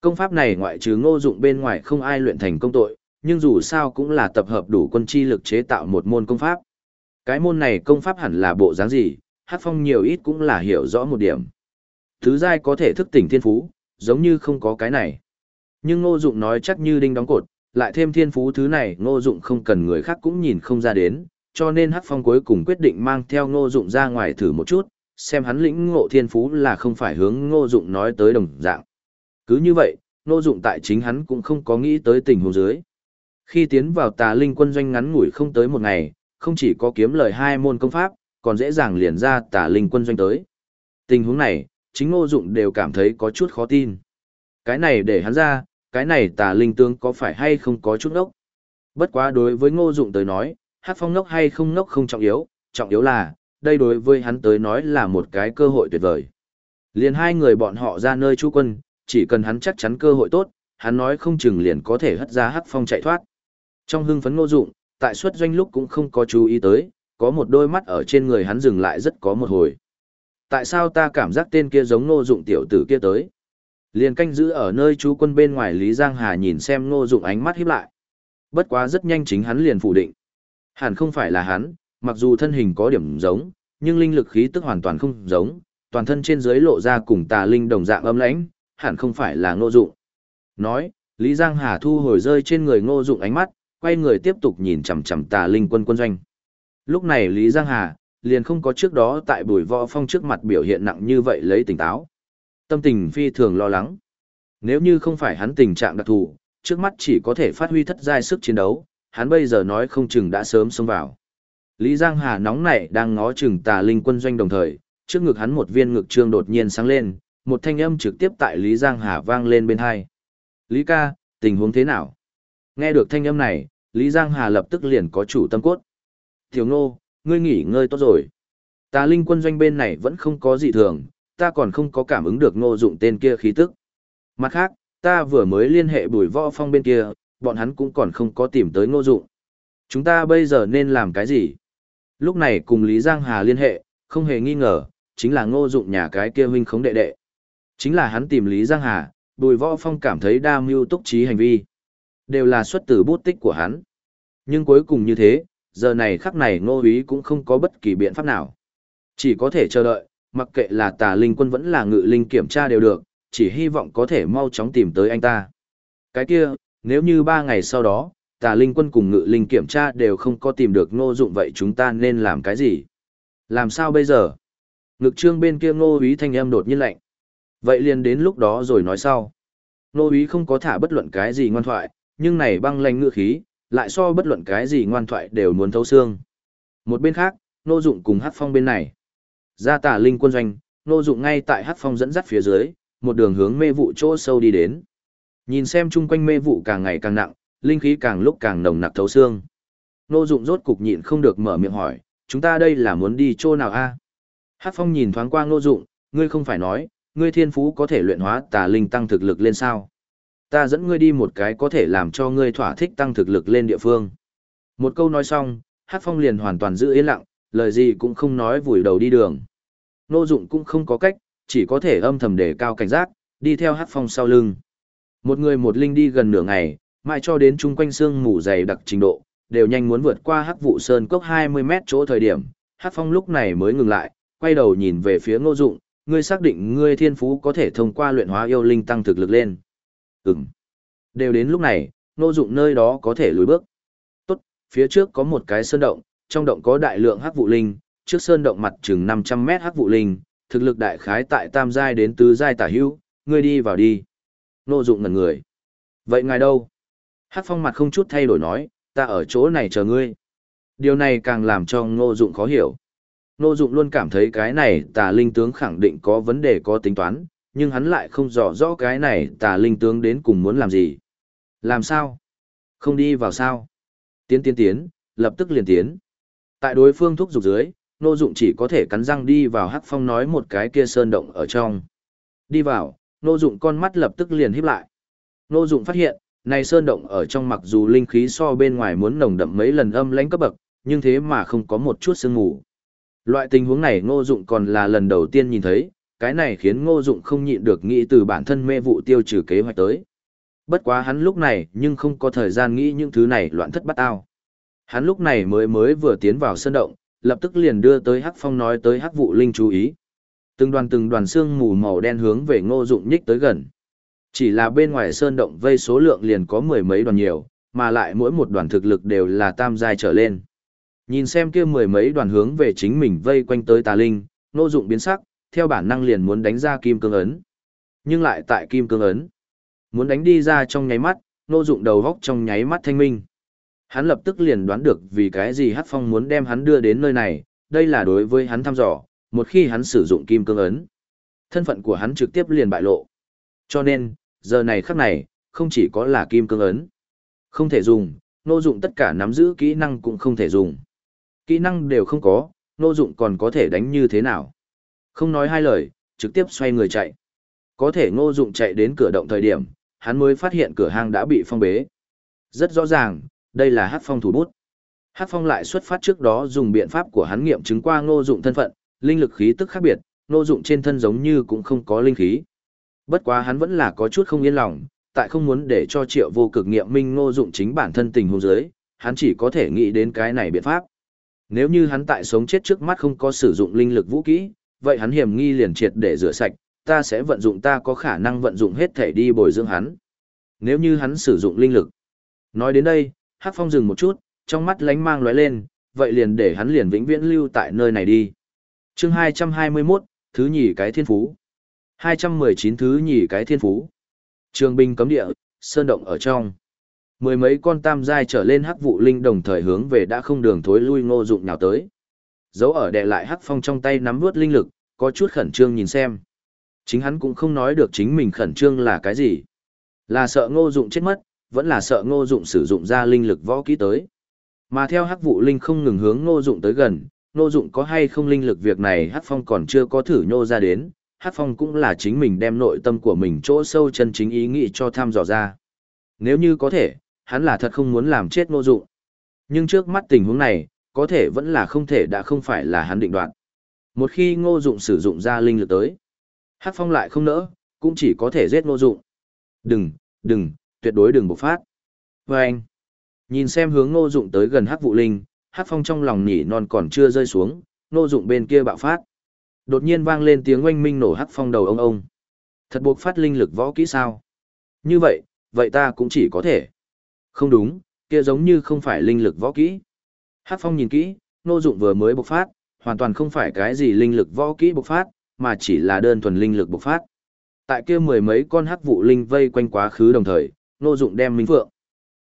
công pháp này ngoại trừ ngô dụng bên ngoài không ai luyện thành công tội, nhưng dù sao cũng là tập hợp đủ quân chi lực chế tạo một môn công pháp. Cái môn này công pháp hẳn là bộ dáng gì, Hắc Phong nhiều ít cũng là hiểu rõ một điểm. Thứ giai có thể thức tỉnh thiên phú, giống như không có cái này. Nhưng ngô dụng nói chắc như đinh đóng cột, lại thêm thiên phú thứ này ngô dụng không cần người khác cũng nhìn không ra đến, cho nên Hắc Phong cuối cùng quyết định mang theo ngô dụng ra ngoài thử một chút, xem hắn lĩnh ngộ thiên phú là không phải hướng ngô dụng nói tới đồng dạng. Cứ như vậy, ngô dụng tại chính hắn cũng không có nghĩ tới tình huống dưới. Khi tiến vào tà linh quân doanh ngắn ngủi không tới một ngày, không chỉ có kiếm lời hai môn công pháp, còn dễ dàng liền ra tà linh quân doanh tới. Tình huống này, chính ngô dụng đều cảm thấy có chút khó tin. Cái này để hắn ra, cái này tà linh tướng có phải hay không có chút ngốc. Bất quá đối với ngô dụng tới nói, hát phong ngốc hay không ngốc không trọng yếu, trọng yếu là, đây đối với hắn tới nói là một cái cơ hội tuyệt vời. Liền hai người bọn họ ra nơi chú quân, chỉ cần hắn chắc chắn cơ hội tốt, hắn nói không chừng liền có thể hất ra hắc phong chạy thoát. Trong hưng phấn ngô dụng, tại suất doanh lúc cũng không có chú ý tới, có một đôi mắt ở trên người hắn dừng lại rất có một hồi. Tại sao ta cảm giác tên kia giống ngô dụng tiểu tử kia tới? Liền canh giữ ở nơi chú quân bên ngoài Lý Giang Hà nhìn xem ngô dụng ánh mắt híp lại. Bất quá rất nhanh chính hắn liền phủ định. Hẳn không phải là hắn, mặc dù thân hình có điểm giống, nhưng linh lực khí tức hoàn toàn không giống, toàn thân trên dưới lộ ra cùng tà linh đồng dạng âm lãnh, hẳn không phải là ngô dụng. Nói, Lý Giang Hà thu hồi rơi trên người ngô dụng ánh mắt, quay người tiếp tục nhìn chằm chằm tà linh quân quân doanh. Lúc này Lý Giang Hà, liền không có trước đó tại bùi võ phong trước mặt biểu hiện nặng như vậy lấy tỉnh táo. Tâm tình phi thường lo lắng. Nếu như không phải hắn tình trạng đặc thù, trước mắt chỉ có thể phát huy thất giai sức chiến đấu, hắn bây giờ nói không chừng đã sớm xông vào. Lý Giang Hà nóng nảy đang ngó chừng tà linh quân doanh đồng thời, trước ngực hắn một viên ngực trương đột nhiên sáng lên, một thanh âm trực tiếp tại Lý Giang Hà vang lên bên hai. Lý ca, tình huống thế nào? Nghe được thanh âm này, Lý Giang Hà lập tức liền có chủ tâm cốt. Tiểu ngô, ngươi nghỉ ngơi tốt rồi. Tà linh quân doanh bên này vẫn không có gì thường, ta còn không có cảm ứng được ngô dụng tên kia khí tức. Mặt khác, ta vừa mới liên hệ bùi võ phong bên kia, bọn hắn cũng còn không có tìm tới ngô dụng. Chúng ta bây giờ nên làm cái gì? Lúc này cùng Lý Giang Hà liên hệ, không hề nghi ngờ, chính là ngô dụng nhà cái kia huynh khống đệ đệ. Chính là hắn tìm Lý Giang Hà, bùi võ phong cảm thấy đa mưu túc trí hành vi. Đều là xuất từ bút tích của hắn. Nhưng cuối cùng như thế, giờ này khắc này ngô úy cũng không có bất kỳ biện pháp nào. Chỉ có thể chờ đợi, mặc kệ là tà linh quân vẫn là ngự linh kiểm tra đều được, chỉ hy vọng có thể mau chóng tìm tới anh ta. Cái kia, nếu như ba ngày sau đó, tà linh quân cùng ngự linh kiểm tra đều không có tìm được ngô dụng vậy chúng ta nên làm cái gì? Làm sao bây giờ? Ngực trương bên kia ngô úy thanh âm đột nhiên lạnh. Vậy liền đến lúc đó rồi nói sau. Ngô úy không có thả bất luận cái gì ngoan thoại, nhưng này băng lanh ngựa khí, lại so bất luận cái gì ngoan thoại đều muốn thấu xương. Một bên khác, Nô Dụng cùng Hắc Phong bên này. Ra tà linh quân doanh, Nô Dụng ngay tại Hắc Phong dẫn dắt phía dưới, một đường hướng mê vụ chỗ sâu đi đến. Nhìn xem chung quanh mê vụ càng ngày càng nặng, linh khí càng lúc càng nồng nặc thấu xương. Nô Dụng rốt cục nhịn không được mở miệng hỏi, chúng ta đây là muốn đi chỗ nào a? Hắc Phong nhìn thoáng qua Nô Dụng, ngươi không phải nói, ngươi thiên phú có thể luyện hóa tà linh tăng thực lực lên sao? Ta dẫn ngươi đi một cái có thể làm cho ngươi thỏa thích tăng thực lực lên địa phương. Một câu nói xong, Hát Phong liền hoàn toàn giữ yên lặng, lời gì cũng không nói vùi đầu đi đường. Nô dụng cũng không có cách, chỉ có thể âm thầm để cao cảnh giác, đi theo Hát Phong sau lưng. Một người một linh đi gần nửa ngày, mãi cho đến chung quanh xương mù dày đặc trình độ, đều nhanh muốn vượt qua hắc vụ sơn cốc 20 mét chỗ thời điểm, Hát Phong lúc này mới ngừng lại, quay đầu nhìn về phía Ngô Dụng, ngươi xác định ngươi thiên phú có thể thông qua luyện hóa yêu linh tăng thực lực lên. Ừm. Đều đến lúc này, nô dụng nơi đó có thể lùi bước. Tốt, phía trước có một cái sơn động, trong động có đại lượng hắc vụ linh, trước sơn động mặt chừng 500 mét hắc vụ linh, thực lực đại khái tại tam giai đến tứ giai tả hữu, ngươi đi vào đi. Nô dụng ngẩn người. Vậy ngài đâu? Hắc phong mặt không chút thay đổi nói, ta ở chỗ này chờ ngươi. Điều này càng làm cho ngô dụng khó hiểu. Ngô dụng luôn cảm thấy cái này tà linh tướng khẳng định có vấn đề có tính toán, nhưng hắn lại không rõ rõ cái này tà linh tướng đến cùng muốn làm gì. Làm sao? Không đi vào sao? Tiến tiến tiến, lập tức liền tiến. Tại đối phương thúc giục dưới, nô dụng chỉ có thể cắn răng đi vào hắc phong nói một cái kia sơn động ở trong. Đi vào, nô Dụng con mắt lập tức liền híp lại. nô Dụng phát hiện, này sơn động ở trong mặc dù linh khí so bên ngoài muốn nồng đậm mấy lần âm lãnh cấp bậc, nhưng thế mà không có một chút sương ngủ. Loại tình huống này Ngô Dụng còn là lần đầu tiên nhìn thấy, cái này khiến Ngô Dụng không nhịn được nghĩ từ bản thân mê vụ tiêu trừ kế hoạch tới. Bất quá hắn lúc này nhưng không có thời gian nghĩ những thứ này loạn thất bắt ao. Hắn lúc này mới mới vừa tiến vào sân động, lập tức liền đưa tới Hắc Phong nói tới Hắc Vụ Linh chú ý. Từng đoàn từng đoàn xương mù màu đen hướng về Ngô Dụng nhích tới gần. Chỉ là bên ngoài sơn động vây số lượng liền có mười mấy đoàn nhiều, mà lại mỗi một đoàn thực lực đều là tam giai trở lên. Nhìn xem kia mười mấy đoàn hướng về chính mình vây quanh tới tà linh, Ngô Dụng biến sắc, theo bản năng liền muốn đánh ra kim cương ấn. Nhưng lại tại kim cương ấn, muốn đánh đi ra trong nháy mắt, nô Dụng đầu góc trong nháy mắt thanh minh. Hắn lập tức liền đoán được vì cái gì Hắc Phong muốn đem hắn đưa đến nơi này, đây là đối với hắn thăm dò, một khi hắn sử dụng kim cương ấn, thân phận của hắn trực tiếp liền bại lộ. Cho nên, giờ này khắc này, không chỉ có là kim cương ấn, không thể dùng, nô dụng tất cả nắm giữ kỹ năng cũng không thể dùng. Kỹ năng đều không có, nô dụng còn có thể đánh như thế nào? Không nói hai lời, trực tiếp xoay người chạy. Có thể ngô dụng chạy đến cửa động thời điểm, hắn mới phát hiện cửa hang đã bị phong bế. Rất rõ ràng, đây là hát phong thủ bút. Hát phong lại xuất phát trước đó dùng biện pháp của hắn nghiệm chứng qua ngô dụng thân phận, linh lực khí tức khác biệt, ngô dụng trên thân giống như cũng không có linh khí. Bất quá hắn vẫn là có chút không yên lòng, tại không muốn để cho triệu vô cực nghiệm minh ngô dụng chính bản thân tình huống dưới, hắn chỉ có thể nghĩ đến cái này biện pháp. Nếu như hắn tại sống chết trước mắt không có sử dụng linh lực vũ kỹ, vậy hắn hiểm nghi liền triệt để rửa sạch, ta sẽ vận dụng ta có khả năng vận dụng hết thể đi bồi dưỡng hắn. Nếu như hắn sử dụng linh lực. Nói đến đây, Hắc Phong dừng một chút, trong mắt lánh mang lóe lên, vậy liền để hắn liền vĩnh viễn lưu tại nơi này đi. Chương 221, thứ nhì cái thiên phú. 219 thứ nhì cái thiên phú. Trường binh cấm địa, sơn động ở trong. Mười mấy con tam giai trở lên hắc vụ linh đồng thời hướng về đã không đường thối lui ngô dụng nào tới. Dấu ở đè lại hắc phong trong tay nắm vướt linh lực, có chút khẩn trương nhìn xem. Chính hắn cũng không nói được chính mình khẩn trương là cái gì. Là sợ ngô dụng chết mất, vẫn là sợ ngô dụng sử dụng ra linh lực võ kỹ tới. Mà theo hắc vụ linh không ngừng hướng ngô dụng tới gần, ngô dụng có hay không linh lực việc này hắc phong còn chưa có thử nhô ra đến, hắc phong cũng là chính mình đem nội tâm của mình chỗ sâu chân chính ý nghĩ cho tham dò ra. Nếu như có thể, hắn là thật không muốn làm chết ngô dụng. Nhưng trước mắt tình huống này, có thể vẫn là không thể đã không phải là hắn định đoạt. Một khi ngô dụng sử dụng ra linh lực tới, hắc phong lại không nỡ, cũng chỉ có thể giết ngô dụng. Đừng, đừng, tuyệt đối đừng bộc phát. Và anh, nhìn xem hướng ngô dụng tới gần hắc vụ linh, hắc phong trong lòng nhỉ non còn chưa rơi xuống, ngô dụng bên kia bạo phát. Đột nhiên vang lên tiếng oanh minh nổ hắc phong đầu ông ông. Thật buộc phát linh lực võ kỹ sao? Như vậy, vậy ta cũng chỉ có thể. Không đúng, kia giống như không phải linh lực võ kỹ. Hắc phong nhìn kỹ, ngô dụng vừa mới bộc phát, hoàn toàn không phải cái gì linh lực võ kỹ bộc phát, mà chỉ là đơn thuần linh lực bộc phát. Tại kia mười mấy con hắc vụ linh vây quanh quá khứ đồng thời, Ngô Dụng đem Minh Phượng.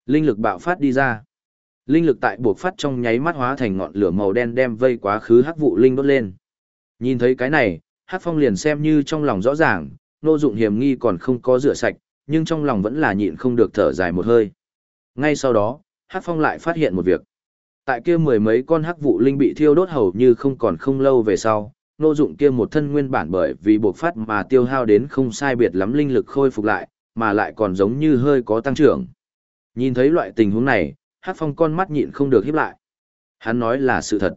Linh lực bạo phát đi ra. Linh lực tại bộc phát trong nháy mắt hóa thành ngọn lửa màu đen đem vây quá khứ hắc vụ linh đốt lên. Nhìn thấy cái này, Hắc Phong liền xem như trong lòng rõ ràng, Ngô Dụng hiểm nghi còn không có rửa sạch, nhưng trong lòng vẫn là nhịn không được thở dài một hơi. Ngay sau đó, Hắc Phong lại phát hiện một việc. Tại kia mười mấy con hắc vụ linh bị thiêu đốt hầu như không còn không lâu về sau, nô Dụng kia một thân nguyên bản bởi vì buộc phát mà tiêu hao đến không sai biệt lắm linh lực khôi phục lại, mà lại còn giống như hơi có tăng trưởng. Nhìn thấy loại tình huống này, Hắc Phong con mắt nhịn không được híp lại. Hắn nói là sự thật.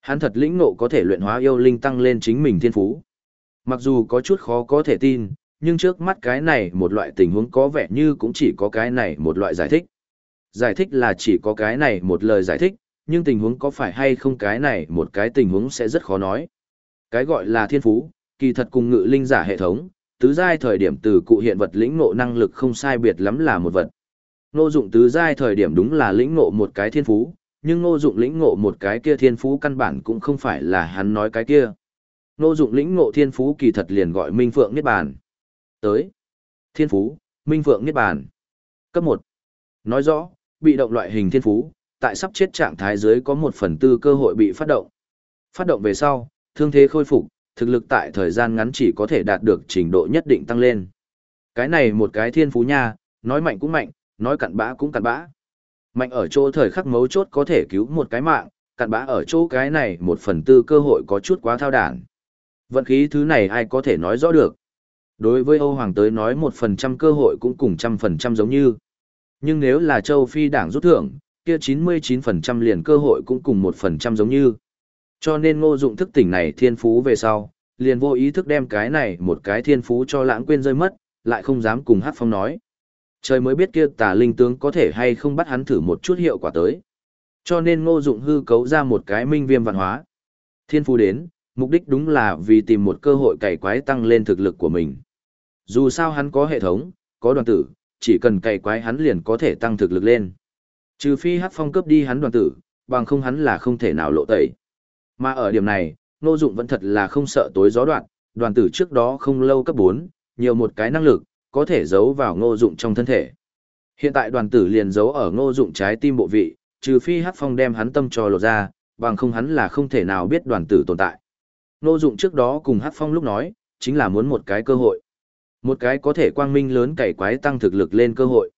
Hắn thật lĩnh ngộ có thể luyện hóa yêu linh tăng lên chính mình thiên phú. Mặc dù có chút khó có thể tin, nhưng trước mắt cái này một loại tình huống có vẻ như cũng chỉ có cái này một loại giải thích. Giải thích là chỉ có cái này một lời giải thích, nhưng tình huống có phải hay không cái này một cái tình huống sẽ rất khó nói. Cái gọi là thiên phú, kỳ thật cùng ngự linh giả hệ thống, tứ giai thời điểm từ cụ hiện vật lĩnh ngộ năng lực không sai biệt lắm là một vật. Ngô dụng tứ giai thời điểm đúng là lĩnh ngộ một cái thiên phú, nhưng ngô dụng lĩnh ngộ một cái kia thiên phú căn bản cũng không phải là hắn nói cái kia. Ngô dụng lĩnh ngộ thiên phú kỳ thật liền gọi Minh Phượng Niết Bàn. Tới. Thiên phú, Minh Phượng Niết Bàn. Cấp một Nói rõ, bị động loại hình thiên phú, tại sắp chết trạng thái dưới có một phần tư cơ hội bị phát động. Phát động về sau, thương thế khôi phục, thực lực tại thời gian ngắn chỉ có thể đạt được trình độ nhất định tăng lên. Cái này một cái thiên phú nha, nói mạnh cũng mạnh, nói cặn bã cũng cặn bã. Mạnh ở chỗ thời khắc mấu chốt có thể cứu một cái mạng, cặn bã ở chỗ cái này một phần tư cơ hội có chút quá thao đản. Vận khí thứ này ai có thể nói rõ được. Đối với Âu Hoàng tới nói một phần trăm cơ hội cũng cùng trăm phần trăm giống như. Nhưng nếu là châu Phi đảng rút thưởng, kia 99% liền cơ hội cũng cùng một phần trăm giống như. Cho nên ngô dụng thức tỉnh này thiên phú về sau, liền vô ý thức đem cái này một cái thiên phú cho lãng quên rơi mất, lại không dám cùng hát phong nói. Trời mới biết kia tà linh tướng có thể hay không bắt hắn thử một chút hiệu quả tới. Cho nên ngô dụng hư cấu ra một cái minh viêm văn hóa. Thiên phú đến, mục đích đúng là vì tìm một cơ hội cày quái tăng lên thực lực của mình. Dù sao hắn có hệ thống, có đoàn tử, chỉ cần cày quái hắn liền có thể tăng thực lực lên. Trừ phi Hắc Phong cướp đi hắn đoàn tử, bằng không hắn là không thể nào lộ tẩy. Mà ở điểm này, Ngô Dụng vẫn thật là không sợ tối gió đoạn, đoàn tử trước đó không lâu cấp 4, nhiều một cái năng lực, có thể giấu vào Ngô Dụng trong thân thể. Hiện tại đoàn tử liền giấu ở Ngô Dụng trái tim bộ vị, trừ phi Hắc Phong đem hắn tâm cho lộ ra, bằng không hắn là không thể nào biết đoàn tử tồn tại. Ngô Dụng trước đó cùng Hắc Phong lúc nói, chính là muốn một cái cơ hội. Một cái có thể quang minh lớn cày quái tăng thực lực lên cơ hội.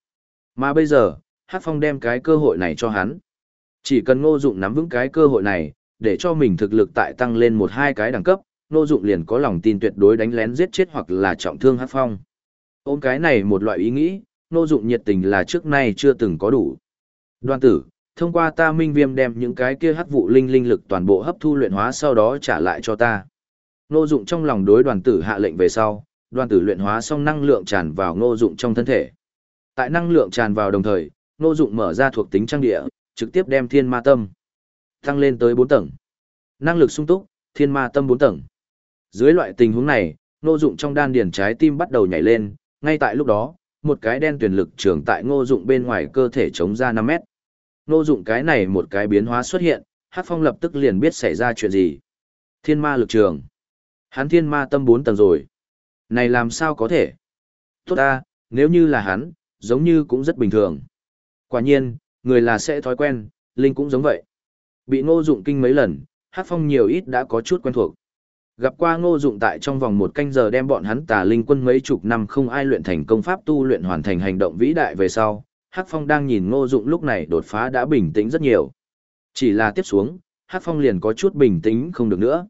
Mà bây giờ, Hắc Phong đem cái cơ hội này cho hắn. Chỉ cần Ngô Dụng nắm vững cái cơ hội này, để cho mình thực lực tại tăng lên một hai cái đẳng cấp, Ngô Dụng liền có lòng tin tuyệt đối đánh lén giết chết hoặc là trọng thương Hắc Phong. Ôm cái này một loại ý nghĩ, Ngô Dụng nhiệt tình là trước nay chưa từng có đủ. Đoan tử, thông qua ta minh viêm đem những cái kia hắc vụ linh linh lực toàn bộ hấp thu luyện hóa sau đó trả lại cho ta. Ngô Dụng trong lòng đối đoàn tử hạ lệnh về sau, đoàn tử luyện hóa xong năng lượng tràn vào Ngô Dụng trong thân thể. Tại năng lượng tràn vào đồng thời, Ngô Dụng mở ra thuộc tính trang địa, trực tiếp đem Thiên Ma Tâm tăng lên tới 4 tầng. Năng lực sung túc, Thiên Ma Tâm 4 tầng. Dưới loại tình huống này, Ngô Dụng trong đan điền trái tim bắt đầu nhảy lên, ngay tại lúc đó, một cái đen tuyển lực trường tại Ngô Dụng bên ngoài cơ thể chống ra 5 mét. Ngô Dụng cái này một cái biến hóa xuất hiện, Hắc Phong lập tức liền biết xảy ra chuyện gì. Thiên Ma lực trường. Hắn Thiên Ma Tâm 4 tầng rồi. Này làm sao có thể? Tốt ta, nếu như là hắn, giống như cũng rất bình thường. Quả nhiên, người là sẽ thói quen, Linh cũng giống vậy. Bị ngô dụng kinh mấy lần, hát phong nhiều ít đã có chút quen thuộc. Gặp qua ngô dụng tại trong vòng một canh giờ đem bọn hắn tà linh quân mấy chục năm không ai luyện thành công pháp tu luyện hoàn thành hành động vĩ đại về sau, hát phong đang nhìn ngô dụng lúc này đột phá đã bình tĩnh rất nhiều. Chỉ là tiếp xuống, hát phong liền có chút bình tĩnh không được nữa.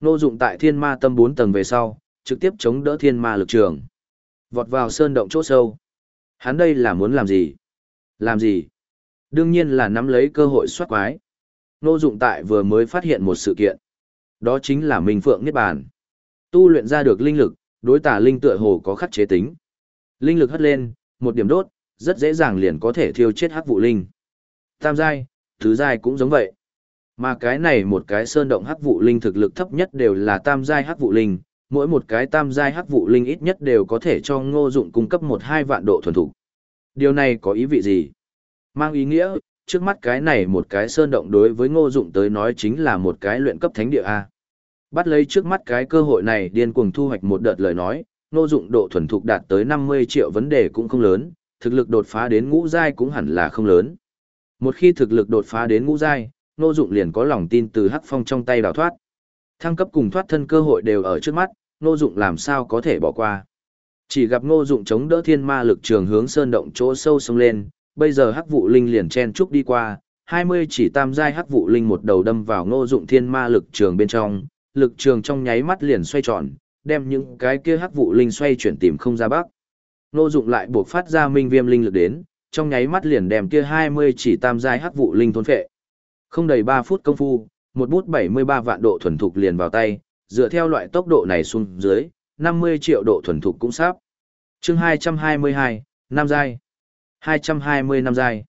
Ngô dụng tại thiên ma tâm 4 tầng về sau, trực tiếp chống đỡ thiên ma lực trường. Vọt vào sơn động chỗ sâu. Hắn đây là muốn làm gì? Làm gì? Đương nhiên là nắm lấy cơ hội soát quái. Nô dụng tại vừa mới phát hiện một sự kiện. Đó chính là Minh Phượng Niết Bàn. Tu luyện ra được linh lực, đối tà linh tựa hồ có khắc chế tính. Linh lực hất lên, một điểm đốt, rất dễ dàng liền có thể thiêu chết hắc vụ linh. Tam giai, thứ giai cũng giống vậy. Mà cái này một cái sơn động hắc vụ linh thực lực thấp nhất đều là tam giai hắc vụ linh, mỗi một cái tam giai hắc vụ linh ít nhất đều có thể cho ngô dụng cung cấp một hai vạn độ thuần thục. Điều này có ý vị gì? Mang ý nghĩa, trước mắt cái này một cái sơn động đối với ngô dụng tới nói chính là một cái luyện cấp thánh địa a. Bắt lấy trước mắt cái cơ hội này, điên cuồng thu hoạch một đợt lời nói, ngô dụng độ thuần thục đạt tới năm mươi triệu vấn đề cũng không lớn, thực lực đột phá đến ngũ giai cũng hẳn là không lớn. Một khi thực lực đột phá đến ngũ giai, ngô dụng liền có lòng tin từ hắc phong trong tay đào thoát. Thăng cấp cùng thoát thân cơ hội đều ở trước mắt Ngô Dụng làm sao có thể bỏ qua. Chỉ gặp Ngô Dụng chống đỡ thiên ma lực trường hướng sơn động chỗ sâu sông lên, bây giờ Hắc Vụ Linh liền chen trúc đi qua, 20 chỉ tam giai Hắc Vụ Linh một đầu đâm vào Ngô Dụng thiên ma lực trường bên trong, lực trường trong nháy mắt liền xoay tròn, đem những cái kia Hắc Vụ Linh xoay chuyển tìm không ra bắc. Ngô Dụng lại buộc phát ra minh viêm linh lực đến, trong nháy mắt liền đem kia 20 chỉ tam giai Hắc Vụ Linh thôn phệ. Không đầy 3 phút công phu, một bút 73 vạn độ thuần thục liền vào tay, dựa theo loại tốc độ này xuống dưới, 50 triệu độ thuần thục cũng sắp. chương 222, Nam Giai. 220 năm Giai.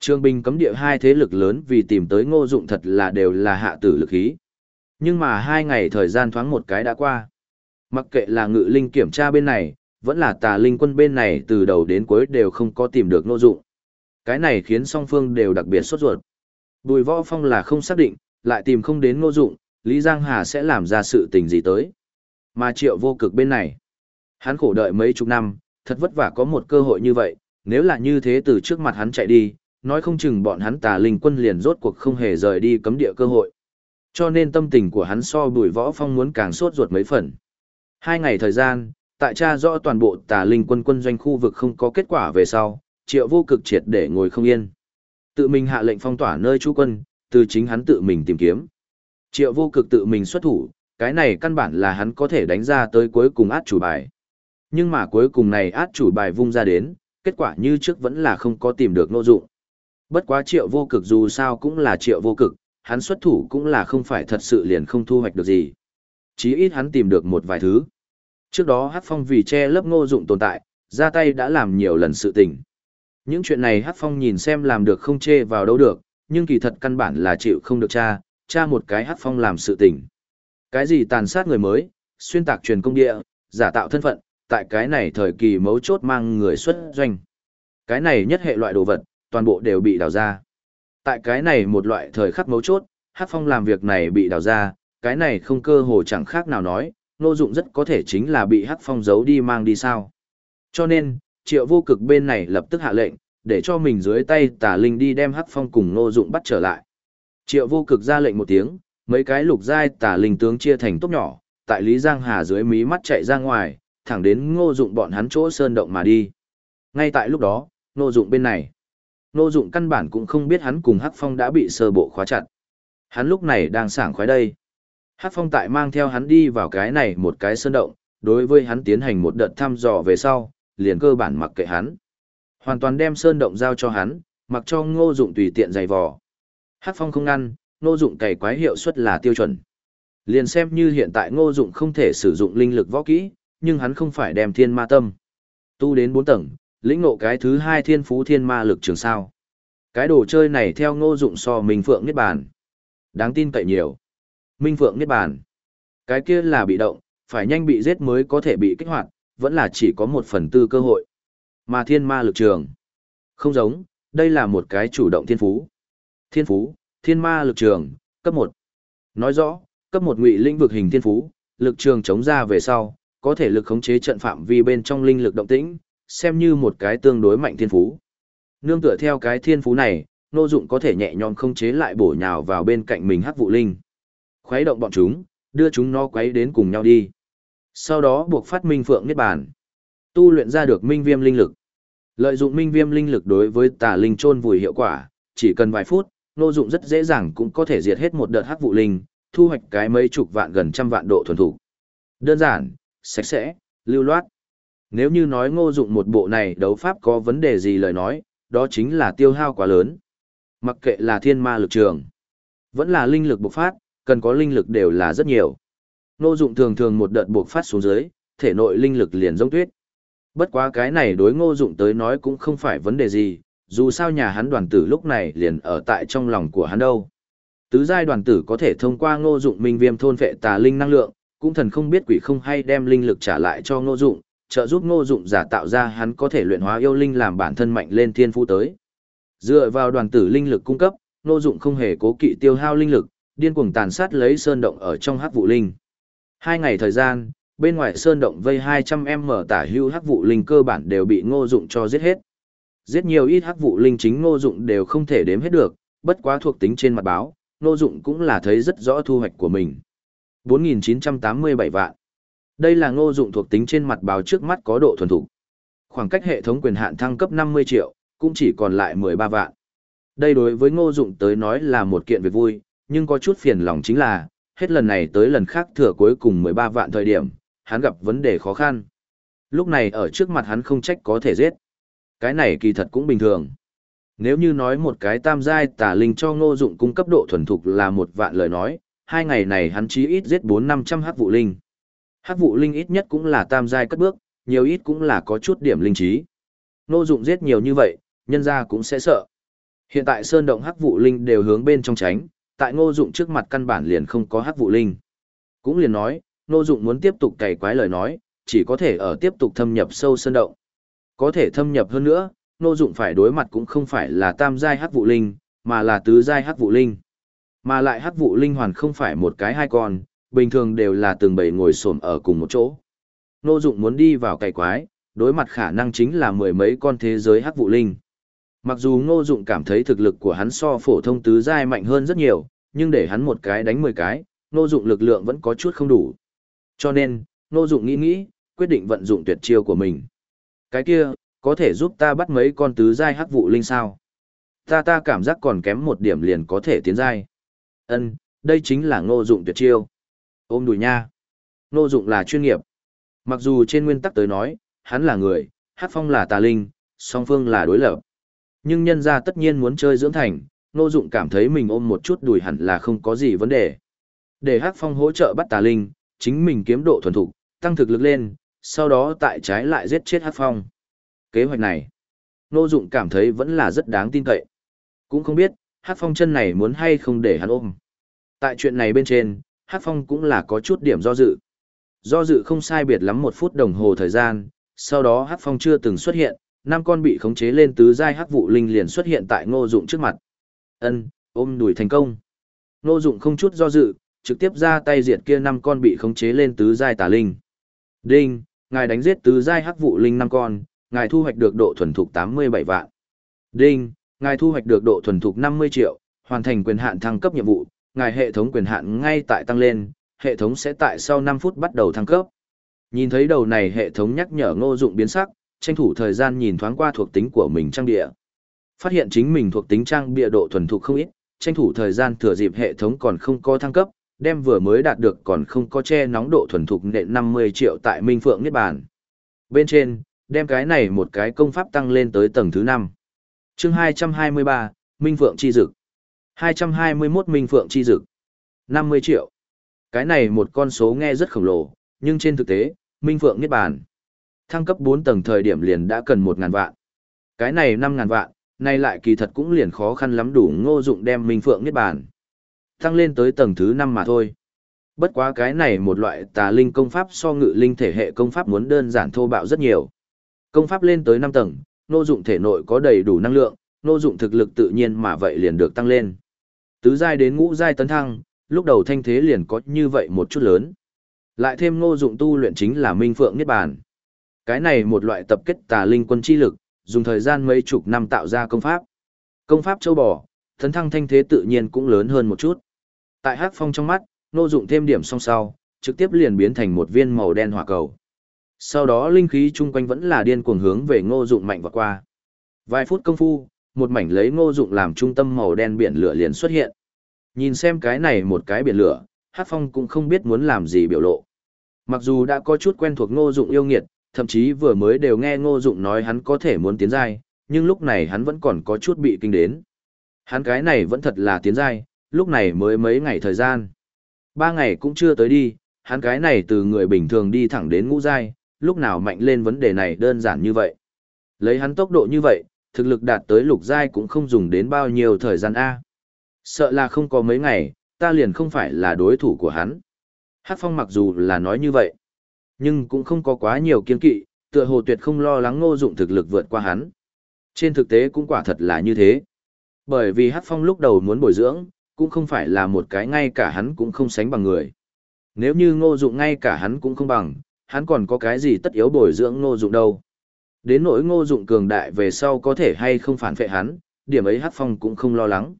Trường Bình cấm địa hai thế lực lớn vì tìm tới ngô dụng thật là đều là hạ tử lực khí. Nhưng mà hai ngày thời gian thoáng một cái đã qua. Mặc kệ là ngự linh kiểm tra bên này, vẫn là tà linh quân bên này từ đầu đến cuối đều không có tìm được ngô dụng. Cái này khiến song phương đều đặc biệt sốt ruột. Bùi võ phong là không xác định, lại tìm không đến ngô dụng, Lý Giang Hà sẽ làm ra sự tình gì tới. Mà triệu vô cực bên này, hắn khổ đợi mấy chục năm, thật vất vả có một cơ hội như vậy, nếu là như thế từ trước mặt hắn chạy đi, nói không chừng bọn hắn tà linh quân liền rốt cuộc không hề rời đi cấm địa cơ hội. Cho nên tâm tình của hắn so bùi võ phong muốn càng sốt ruột mấy phần. Hai ngày thời gian, tại cha rõ toàn bộ tà linh quân quân doanh khu vực không có kết quả về sau, triệu vô cực triệt để ngồi không yên. Tự mình hạ lệnh phong tỏa nơi trú quân, từ chính hắn tự mình tìm kiếm. Triệu vô cực tự mình xuất thủ, cái này căn bản là hắn có thể đánh ra tới cuối cùng át chủ bài. Nhưng mà cuối cùng này át chủ bài vung ra đến, kết quả như trước vẫn là không có tìm được nô dụng. Bất quá triệu vô cực dù sao cũng là triệu vô cực, hắn xuất thủ cũng là không phải thật sự liền không thu hoạch được gì. Chí ít hắn tìm được một vài thứ. Trước đó Hắc Phong vì che lớp ngô dụng tồn tại, ra tay đã làm nhiều lần sự tình. Những chuyện này Hắc Phong nhìn xem làm được không chê vào đâu được, nhưng kỳ thật căn bản là chịu không được cha, cha một cái Hắc Phong làm sự tình. Cái gì tàn sát người mới, xuyên tạc truyền công địa, giả tạo thân phận, tại cái này thời kỳ mấu chốt mang người xuất doanh. Cái này nhất hệ loại đồ vật, toàn bộ đều bị đào ra. Tại cái này một loại thời khắc mấu chốt, Hắc Phong làm việc này bị đào ra, cái này không cơ hồ chẳng khác nào nói, Nô Dụng rất có thể chính là bị Hắc Phong giấu đi mang đi sao. Cho nên, Triệu Vô Cực bên này lập tức hạ lệnh, để cho mình dưới tay Tà Linh đi đem Hắc Phong cùng Nô Dụng bắt trở lại. Triệu Vô Cực ra lệnh một tiếng, mấy cái lục giai Tà Linh tướng chia thành tốt nhỏ, tại Lý Giang Hà dưới mí mắt chạy ra ngoài, thẳng đến Ngô Dụng bọn hắn chỗ sơn động mà đi. Ngay tại lúc đó, Ngô Dụng bên này, Ngô Dụng căn bản cũng không biết hắn cùng Hắc Phong đã bị sơ bộ khóa chặt. Hắn lúc này đang sảng khoái đây. Hắc Phong tại mang theo hắn đi vào cái này một cái sơn động, đối với hắn tiến hành một đợt thăm dò về sau, liền cơ bản mặc kệ hắn. Hoàn toàn đem sơn động giao cho hắn, mặc cho Ngô Dụng tùy tiện giày vò. Hát Phong không ngăn, Ngô Dụng cày quái hiệu suất là tiêu chuẩn. Liền xem như hiện tại Ngô Dụng không thể sử dụng linh lực võ kỹ, nhưng hắn không phải đem thiên ma tâm. Tu đến 4 tầng, lĩnh ngộ cái thứ hai thiên phú thiên ma lực trường sao. Cái đồ chơi này theo Ngô Dụng so Minh Phượng Niết Bàn. Đáng tin cậy nhiều. Minh Phượng Niết Bàn. Cái kia là bị động, phải nhanh bị giết mới có thể bị kích hoạt, vẫn là chỉ có một phần tư cơ hội. Mà thiên ma lực trường. Không giống, đây là một cái chủ động thiên phú. Thiên phú, thiên ma lực trường, cấp 1. Nói rõ, cấp một ngụy linh vực hình thiên phú, lực trường chống ra về sau, có thể lực khống chế trận phạm vi bên trong linh lực động tĩnh, xem như một cái tương đối mạnh thiên phú. Nương tựa theo cái thiên phú này, nô dụng có thể nhẹ nhõm khống chế lại bổ nhào vào bên cạnh mình hắc vụ linh. Khuấy động bọn chúng, đưa chúng nó quấy đến cùng nhau đi. Sau đó buộc phát minh phượng niết bàn. Tu luyện ra được minh viêm linh lực. Lợi dụng minh viêm linh lực đối với tà linh trôn vùi hiệu quả, chỉ cần vài phút, Ngô dụng rất dễ dàng cũng có thể diệt hết một đợt hắc vụ linh, thu hoạch cái mấy chục vạn gần trăm vạn độ thuần thủ. Đơn giản, sạch sẽ, lưu loát. Nếu như nói ngô dụng một bộ này đấu pháp có vấn đề gì lời nói, đó chính là tiêu hao quá lớn. Mặc kệ là thiên ma lực trường, vẫn là linh lực bộc phát, cần có linh lực đều là rất nhiều. Ngô dụng thường thường một đợt bộc phát xuống dưới, thể nội linh lực liền giống tuyết. Bất quá cái này đối ngô dụng tới nói cũng không phải vấn đề gì, dù sao nhà hắn đoàn tử lúc này liền ở tại trong lòng của hắn đâu. Tứ giai đoàn tử có thể thông qua ngô dụng minh viêm thôn vệ tà linh năng lượng, cũng thần không biết quỷ không hay đem linh lực trả lại cho ngô dụng, trợ giúp ngô dụng giả tạo ra hắn có thể luyện hóa yêu linh làm bản thân mạnh lên thiên phú tới. Dựa vào đoàn tử linh lực cung cấp, ngô dụng không hề cố kỵ tiêu hao linh lực, điên cuồng tàn sát lấy sơn động ở trong hắc vụ linh. Hai ngày thời gian, bên ngoài sơn động vây 200m tả hưu hắc vụ linh cơ bản đều bị ngô dụng cho giết hết. Giết nhiều ít hắc vụ linh chính ngô dụng đều không thể đếm hết được, bất quá thuộc tính trên mặt báo, Ngô Dụng cũng là thấy rất rõ thu hoạch của mình. 4.987 vạn. Đây là Ngô Dụng thuộc tính trên mặt báo trước mắt có độ thuần thục. Khoảng cách hệ thống quyền hạn thăng cấp 50 triệu, cũng chỉ còn lại 13 vạn. Đây đối với Ngô Dụng tới nói là một kiện việc vui, nhưng có chút phiền lòng chính là, hết lần này tới lần khác thừa cuối cùng 13 vạn thời điểm, hắn gặp vấn đề khó khăn. Lúc này ở trước mặt hắn không trách có thể giết. Cái này kỳ thật cũng bình thường. Nếu như nói một cái tam giai tà linh cho ngô dụng cung cấp độ thuần thục là một vạn lời nói, hai ngày này hắn chí ít giết bốn năm trăm hắc vụ linh. Hắc vụ linh ít nhất cũng là tam giai cất bước, nhiều ít cũng là có chút điểm linh trí. Ngô dụng giết nhiều như vậy, nhân ra cũng sẽ sợ. Hiện tại sơn động hắc vụ linh đều hướng bên trong tránh, tại ngô dụng trước mặt căn bản liền không có hắc vụ linh. Cũng liền nói, ngô dụng muốn tiếp tục cày quái lời nói, chỉ có thể ở tiếp tục thâm nhập sâu sơn động. Có thể thâm nhập hơn nữa, Ngô Dụng phải đối mặt cũng không phải là tam giai hắc vụ linh, mà là tứ giai hắc vụ linh. Mà lại hắc vụ linh hoàn không phải một cái hai con, bình thường đều là từng bầy ngồi xổm ở cùng một chỗ. Ngô Dụng muốn đi vào cày quái, đối mặt khả năng chính là mười mấy con thế giới hắc vụ linh. Mặc dù Ngô Dụng cảm thấy thực lực của hắn so phổ thông tứ giai mạnh hơn rất nhiều, nhưng để hắn một cái đánh mười cái, Ngô Dụng lực lượng vẫn có chút không đủ. Cho nên, Ngô Dụng nghĩ nghĩ, quyết định vận dụng tuyệt chiêu của mình. Cái kia, có thể giúp ta bắt mấy con tứ giai hắc vụ linh sao? Ta ta cảm giác còn kém một điểm liền có thể tiến giai. Ân, đây chính là ngô dụng tuyệt chiêu. Ôm đùi nha. Ngô dụng là chuyên nghiệp. Mặc dù trên nguyên tắc tới nói, hắn là người, Hắc Phong là tà linh, song phương là đối lập. Nhưng nhân gia tất nhiên muốn chơi dưỡng thành, Ngô Dụng cảm thấy mình ôm một chút đùi hẳn là không có gì vấn đề. Để Hắc Phong hỗ trợ bắt tà linh, chính mình kiếm độ thuần thục, tăng thực lực lên, sau đó tại trái lại giết chết Hát Phong. Kế hoạch này, Ngô Dụng cảm thấy vẫn là rất đáng tin cậy. Cũng không biết, Hát Phong chân này muốn hay không để hắn ôm. Tại chuyện này bên trên, Hát Phong cũng là có chút điểm do dự. Do dự không sai biệt lắm một phút đồng hồ thời gian, sau đó Hát Phong chưa từng xuất hiện, năm con bị khống chế lên tứ giai hắc vụ linh liền xuất hiện tại Ngô Dụng trước mặt. Ân, ôm đuổi thành công. Ngô Dụng không chút do dự, trực tiếp ra tay diệt kia năm con bị khống chế lên tứ giai tà linh. Đinh, ngài đánh giết tứ giai hắc vụ linh năm con, ngài thu hoạch được độ thuần thục 87 vạn. Đinh, ngài thu hoạch được độ thuần thục 50 triệu, hoàn thành quyền hạn thăng cấp nhiệm vụ, ngài hệ thống quyền hạn ngay tại tăng lên, hệ thống sẽ tại sau 5 phút bắt đầu thăng cấp. Nhìn thấy đầu này hệ thống nhắc nhở Ngô Dụng biến sắc, tranh thủ thời gian nhìn thoáng qua thuộc tính của mình trang địa. Phát hiện chính mình thuộc tính trang bịa độ thuần thục không ít, tranh thủ thời gian thừa dịp hệ thống còn không có thăng cấp, đem vừa mới đạt được còn không có che nóng độ thuần thục nện 50 triệu tại Minh Phượng Niết Bàn. Bên trên, đem cái này một cái công pháp tăng lên tới tầng thứ 5. Chương 223, Minh Phượng chi dực. 221 Minh Phượng chi dực. 50 triệu. Cái này một con số nghe rất khổng lồ, nhưng trên thực tế, Minh Phượng Niết Bàn. Thăng cấp 4 tầng thời điểm liền đã cần 1.000 vạn. Cái này 5.000 vạn, nay lại kỳ thật cũng liền khó khăn lắm đủ ngô dụng đem Minh Phượng Niết Bàn. Thăng lên tới tầng thứ 5 mà thôi. Bất quá cái này một loại tà linh công pháp so ngự linh thể hệ công pháp muốn đơn giản thô bạo rất nhiều. Công pháp lên tới 5 tầng, nô dụng thể nội có đầy đủ năng lượng, nô dụng thực lực tự nhiên mà vậy liền được tăng lên. Tứ giai đến ngũ giai tấn thăng, lúc đầu thanh thế liền có như vậy một chút lớn. Lại thêm nô dụng tu luyện chính là Minh Phượng Niết Bàn. Cái này một loại tập kết tà linh quân chi lực, dùng thời gian mấy chục năm tạo ra công pháp. Công pháp châu bò, tấn thăng thanh thế tự nhiên cũng lớn hơn một chút. Tại Hắc Phong trong mắt, ngô dụng thêm điểm song sau, trực tiếp liền biến thành một viên màu đen hỏa cầu. Sau đó linh khí chung quanh vẫn là điên cuồng hướng về ngô dụng mạnh vọt qua. Vài phút công phu, một mảnh lấy ngô dụng làm trung tâm màu đen biển lửa liền xuất hiện. Nhìn xem cái này một cái biển lửa, Hát Phong cũng không biết muốn làm gì biểu lộ. Mặc dù đã có chút quen thuộc ngô dụng yêu nghiệt, thậm chí vừa mới đều nghe ngô dụng nói hắn có thể muốn tiến giai, nhưng lúc này hắn vẫn còn có chút bị kinh đến. Hắn cái này vẫn thật là tiến giai, lúc này mới mấy ngày thời gian. Ba ngày cũng chưa tới đi, hắn cái này từ người bình thường đi thẳng đến ngũ giai, lúc nào mạnh lên vấn đề này đơn giản như vậy. Lấy hắn tốc độ như vậy, thực lực đạt tới lục giai cũng không dùng đến bao nhiêu thời gian A. Sợ là không có mấy ngày, ta liền không phải là đối thủ của hắn. Hắc Phong mặc dù là nói như vậy, nhưng cũng không có quá nhiều kiên kỵ, tựa hồ tuyệt không lo lắng ngô dụng thực lực vượt qua hắn. Trên thực tế cũng quả thật là như thế. Bởi vì Hắc Phong lúc đầu muốn bồi dưỡng, cũng không phải là một cái ngay cả hắn cũng không sánh bằng người. Nếu như ngô dụng ngay cả hắn cũng không bằng, hắn còn có cái gì tất yếu bồi dưỡng ngô dụng đâu. Đến nỗi ngô dụng cường đại về sau có thể hay không phản phệ hắn, điểm ấy Hắc Phong cũng không lo lắng.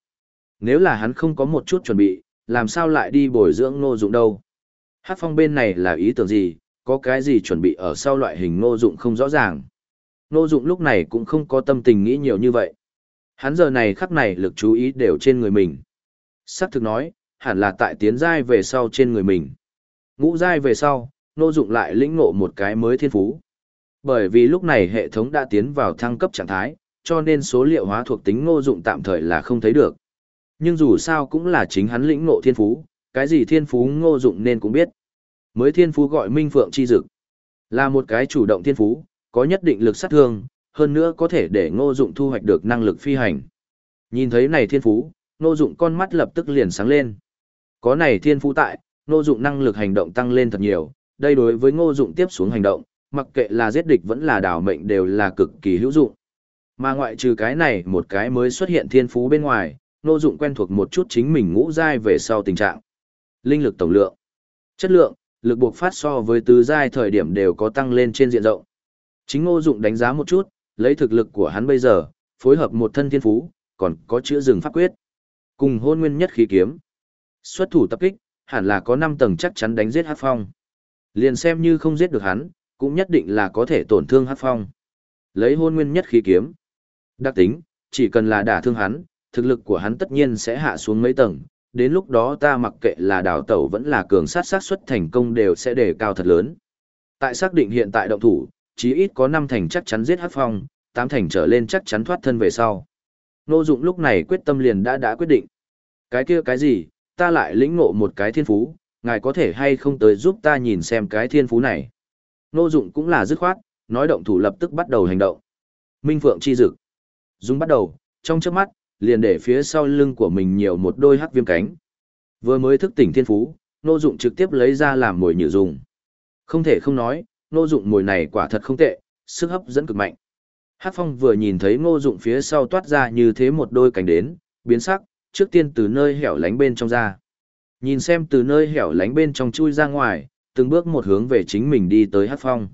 Nếu là hắn không có một chút chuẩn bị, làm sao lại đi bồi dưỡng ngô dụng đâu. Hắc Phong bên này là ý tưởng gì, có cái gì chuẩn bị ở sau loại hình ngô dụng không rõ ràng. Ngô dụng lúc này cũng không có tâm tình nghĩ nhiều như vậy. Hắn giờ này khắc này lực chú ý đều trên người mình. Sắc thực nói, hẳn là tại tiến giai về sau trên người mình. Ngũ giai về sau, Ngô dụng lại lĩnh ngộ một cái mới thiên phú. Bởi vì lúc này hệ thống đã tiến vào thăng cấp trạng thái, cho nên số liệu hóa thuộc tính ngô dụng tạm thời là không thấy được. Nhưng dù sao cũng là chính hắn lĩnh ngộ thiên phú, cái gì thiên phú ngô dụng nên cũng biết. Mới thiên phú gọi Minh Phượng chi dực, là một cái chủ động thiên phú, có nhất định lực sát thương, hơn nữa có thể để ngô dụng thu hoạch được năng lực phi hành. Nhìn thấy này thiên phú, ngô dụng con mắt lập tức liền sáng lên. Có này thiên phú tại, ngô dụng năng lực hành động tăng lên thật nhiều, đây đối với ngô dụng tiếp xuống hành động, mặc kệ là giết địch vẫn là đảo mệnh đều là cực kỳ hữu dụng. Mà ngoại trừ cái này một cái mới xuất hiện thiên phú bên ngoài, Ngô Dụng quen thuộc một chút chính mình ngũ giai về sau tình trạng. Linh lực tổng lượng, chất lượng, lực buộc phát so với tứ giai thời điểm đều có tăng lên trên diện rộng. Chính Ngô Dụng đánh giá một chút, lấy thực lực của hắn bây giờ, phối hợp một thân thiên phú, còn có chữa rừng pháp quyết, cùng hôn nguyên nhất khí kiếm. Xuất thủ tập kích, hẳn là có 5 tầng chắc chắn đánh giết Hắc Phong. Liền xem như không giết được hắn, cũng nhất định là có thể tổn thương Hắc Phong. Lấy hôn nguyên nhất khí kiếm. Đặc tính, chỉ cần là đả thương hắn, thực lực của hắn tất nhiên sẽ hạ xuống mấy tầng, đến lúc đó ta mặc kệ là đào tẩu vẫn là cường sát sát xuất thành công đều sẽ đề cao thật lớn. Tại xác định hiện tại động thủ, chí ít có năm thành chắc chắn giết Hắc Phong, tám thành trở lên chắc chắn thoát thân về sau. Ngô Dụng lúc này quyết tâm liền đã đã quyết định. Cái kia cái gì, ta lại lĩnh ngộ một cái thiên phú, ngài có thể hay không tới giúp ta nhìn xem cái thiên phú này. Ngô Dụng cũng là dứt khoát, nói động thủ lập tức bắt đầu hành động. Minh Phượng chi dực. Dung bắt đầu, trong chớp mắt, liền để phía sau lưng của mình nhiều một đôi hắc viêm cánh. Vừa mới thức tỉnh thiên phú, Ngô Dụng trực tiếp lấy ra làm mồi nhử dùng. Không thể không nói, Ngô Dụng mồi này quả thật không tệ, sức hấp dẫn cực mạnh. Hát Phong vừa nhìn thấy Ngô Dụng phía sau toát ra như thế một đôi cánh đến, biến sắc, trước tiên từ nơi hẻo lánh bên trong ra. Nhìn xem từ nơi hẻo lánh bên trong chui ra ngoài, từng bước một hướng về chính mình đi tới Hát Phong.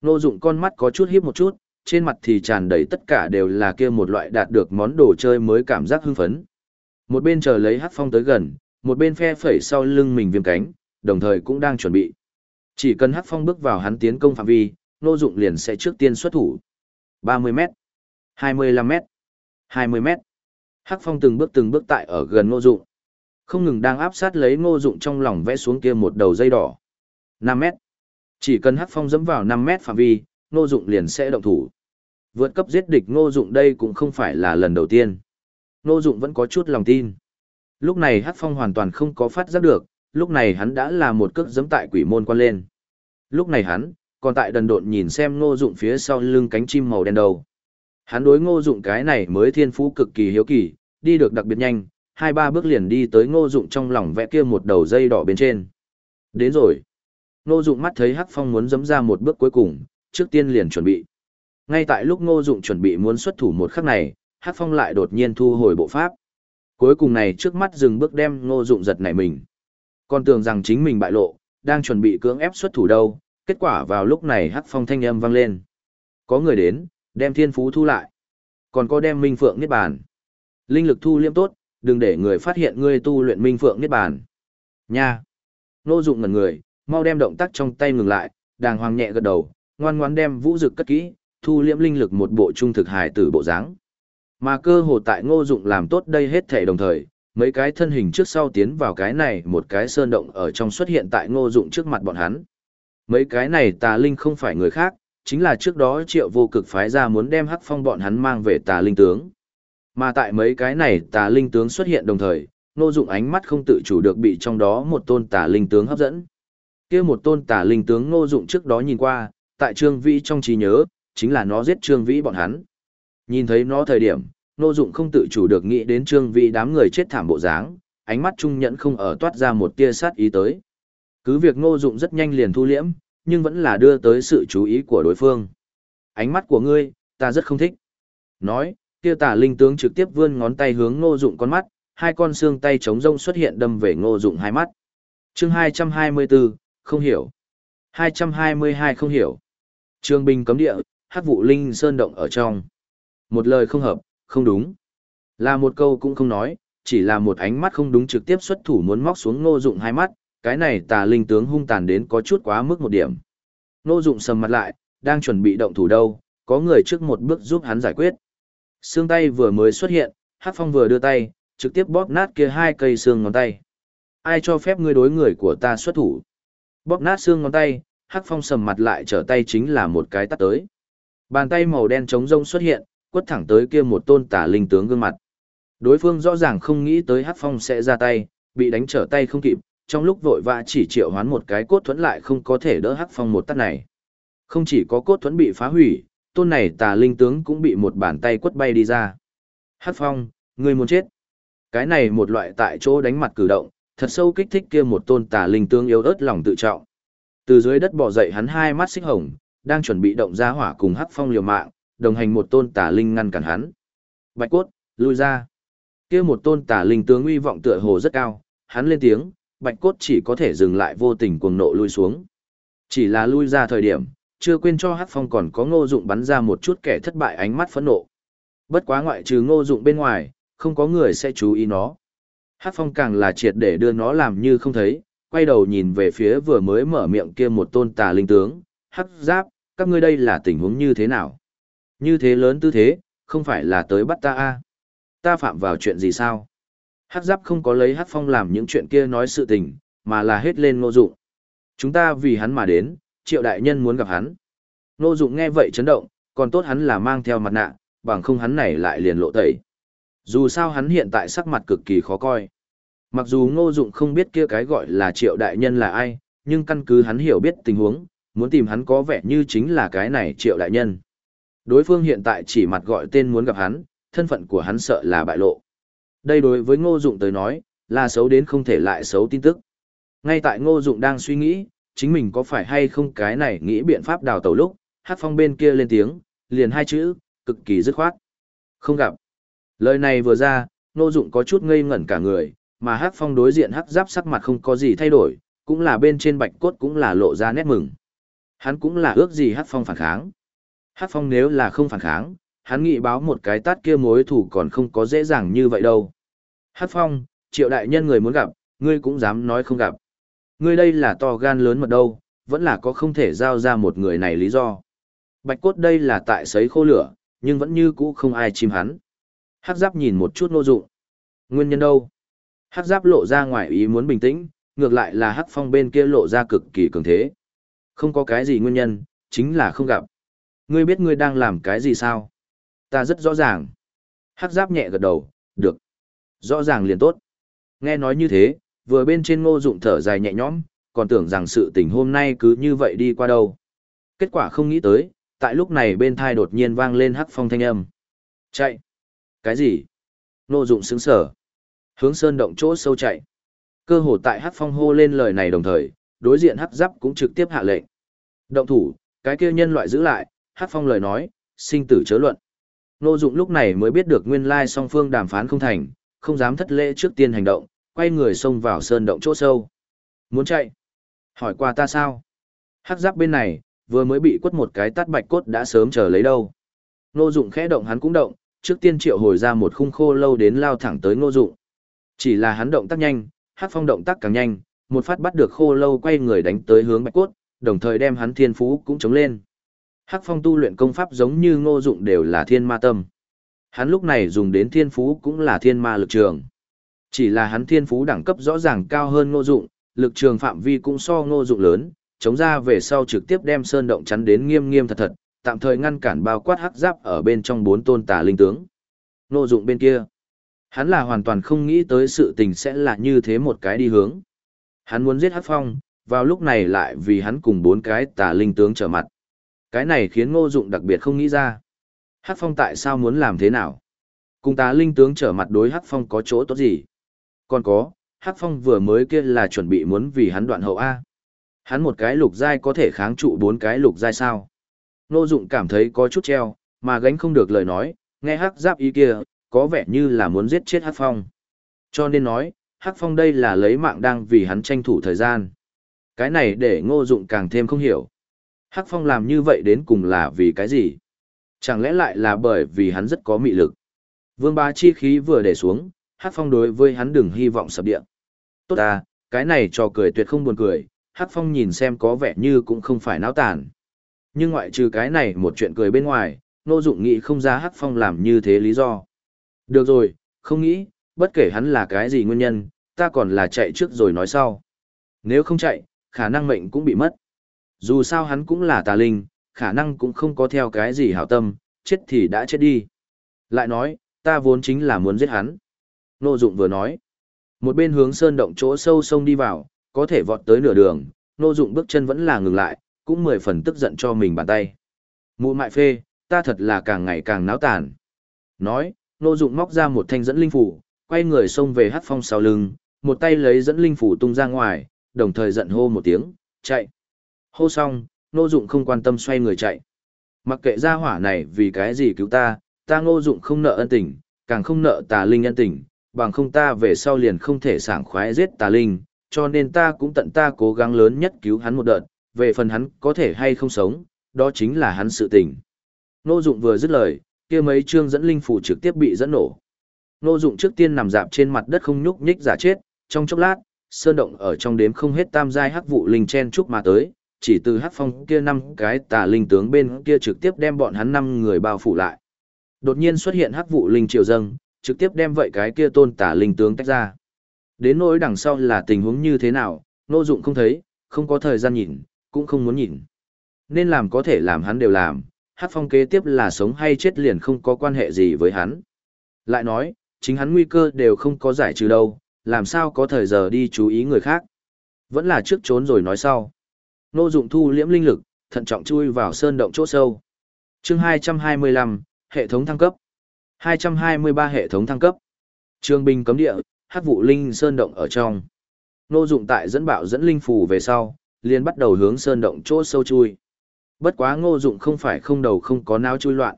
Ngô Dụng con mắt có chút híp một chút, trên mặt thì tràn đầy tất cả đều là kia một loại đạt được món đồ chơi mới cảm giác hưng phấn. Một bên chờ lấy Hát Phong tới gần, một bên phe phẩy sau lưng mình viêm cánh, đồng thời cũng đang chuẩn bị. Chỉ cần Hát Phong bước vào hắn tiến công phạm vi, Ngô Dụng liền sẽ trước tiên xuất thủ. 30m, 25m, 20m. Hắc Phong từng bước từng bước tại ở gần Ngô Dụng. Không ngừng đang áp sát lấy Ngô Dụng trong lòng vẽ xuống kia một đầu dây đỏ. 5m. Chỉ cần Hắc Phong dẫm vào 5m phạm vi, Ngô Dụng liền sẽ động thủ. Vượt cấp giết địch Ngô Dụng đây cũng không phải là lần đầu tiên. Ngô Dụng vẫn có chút lòng tin. Lúc này Hắc Phong hoàn toàn không có phát giác được, lúc này hắn đã là một cước giẫm tại quỷ môn quan lên. Lúc này hắn, còn tại đần độn nhìn xem ngô dụng phía sau lưng cánh chim màu đen đầu. Hắn đối ngô dụng cái này mới thiên phú cực kỳ hiếu kỳ, đi được đặc biệt nhanh, hai ba bước liền đi tới ngô dụng trong lòng vẽ kia một đầu dây đỏ bên trên. Đến rồi. Ngô dụng mắt thấy Hắc Phong muốn dẫm ra một bước cuối cùng, trước tiên liền chuẩn bị. Ngay tại lúc ngô dụng chuẩn bị muốn xuất thủ một khắc này, Hắc Phong lại đột nhiên thu hồi bộ pháp. Cuối cùng này trước mắt dừng bước đem ngô dụng giật nảy mình. Còn tưởng rằng chính mình bại lộ, đang chuẩn bị cưỡng ép xuất thủ đâu, kết quả vào lúc này hắc phong thanh âm vang lên. Có người đến, đem thiên phú thu lại. Còn có đem minh phượng niết bàn. Linh lực thu liêm tốt, đừng để người phát hiện ngươi tu luyện minh phượng niết bàn. Nha! Nô dụng ngần người, mau đem động tác trong tay ngừng lại, đàng hoàng nhẹ gật đầu, ngoan ngoan đem vũ dực cất kỹ, thu liễm linh lực một bộ trung thực hài tử bộ dáng. Mà cơ hồ tại ngô dụng làm tốt đây hết thể đồng thời, mấy cái thân hình trước sau tiến vào cái này một cái sơn động ở trong xuất hiện tại ngô dụng trước mặt bọn hắn. Mấy cái này tà linh không phải người khác, chính là trước đó triệu vô cực phái ra muốn đem hắc phong bọn hắn mang về tà linh tướng. Mà tại mấy cái này tà linh tướng xuất hiện đồng thời, Nô dụng ánh mắt không tự chủ được bị trong đó một tôn tà linh tướng hấp dẫn. kia một tôn tà linh tướng Nô dụng trước đó nhìn qua, tại trương vĩ trong trí nhớ, chính là nó giết trương vĩ bọn hắn. Nhìn thấy nó thời điểm, Nô Dụng không tự chủ được nghĩ đến Trương Vĩ đám người chết thảm bộ dáng, ánh mắt trung nhẫn không ở toát ra một tia sát ý tới. Cứ việc Ngô Dụng rất nhanh liền thu liễm, nhưng vẫn là đưa tới sự chú ý của đối phương. Ánh mắt của ngươi, ta rất không thích. Nói, kia tà linh tướng trực tiếp vươn ngón tay hướng Ngô Dụng con mắt, hai con xương tay trống rông xuất hiện đâm về Ngô Dụng hai mắt. Chương 224, không hiểu. 222 không hiểu. Trương binh cấm địa, hát vụ linh sơn động ở trong. Một lời không hợp, không đúng. Là một câu cũng không nói, chỉ là một ánh mắt không đúng trực tiếp xuất thủ muốn móc xuống ngô dụng hai mắt, cái này tà linh tướng hung tàn đến có chút quá mức một điểm. Nô dụng sầm mặt lại, đang chuẩn bị động thủ đâu, có người trước một bước giúp hắn giải quyết. Xương tay vừa mới xuất hiện, Hắc Phong vừa đưa tay, trực tiếp bóp nát kia hai cây xương ngón tay. Ai cho phép ngươi đối người của ta xuất thủ? Bóp nát xương ngón tay, Hắc Phong sầm mặt lại trở tay chính là một cái tắt tới. Bàn tay màu đen trống rông xuất hiện, quất thẳng tới kia một tôn tả linh tướng gương mặt. Đối phương rõ ràng không nghĩ tới Hắc Phong sẽ ra tay, bị đánh trở tay không kịp, trong lúc vội vã chỉ triệu hoán một cái cốt thuẫn lại không có thể đỡ Hắc Phong một tát này. Không chỉ có cốt thuẫn bị phá hủy, tôn này tà linh tướng cũng bị một bàn tay quất bay đi ra. Hắc Phong, người muốn chết. Cái này một loại tại chỗ đánh mặt cử động, thật sâu kích thích kia một tôn tà linh tướng yếu ớt lòng tự trọng. Từ dưới đất bò dậy hắn hai mắt xích hồng, đang chuẩn bị động ra hỏa cùng Hắc Phong liều mạng, đồng hành một tôn tà linh ngăn cản hắn. Bạch cốt, lui ra. kia một tôn tà linh tướng uy vọng tựa hồ rất cao, hắn lên tiếng, bạch cốt chỉ có thể dừng lại vô tình cuồng nộ lui xuống. Chỉ là lui ra thời điểm, chưa quên cho Hắc Phong còn có ngô dụng bắn ra một chút kẻ thất bại ánh mắt phẫn nộ. Bất quá ngoại trừ ngô dụng bên ngoài, không có người sẽ chú ý nó. Hắc Phong càng là triệt để đưa nó làm như không thấy, quay đầu nhìn về phía vừa mới mở miệng kia một tôn tà linh tướng, Hắc Giáp, các ngươi đây là tình huống như thế nào? Như thế lớn tư thế, không phải là tới bắt ta a à? Ta phạm vào chuyện gì sao? Hắc giáp không có lấy Hắc phong làm những chuyện kia nói sự tình, mà là hết lên ngô dụng. Chúng ta vì hắn mà đến, triệu đại nhân muốn gặp hắn. Ngô Dụng nghe vậy chấn động, còn tốt hắn là mang theo mặt nạ, bằng không hắn này lại liền lộ tẩy. Dù sao hắn hiện tại sắc mặt cực kỳ khó coi. Mặc dù Ngô Dụng không biết kia cái gọi là Triệu đại nhân là ai, nhưng căn cứ hắn hiểu biết tình huống, muốn tìm hắn có vẻ như chính là cái này Triệu đại nhân. Đối phương hiện tại chỉ mặt gọi tên muốn gặp hắn, thân phận của hắn sợ là bại lộ. Đây đối với Ngô Dụng tới nói, là xấu đến không thể lại xấu tin tức. Ngay tại Ngô Dụng đang suy nghĩ, chính mình có phải hay không cái này nghĩ biện pháp đào tẩu lúc, Hát Phong bên kia lên tiếng, liền hai chữ, cực kỳ dứt khoát. Không gặp. Lời này vừa ra, Ngô Dụng có chút ngây ngẩn cả người, mà Hát Phong đối diện hắc giáp sắc mặt không có gì thay đổi, cũng là bên trên bạch cốt cũng là lộ ra nét mừng. Hắn cũng là ước gì Hát Phong phản kháng. Hát Phong nếu là không phản kháng, hắn nghĩ báo một cái tát kia mối thủ còn không có dễ dàng như vậy đâu. Hát Phong, triệu đại nhân người muốn gặp, ngươi cũng dám nói không gặp. Ngươi đây là to gan lớn mật đâu, vẫn là có không thể giao ra một người này lý do. Bạch cốt đây là tại sấy khô lửa, nhưng vẫn như cũ không ai chìm hắn. Hắc giáp nhìn một chút nô dụng. Nguyên nhân đâu? Hắc giáp lộ ra ngoài ý muốn bình tĩnh, ngược lại là hắc phong bên kia lộ ra cực kỳ cường thế. Không có cái gì nguyên nhân, chính là không gặp. Ngươi biết ngươi đang làm cái gì sao? Ta rất rõ ràng. Hắc giáp nhẹ gật đầu, được. Rõ ràng liền tốt. Nghe nói như thế, vừa bên trên ngô dụng thở dài nhẹ nhõm, còn tưởng rằng sự tình hôm nay cứ như vậy đi qua đâu. Kết quả không nghĩ tới, tại lúc này bên thai đột nhiên vang lên hắc phong thanh âm. Chạy! Cái gì? Ngô dụng sững sở. Hướng sơn động chỗ sâu chạy. Cơ hồ tại hắc phong hô lên lời này đồng thời, đối diện hắc giáp cũng trực tiếp hạ lệnh. Động thủ, cái kia nhân loại giữ lại, hắc phong lời nói, sinh tử chớ luận. Ngô dụng lúc này mới biết được nguyên lai song phương đàm phán không thành, không dám thất lễ trước tiên hành động, quay người xông vào sơn động chỗ sâu. Muốn chạy? Hỏi qua ta sao? Hắc giáp bên này, vừa mới bị quất một cái tát bạch cốt đã sớm chờ lấy đâu. Ngô Dụng khẽ động hắn cũng động, trước tiên triệu hồi ra một khung khô lâu đến lao thẳng tới Ngô Dụng. Chỉ là hắn động tác nhanh, Hắc Phong động tác càng nhanh, một phát bắt được khô lâu quay người đánh tới hướng bạch cốt, đồng thời đem hắn thiên phú cũng chống lên. Hắc Phong tu luyện công pháp giống như Ngô Dụng đều là thiên ma tâm. Hắn lúc này dùng đến thiên phú cũng là thiên ma lực trường. Chỉ là hắn thiên phú đẳng cấp rõ ràng cao hơn ngô dụng, lực trường phạm vi cũng so ngô dụng lớn, chống ra về sau trực tiếp đem sơn động chắn đến nghiêm nghiêm thật thật, tạm thời ngăn cản bao quát hắc giáp ở bên trong bốn tôn tà linh tướng. Ngô dụng bên kia, hắn là hoàn toàn không nghĩ tới sự tình sẽ là như thế một cái đi hướng. Hắn muốn giết hắc phong, vào lúc này lại vì hắn cùng bốn cái tà linh tướng trở mặt. Cái này khiến ngô dụng đặc biệt không nghĩ ra. Hắc phong tại sao muốn làm thế nào? Cùng tá linh tướng trở mặt đối hắc phong có chỗ tốt gì? Còn có, Hắc Phong vừa mới kia là chuẩn bị muốn vì hắn đoạn hậu A. Hắn một cái lục giai có thể kháng trụ bốn cái lục giai sao. Ngô Dụng cảm thấy có chút treo, mà gánh không được lời nói, nghe Hắc Giáp ý kia, có vẻ như là muốn giết chết Hắc Phong. Cho nên nói, Hắc Phong đây là lấy mạng đang vì hắn tranh thủ thời gian. Cái này để Ngô Dụng càng thêm không hiểu. Hắc Phong làm như vậy đến cùng là vì cái gì? Chẳng lẽ lại là bởi vì hắn rất có mị lực? Vương Bá chi khí vừa để xuống, Hắc Phong đối với hắn đừng hy vọng sập địa. Tốt ta, cái này trò cười tuyệt không buồn cười, Hắc Phong nhìn xem có vẻ như cũng không phải náo tàn. Nhưng ngoại trừ cái này một chuyện cười bên ngoài, Nô Dụng nghĩ không ra Hắc Phong làm như thế lý do. Được rồi, không nghĩ, bất kể hắn là cái gì nguyên nhân, ta còn là chạy trước rồi nói sau. Nếu không chạy, khả năng mệnh cũng bị mất. Dù sao hắn cũng là tà linh, khả năng cũng không có theo cái gì hảo tâm, chết thì đã chết đi. Lại nói, ta vốn chính là muốn giết hắn. Nô Dụng vừa nói. Một bên hướng sơn động chỗ sâu sông đi vào, có thể vọt tới nửa đường, Nô Dụng bước chân vẫn là ngừng lại, cũng mười phần tức giận cho mình bàn tay. Mụ mại phê, ta thật là càng ngày càng náo tàn. Nói, Nô Dụng móc ra một thanh dẫn linh phủ, quay người xông về Hắc Phong sau lưng, một tay lấy dẫn linh phủ tung ra ngoài, đồng thời giận hô một tiếng, chạy. Hô xong, Nô Dụng không quan tâm xoay người chạy. Mặc kệ gia hỏa này vì cái gì cứu ta, ta Ngô Dụng không nợ ân tình, càng không nợ Tà Linh ân tình, bằng không ta về sau liền không thể sảng khoái giết tà linh, cho nên ta cũng tận ta cố gắng lớn nhất cứu hắn một đợt, về phần hắn có thể hay không sống, đó chính là hắn sự tình. Nô Dụng vừa dứt lời, kia mấy chương dẫn linh phủ trực tiếp bị dẫn nổ. Nô Dụng trước tiên nằm dạp trên mặt đất không nhúc nhích giả chết, trong chốc lát, sơn động ở trong đếm không hết tam giai hắc vụ linh chen chúc mà tới, chỉ từ hắc phong kia năm cái tà linh tướng bên kia trực tiếp đem bọn hắn năm người bao phủ lại. Đột nhiên xuất hiện hắc vụ linh triều dâng, trực tiếp đem vậy cái kia tôn tả linh tướng tách ra. Đến nỗi đằng sau là tình huống như thế nào, nô dụng không thấy, không có thời gian nhìn, cũng không muốn nhìn. nên làm có thể làm hắn đều làm, hát phong kế tiếp là sống hay chết liền không có quan hệ gì với hắn. Lại nói, chính hắn nguy cơ đều không có giải trừ đâu, làm sao có thời giờ đi chú ý người khác. Vẫn là trước trốn rồi nói sau. Nô dụng thu liễm linh lực, thận trọng chui vào sơn động chỗ sâu. chương 225, hệ thống thăng cấp. 223 hệ thống thăng cấp. Trường binh cấm địa, hát vụ linh sơn động ở trong. Nô dụng tại dẫn bạo dẫn linh phù về sau, liền bắt đầu hướng sơn động chỗ sâu chui. Bất quá ngô dụng không phải không đầu không có não chui loạn.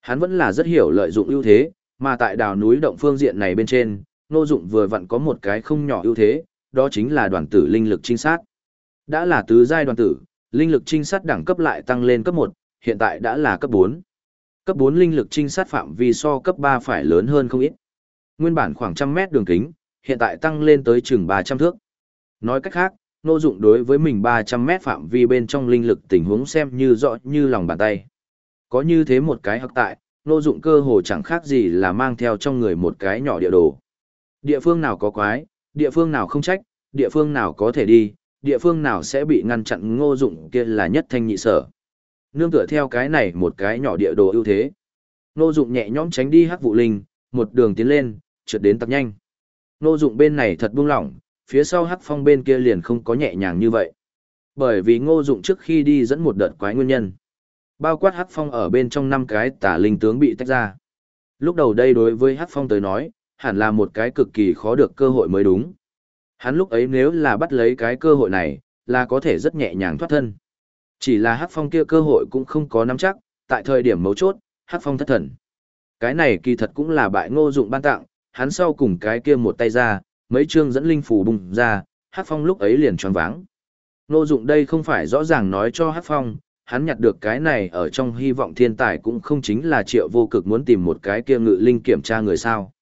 Hắn vẫn là rất hiểu lợi dụng ưu thế, mà tại đào núi động phương diện này bên trên, ngô dụng vừa vặn có một cái không nhỏ ưu thế, đó chính là đoàn tử linh lực trinh sát. Đã là tứ giai đoàn tử, linh lực trinh sát đẳng cấp lại tăng lên cấp 1, hiện tại đã là cấp 4. Cấp 4 linh lực trinh sát phạm vi so cấp 3 phải lớn hơn không ít. Nguyên bản khoảng trăm mét đường kính, hiện tại tăng lên tới chừng 300 thước. Nói cách khác, Nô Dụng đối với mình 300 mét phạm vi bên trong linh lực tình huống xem như rõ như lòng bàn tay. Có như thế một cái hắc tại, Nô Dụng cơ hồ chẳng khác gì là mang theo trong người một cái nhỏ địa đồ. Địa phương nào có quái, địa phương nào không trách, địa phương nào có thể đi, địa phương nào sẽ bị ngăn chặn Ngô Dụng kia là nhất thanh nhị sở. Nương tựa theo cái này một cái nhỏ địa đồ ưu thế. Ngô Dụng nhẹ nhõm tránh đi hắc vụ linh, một đường tiến lên, trượt đến tập nhanh. Ngô Dụng bên này thật buông lỏng, phía sau hắc phong bên kia liền không có nhẹ nhàng như vậy. Bởi vì ngô dụng trước khi đi dẫn một đợt quái nguyên nhân. Bao quát hắc phong ở bên trong năm cái tả linh tướng bị tách ra. Lúc đầu đây đối với hắc phong tới nói, hẳn là một cái cực kỳ khó được cơ hội mới đúng. Hắn lúc ấy nếu là bắt lấy cái cơ hội này, là có thể rất nhẹ nhàng thoát thân. Chỉ là hắc phong kia cơ hội cũng không có nắm chắc, tại thời điểm mấu chốt, hắc phong thất thần. Cái này kỳ thật cũng là bại ngô dụng ban tặng, hắn sau cùng cái kia một tay ra, mấy chương dẫn linh phù bùng ra, Hắc Phong lúc ấy liền choáng váng. Nô dụng đây không phải rõ ràng nói cho Hắc Phong, hắn nhặt được cái này ở trong hy vọng thiên tài cũng không chính là triệu vô cực muốn tìm một cái kia ngự linh kiểm tra người sao.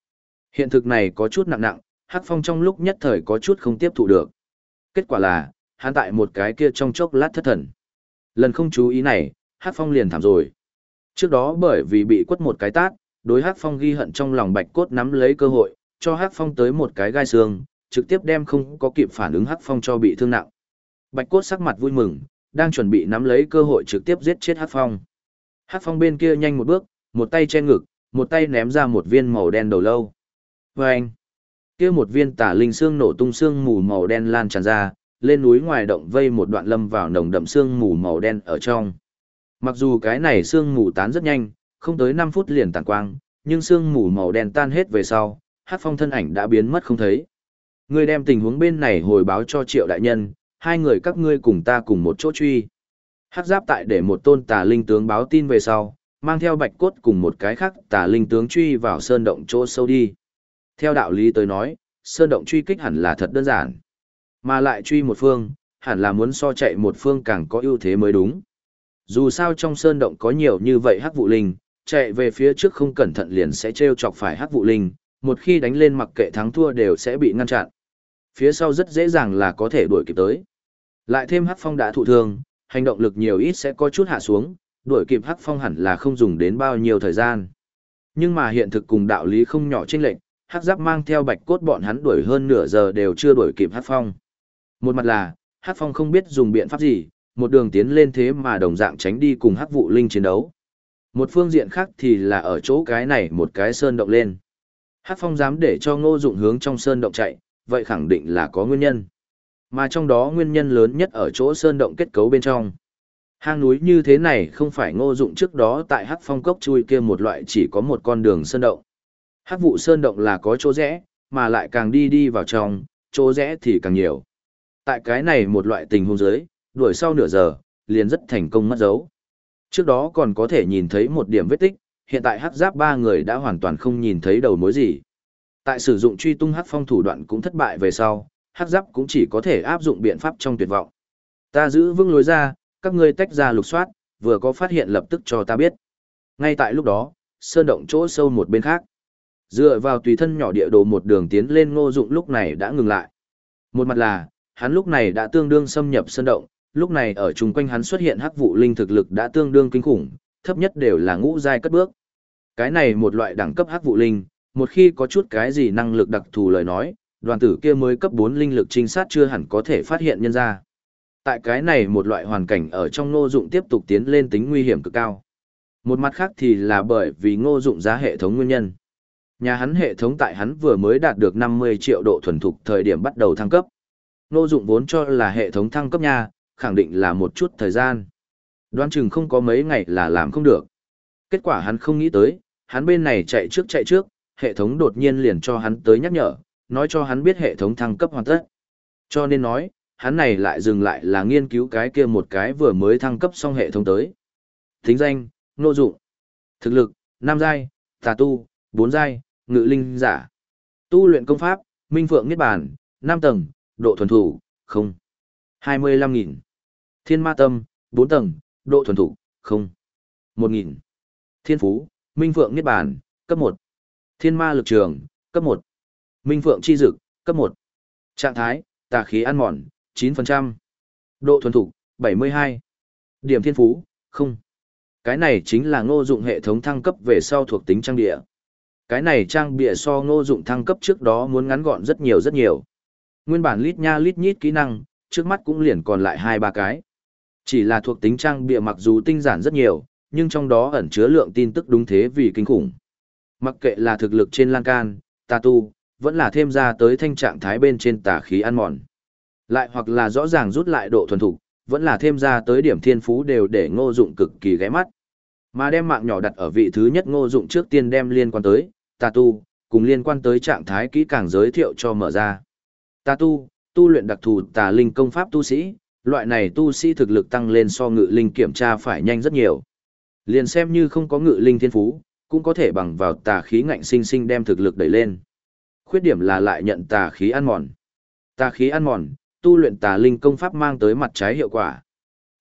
Hiện thực này có chút nặng nặng, Hắc Phong trong lúc nhất thời có chút không tiếp thụ được. Kết quả là, hắn tại một cái kia trong chốc lát thất thần. Lần không chú ý này, Hắc Phong liền thảm rồi. Trước đó bởi vì bị quất một cái tát, đối Hắc Phong ghi hận trong lòng bạch cốt nắm lấy cơ hội, cho Hắc Phong tới một cái gai xương, trực tiếp đem không có kịp phản ứng Hắc Phong cho bị thương nặng. Bạch Cốt sắc mặt vui mừng, đang chuẩn bị nắm lấy cơ hội trực tiếp giết chết Hắc Phong. Hắc Phong bên kia nhanh một bước, một tay che ngực, một tay ném ra một viên màu đen đầu lâu. Vâng! Kia một viên tả linh xương nổ tung xương mù màu đen lan tràn ra, lên núi ngoài động vây một đoạn lâm vào nồng đậm xương mù màu đen ở trong. Mặc dù cái này xương mù tán rất nhanh, không tới 5 phút liền tàn quang, nhưng xương mù màu đen tan hết về sau, hát phong thân ảnh đã biến mất không thấy. Ngươi đem tình huống bên này hồi báo cho triệu đại nhân, hai người các ngươi cùng ta cùng một chỗ truy. Hát giáp tại để một tôn tà linh tướng báo tin về sau, mang theo bạch cốt cùng một cái khác tà linh tướng truy vào sơn động chỗ sâu đi. Theo đạo lý tới nói, sơn động truy kích hẳn là thật đơn giản. Mà lại truy một phương, hẳn là muốn so chạy một phương càng có ưu thế mới đúng. Dù sao trong sơn động có nhiều như vậy hắc vụ linh, chạy về phía trước không cẩn thận liền sẽ treo chọc phải hắc vụ linh, một khi đánh lên mặc kệ thắng thua đều sẽ bị ngăn chặn. Phía sau rất dễ dàng là có thể đuổi kịp tới. Lại thêm Hắc Phong đã thụ thương, hành động lực nhiều ít sẽ có chút hạ xuống, đuổi kịp Hắc Phong hẳn là không dùng đến bao nhiêu thời gian. Nhưng mà hiện thực cùng đạo lý không nhỏ chênh lệch, Hắc Giáp mang theo Bạch Cốt bọn hắn đuổi hơn nửa giờ đều chưa đuổi kịp Hắc Phong. Một mặt là, Hắc Phong không biết dùng biện pháp gì, một đường tiến lên thế mà đồng dạng tránh đi cùng Hắc Vụ Linh chiến đấu. Một phương diện khác thì là ở chỗ cái này một cái sơn động lên. Hắc phong dám để cho ngô dụng hướng trong sơn động chạy, vậy khẳng định là có nguyên nhân. Mà trong đó nguyên nhân lớn nhất ở chỗ sơn động kết cấu bên trong. Hang núi như thế này không phải ngô dụng trước đó tại hắc phong cốc chui kia một loại chỉ có một con đường sơn động. Hắc vụ sơn động là có chỗ rẽ, mà lại càng đi đi vào trong, chỗ rẽ thì càng nhiều. Tại cái này một loại tình huống dưới, đuổi sau nửa giờ, liền rất thành công mất dấu. Trước đó còn có thể nhìn thấy một điểm vết tích, hiện tại hắc giáp ba người đã hoàn toàn không nhìn thấy đầu mối gì. Tại sử dụng truy tung hắc phong thủ đoạn cũng thất bại về sau, hắc giáp cũng chỉ có thể áp dụng biện pháp trong tuyệt vọng. Ta giữ vững lối ra, các ngươi tách ra lục soát, vừa có phát hiện lập tức cho ta biết. Ngay tại lúc đó, sơn động chỗ sâu một bên khác. Dựa vào tùy thân nhỏ địa đồ một đường tiến lên ngô dụng lúc này đã ngừng lại. Một mặt là, hắn lúc này đã tương đương xâm nhập sân động, lúc này ở chung quanh hắn xuất hiện hắc vụ linh thực lực đã tương đương kinh khủng, thấp nhất đều là ngũ giai cất bước. Cái này một loại đẳng cấp hắc vụ linh, một khi có chút cái gì năng lực đặc thù lời nói, đoàn tử kia mới cấp 4 linh lực trinh sát chưa hẳn có thể phát hiện nhân ra. Tại cái này một loại hoàn cảnh ở trong ngô dụng tiếp tục tiến lên tính nguy hiểm cực cao. Một mặt khác thì là bởi vì ngô dụng giá hệ thống nguyên nhân. Nhà hắn hệ thống tại hắn vừa mới đạt được 50 triệu độ thuần thục thời điểm bắt đầu thăng cấp. Nô dụng vốn cho là hệ thống thăng cấp nha, khẳng định là một chút thời gian. Đoán chừng không có mấy ngày là làm không được. Kết quả hắn không nghĩ tới, hắn bên này chạy trước chạy trước, hệ thống đột nhiên liền cho hắn tới nhắc nhở, nói cho hắn biết hệ thống thăng cấp hoàn tất. Cho nên nói, hắn này lại dừng lại là nghiên cứu cái kia một cái vừa mới thăng cấp xong hệ thống tới. Thính danh, nô dụng. Thực lực, nam giai, tà tu, bốn giai, ngự linh giả. Tu luyện công pháp, minh phượng niết bàn, 5 tầng, độ thuần thủ, không. 25.000. Thiên ma tâm, 4 tầng, độ thuần thủ, không. 1.000. Thiên phú, minh phượng niết bàn, cấp 1. Thiên ma lực trường, cấp 1. Minh phượng chi dực, cấp 1. Trạng thái, tà khí ăn mòn, 9%. Độ thuần thục, 72. Điểm thiên phú, không. Cái này chính là ngô dụng hệ thống thăng cấp về sau thuộc tính trang địa. Cái này trang bịa so ngô dụng thăng cấp trước đó muốn ngắn gọn rất nhiều rất nhiều. Nguyên bản lít nha lít nhít kỹ năng, trước mắt cũng liền còn lại hai ba cái. Chỉ là thuộc tính trang bịa mặc dù tinh giản rất nhiều, nhưng trong đó ẩn chứa lượng tin tức đúng thế vì kinh khủng. Mặc kệ là thực lực trên lan can, tà tu, vẫn là thêm ra tới thanh trạng thái bên trên tà khí ăn mòn. Lại hoặc là rõ ràng rút lại độ thuần thục, vẫn là thêm ra tới điểm thiên phú đều để ngô dụng cực kỳ ghé mắt. Mà đem mạng nhỏ đặt ở vị thứ nhất ngô dụng trước tiên đem liên quan tới, tà tu, cùng liên quan tới trạng thái kỹ càng giới thiệu cho mở ra. Tà tu, tu luyện đặc thù tà linh công pháp tu sĩ, loại này tu sĩ thực lực tăng lên so ngự linh kiểm tra phải nhanh rất nhiều. Liền xem như không có ngự linh thiên phú, cũng có thể bằng vào tà khí ngạnh sinh sinh đem thực lực đẩy lên. Khuyết điểm là lại nhận tà khí ăn mòn. Tà khí ăn mòn, tu luyện tà linh công pháp mang tới mặt trái hiệu quả.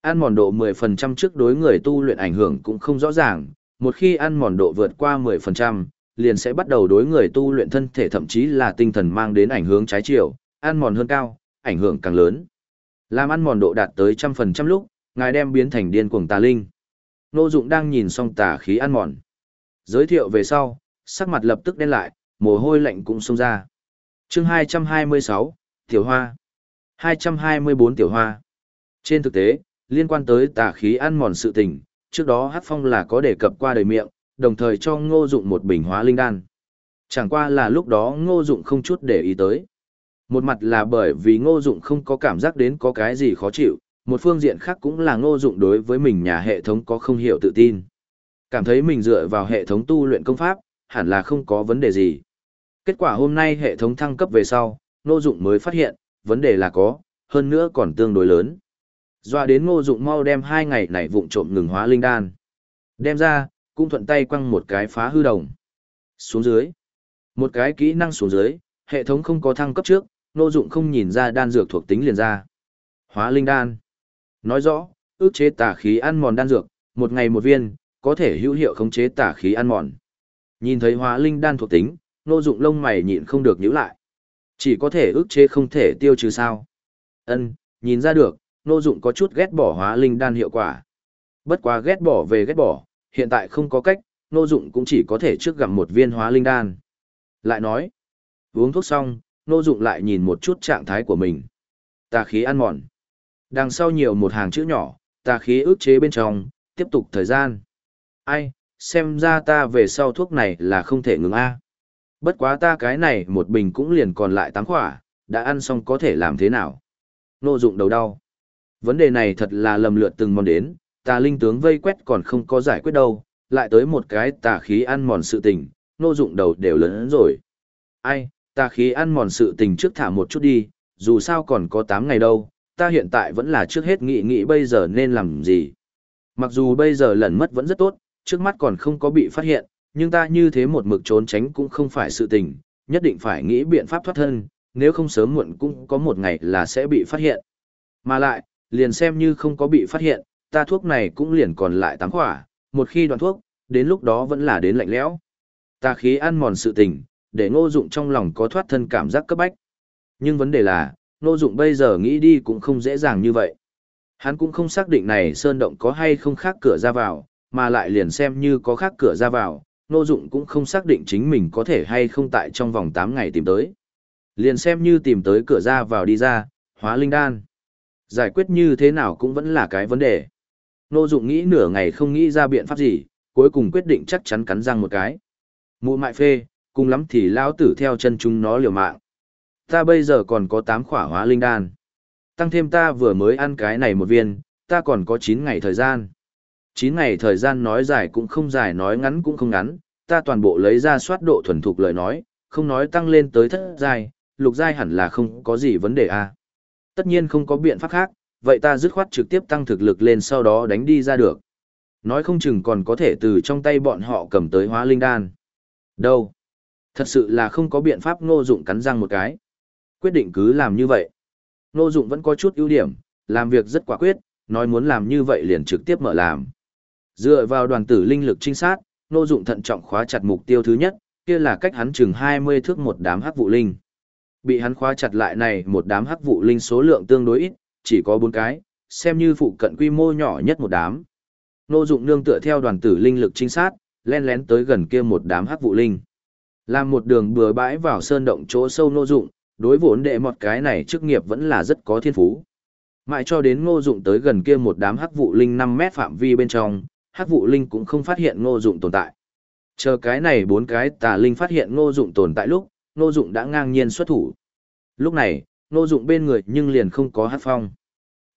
Ăn mòn độ 10% trước đối người tu luyện ảnh hưởng cũng không rõ ràng, một khi ăn mòn độ vượt qua 10%, liền sẽ bắt đầu đối người tu luyện thân thể thậm chí là tinh thần mang đến ảnh hưởng trái chiều, ăn mòn hơn cao, ảnh hưởng càng lớn. Làm ăn mòn độ đạt tới trăm phần trăm lúc, ngài đem biến thành điên cuồng tà linh. Nô Dụng đang nhìn xong tà khí ăn mòn. Giới thiệu về sau, sắc mặt lập tức đen lại, mồ hôi lạnh cũng xông ra. Chương 226, Tiểu Hoa. 224 Tiểu Hoa. Trên thực tế, liên quan tới tà khí ăn mòn sự tình, trước đó Hắc Phong là có đề cập qua đời miệng, đồng thời cho Ngô Dụng một bình hóa linh đan. Chẳng qua là lúc đó Ngô Dụng không chút để ý tới. Một mặt là bởi vì Ngô Dụng không có cảm giác đến có cái gì khó chịu, một phương diện khác cũng là Ngô Dụng đối với mình nhà hệ thống có không hiểu tự tin. Cảm thấy mình dựa vào hệ thống tu luyện công pháp, hẳn là không có vấn đề gì. Kết quả hôm nay hệ thống thăng cấp về sau, Ngô Dụng mới phát hiện, vấn đề là có, hơn nữa còn tương đối lớn. Doa đến Ngô Dụng mau đem hai ngày này vụng trộm ngừng hóa linh đan. Đem ra, cũng thuận tay quăng một cái phá hư đồng. Xuống dưới. Một cái kỹ năng xuống dưới, hệ thống không có thăng cấp trước, nô Dụng không nhìn ra đan dược thuộc tính liền ra. Hóa linh đan. Nói rõ, ước chế tà khí ăn mòn đan dược, một ngày một viên, có thể hữu hiệu khống chế tà khí ăn mòn. Nhìn thấy hóa linh đan thuộc tính, nô Dụng lông mày nhịn không được nhíu lại. Chỉ có thể ước chế không thể tiêu trừ sao? Ân, nhìn ra được, nô Dụng có chút ghét bỏ hóa linh đan hiệu quả. Bất quá ghét bỏ về ghét bỏ, hiện tại không có cách, Ngô Dụng cũng chỉ có thể trước gặm một viên hóa linh đan. Lại nói, uống thuốc xong, Ngô Dụng lại nhìn một chút trạng thái của mình. Tà khí ăn mòn. Đằng sau nhiều một hàng chữ nhỏ, tà khí ức chế bên trong, tiếp tục thời gian. Ai, xem ra ta về sau thuốc này là không thể ngừng a. Bất quá ta cái này một bình cũng liền còn lại tám quả, đã ăn xong có thể làm thế nào? Nô dụng đầu đau. Vấn đề này thật là lầm lượt từng món đến, tà linh tướng vây quét còn không có giải quyết đâu, lại tới một cái tà khí ăn mòn sự tình, nô dụng đầu đều lớn rồi. Ai, tà khí ăn mòn sự tình trước thả một chút đi, dù sao còn có 8 ngày đâu, ta hiện tại vẫn là trước hết nghĩ nghĩ bây giờ nên làm gì. Mặc dù bây giờ lẩn mất vẫn rất tốt, trước mắt còn không có bị phát hiện, nhưng ta như thế một mực trốn tránh cũng không phải sự tình, nhất định phải nghĩ biện pháp thoát thân, nếu không sớm muộn cũng có một ngày là sẽ bị phát hiện. Mà lại, liền xem như không có bị phát hiện, ta thuốc này cũng liền còn lại tám khỏa, một khi đoạn thuốc, đến lúc đó vẫn là đến lạnh lẽo. Ta khí ăn mòn sự tình, để ngô dụng trong lòng có thoát thân cảm giác cấp bách. Nhưng vấn đề là, ngô dụng bây giờ nghĩ đi cũng không dễ dàng như vậy. Hắn cũng không xác định này sơn động có hay không khác cửa ra vào, mà lại liền xem như có khác cửa ra vào, Ngô Dụng cũng không xác định chính mình có thể hay không tại trong vòng 8 ngày tìm tới. Liền xem như tìm tới cửa ra vào đi ra, hóa linh đan. Giải quyết như thế nào cũng vẫn là cái vấn đề. Nô Dụng nghĩ nửa ngày không nghĩ ra biện pháp gì, cuối cùng quyết định chắc chắn cắn răng một cái. Mụ mại phê, cùng lắm thì lão tử theo chân chúng nó liều mạng. Ta bây giờ còn có 8 khỏa hóa linh đan. Tăng thêm ta vừa mới ăn cái này một viên, ta còn có 9 ngày thời gian. 9 ngày thời gian nói dài cũng không dài nói ngắn cũng không ngắn, ta toàn bộ lấy ra soát độ thuần thục lời nói, không nói tăng lên tới thất giai, lục giai hẳn là không có gì vấn đề a. À. Tất nhiên không có biện pháp khác, vậy ta dứt khoát trực tiếp tăng thực lực lên sau đó đánh đi ra được. Nói không chừng còn có thể từ trong tay bọn họ cầm tới hóa linh đan. Đâu? Thật sự là không có biện pháp ngô dụng cắn răng một cái. Quyết định cứ làm như vậy. Ngô dụng vẫn có chút ưu điểm, làm việc rất quả quyết, nói muốn làm như vậy liền trực tiếp mở làm. Dựa vào đoàn tử linh lực trinh sát, Ngô dụng thận trọng khóa chặt mục tiêu thứ nhất, kia là cách hắn chừng 20 thước một đám hắc vụ linh. Bị hắn khóa chặt lại này một đám hắc vụ linh số lượng tương đối ít, chỉ có bốn cái, xem như phụ cận quy mô nhỏ nhất một đám. Ngô dụng nương tựa theo đoàn tử linh lực trinh sát, len lén tới gần kia một đám hắc vụ linh. Làm một đường bừa bãi vào sơn động chỗ sâu Ngô dụng, đối vốn đệ một cái này chức nghiệp vẫn là rất có thiên phú. Mãi cho đến ngô dụng tới gần kia một đám hắc vụ linh 5 mét phạm vi bên trong, hắc vụ linh cũng không phát hiện ngô dụng tồn tại. Chờ cái này bốn cái tà linh phát hiện ngô dụng tồn tại lúc, ngô dụng đã ngang nhiên xuất thủ. Lúc này, ngô dụng bên người nhưng liền không có hắc phong.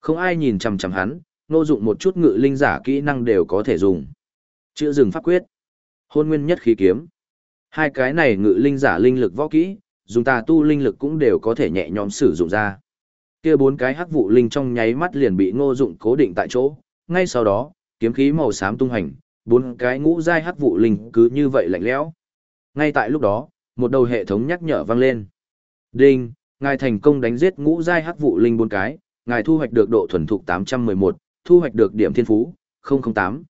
Không ai nhìn chằm chằm hắn, ngô dụng một chút ngự linh giả kỹ năng đều có thể dùng. Chữa rừng pháp quyết, hôn nguyên nhất khí kiếm. Hai cái này ngự linh giả linh lực võ kỹ, dùng tà tu linh lực cũng đều có thể nhẹ nhõm sử dụng ra. Kia bốn cái hắc vụ linh trong nháy mắt liền bị Ngô Dụng cố định tại chỗ, ngay sau đó, kiếm khí màu xám tung hành, bốn cái ngũ giai hắc vụ linh cứ như vậy lạnh lẽo. Ngay tại lúc đó, một đầu hệ thống nhắc nhở vang lên. Đinh, ngài thành công đánh giết ngũ giai hắc vụ linh bốn cái, ngài thu hoạch được độ thuần thục 811, thu hoạch được điểm thiên phú 008.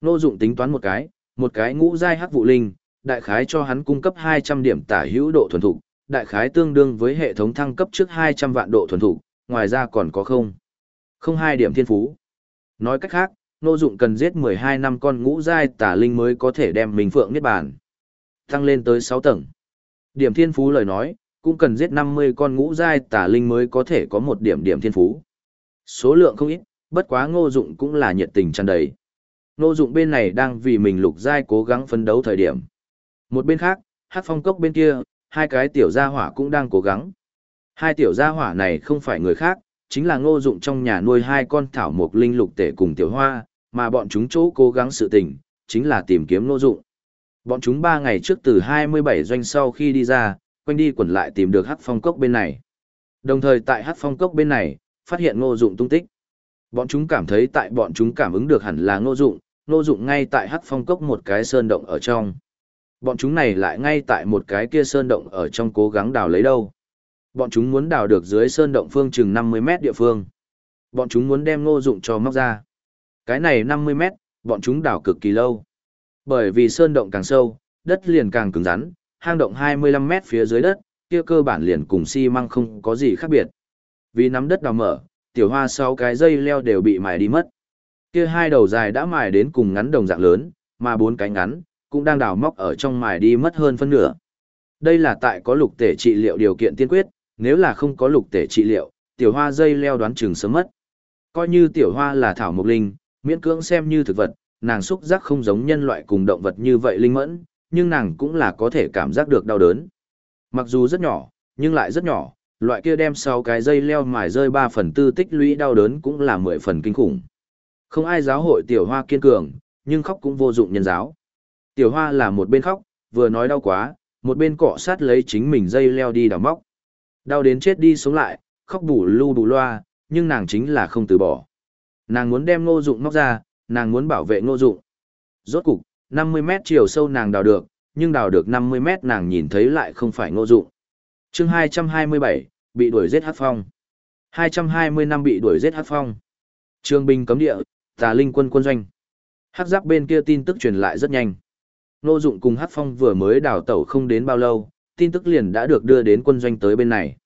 Nô Dụng tính toán một cái, một cái ngũ giai hắc vụ linh, đại khái cho hắn cung cấp 200 điểm tả hữu độ thuần thục, đại khái tương đương với hệ thống thăng cấp trước 200 vạn độ thuần thục, ngoài ra còn có không. Không hai điểm thiên phú. Nói cách khác, nô dụng cần giết 12 năm con ngũ giai tả linh mới có thể đem mình phượng niết bàn. Tăng lên tới 6 tầng. Điểm thiên phú lời nói, cũng cần giết 50 con ngũ giai tả linh mới có thể có một điểm điểm thiên phú. Số lượng không ít, bất quá ngô dụng cũng là nhiệt tình tràn đầy. Ngô dụng bên này đang vì mình lục giai cố gắng phấn đấu thời điểm. Một bên khác, hát phong cốc bên kia, hai cái tiểu gia hỏa cũng đang cố gắng. Hai tiểu gia hỏa này không phải người khác, chính là ngô dụng trong nhà nuôi hai con thảo mộc linh lục tể cùng tiểu hoa, mà bọn chúng chỗ cố gắng sự tình, chính là tìm kiếm ngô dụng. Bọn chúng ba ngày trước từ 27 doanh sau khi đi ra, quanh đi quẩn lại tìm được hát phong cốc bên này. Đồng thời tại hát phong cốc bên này, phát hiện ngô dụng tung tích. Bọn chúng cảm thấy tại bọn chúng cảm ứng được hẳn là ngô dụng, ngô dụng ngay tại hát phong cốc một cái sơn động ở trong. Bọn chúng này lại ngay tại một cái kia sơn động ở trong cố gắng đào lấy đâu. Bọn chúng muốn đào được dưới sơn động phương chừng 50 mét địa phương. Bọn chúng muốn đem ngô dụng cho móc ra. Cái này 50 mét, bọn chúng đào cực kỳ lâu. Bởi vì sơn động càng sâu, đất liền càng cứng rắn, hang động 25 mét phía dưới đất, kia cơ bản liền cùng xi măng không có gì khác biệt. Vì nắm đất đào mở, tiểu hoa sau cái dây leo đều bị mài đi mất. Kia hai đầu dài đã mài đến cùng ngắn đồng dạng lớn, mà bốn cái ngắn, cũng đang đào móc ở trong mài đi mất hơn phân nửa. Đây là tại có lục tể trị liệu điều kiện tiên quyết, nếu là không có lục tể trị liệu, tiểu hoa dây leo đoán chừng sớm mất. Coi như tiểu hoa là thảo mộc linh, miễn cưỡng xem như thực vật, nàng xúc giác không giống nhân loại cùng động vật như vậy linh mẫn, nhưng nàng cũng là có thể cảm giác được đau đớn. Mặc dù rất nhỏ, nhưng lại rất nhỏ, loại kia đem sau cái dây leo mài rơi 3 phần tư tích lũy đau đớn cũng là 10 phần kinh khủng. Không ai giáo hội tiểu hoa kiên cường, nhưng khóc cũng vô dụng nhân giáo. Tiểu hoa là một bên khóc, vừa nói đau quá, một bên cọ sát lấy chính mình dây leo đi đào móc. Đau đến chết đi sống lại, khóc bù lu bù loa, nhưng nàng chính là không từ bỏ. Nàng muốn đem ngô dụng móc ra, nàng muốn bảo vệ ngô dụng. Rốt cục, 50 mét chiều sâu nàng đào được, nhưng đào được 50 mét nàng nhìn thấy lại không phải ngô dụng. chương 227, bị đuổi giết hát phong. 220 năm bị đuổi giết hát phong. Trương binh cấm địa, tà linh quân quân doanh. Hát giáp bên kia tin tức truyền lại rất nhanh. Nô Dụng cùng Hắc Phong vừa mới đào tẩu không đến bao lâu, tin tức liền đã được đưa đến quân doanh tới bên này.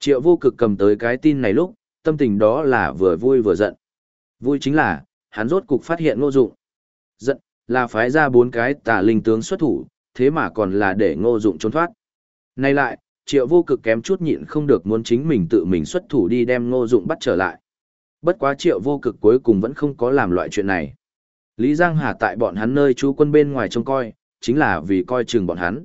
Triệu Vô Cực cầm tới cái tin này lúc, tâm tình đó là vừa vui vừa giận. Vui chính là, hắn rốt cục phát hiện Nô Dụng. Giận, là phái ra bốn cái tà linh tướng xuất thủ, thế mà còn là để Ngô Dụng trốn thoát. Nay lại, Triệu Vô Cực kém chút nhịn không được muốn chính mình tự mình xuất thủ đi đem Ngô Dụng bắt trở lại. Bất quá triệu vô cực cuối cùng vẫn không có làm loại chuyện này. Lý Giang Hà tại bọn hắn nơi chú quân bên ngoài trông coi, chính là vì coi chừng bọn hắn.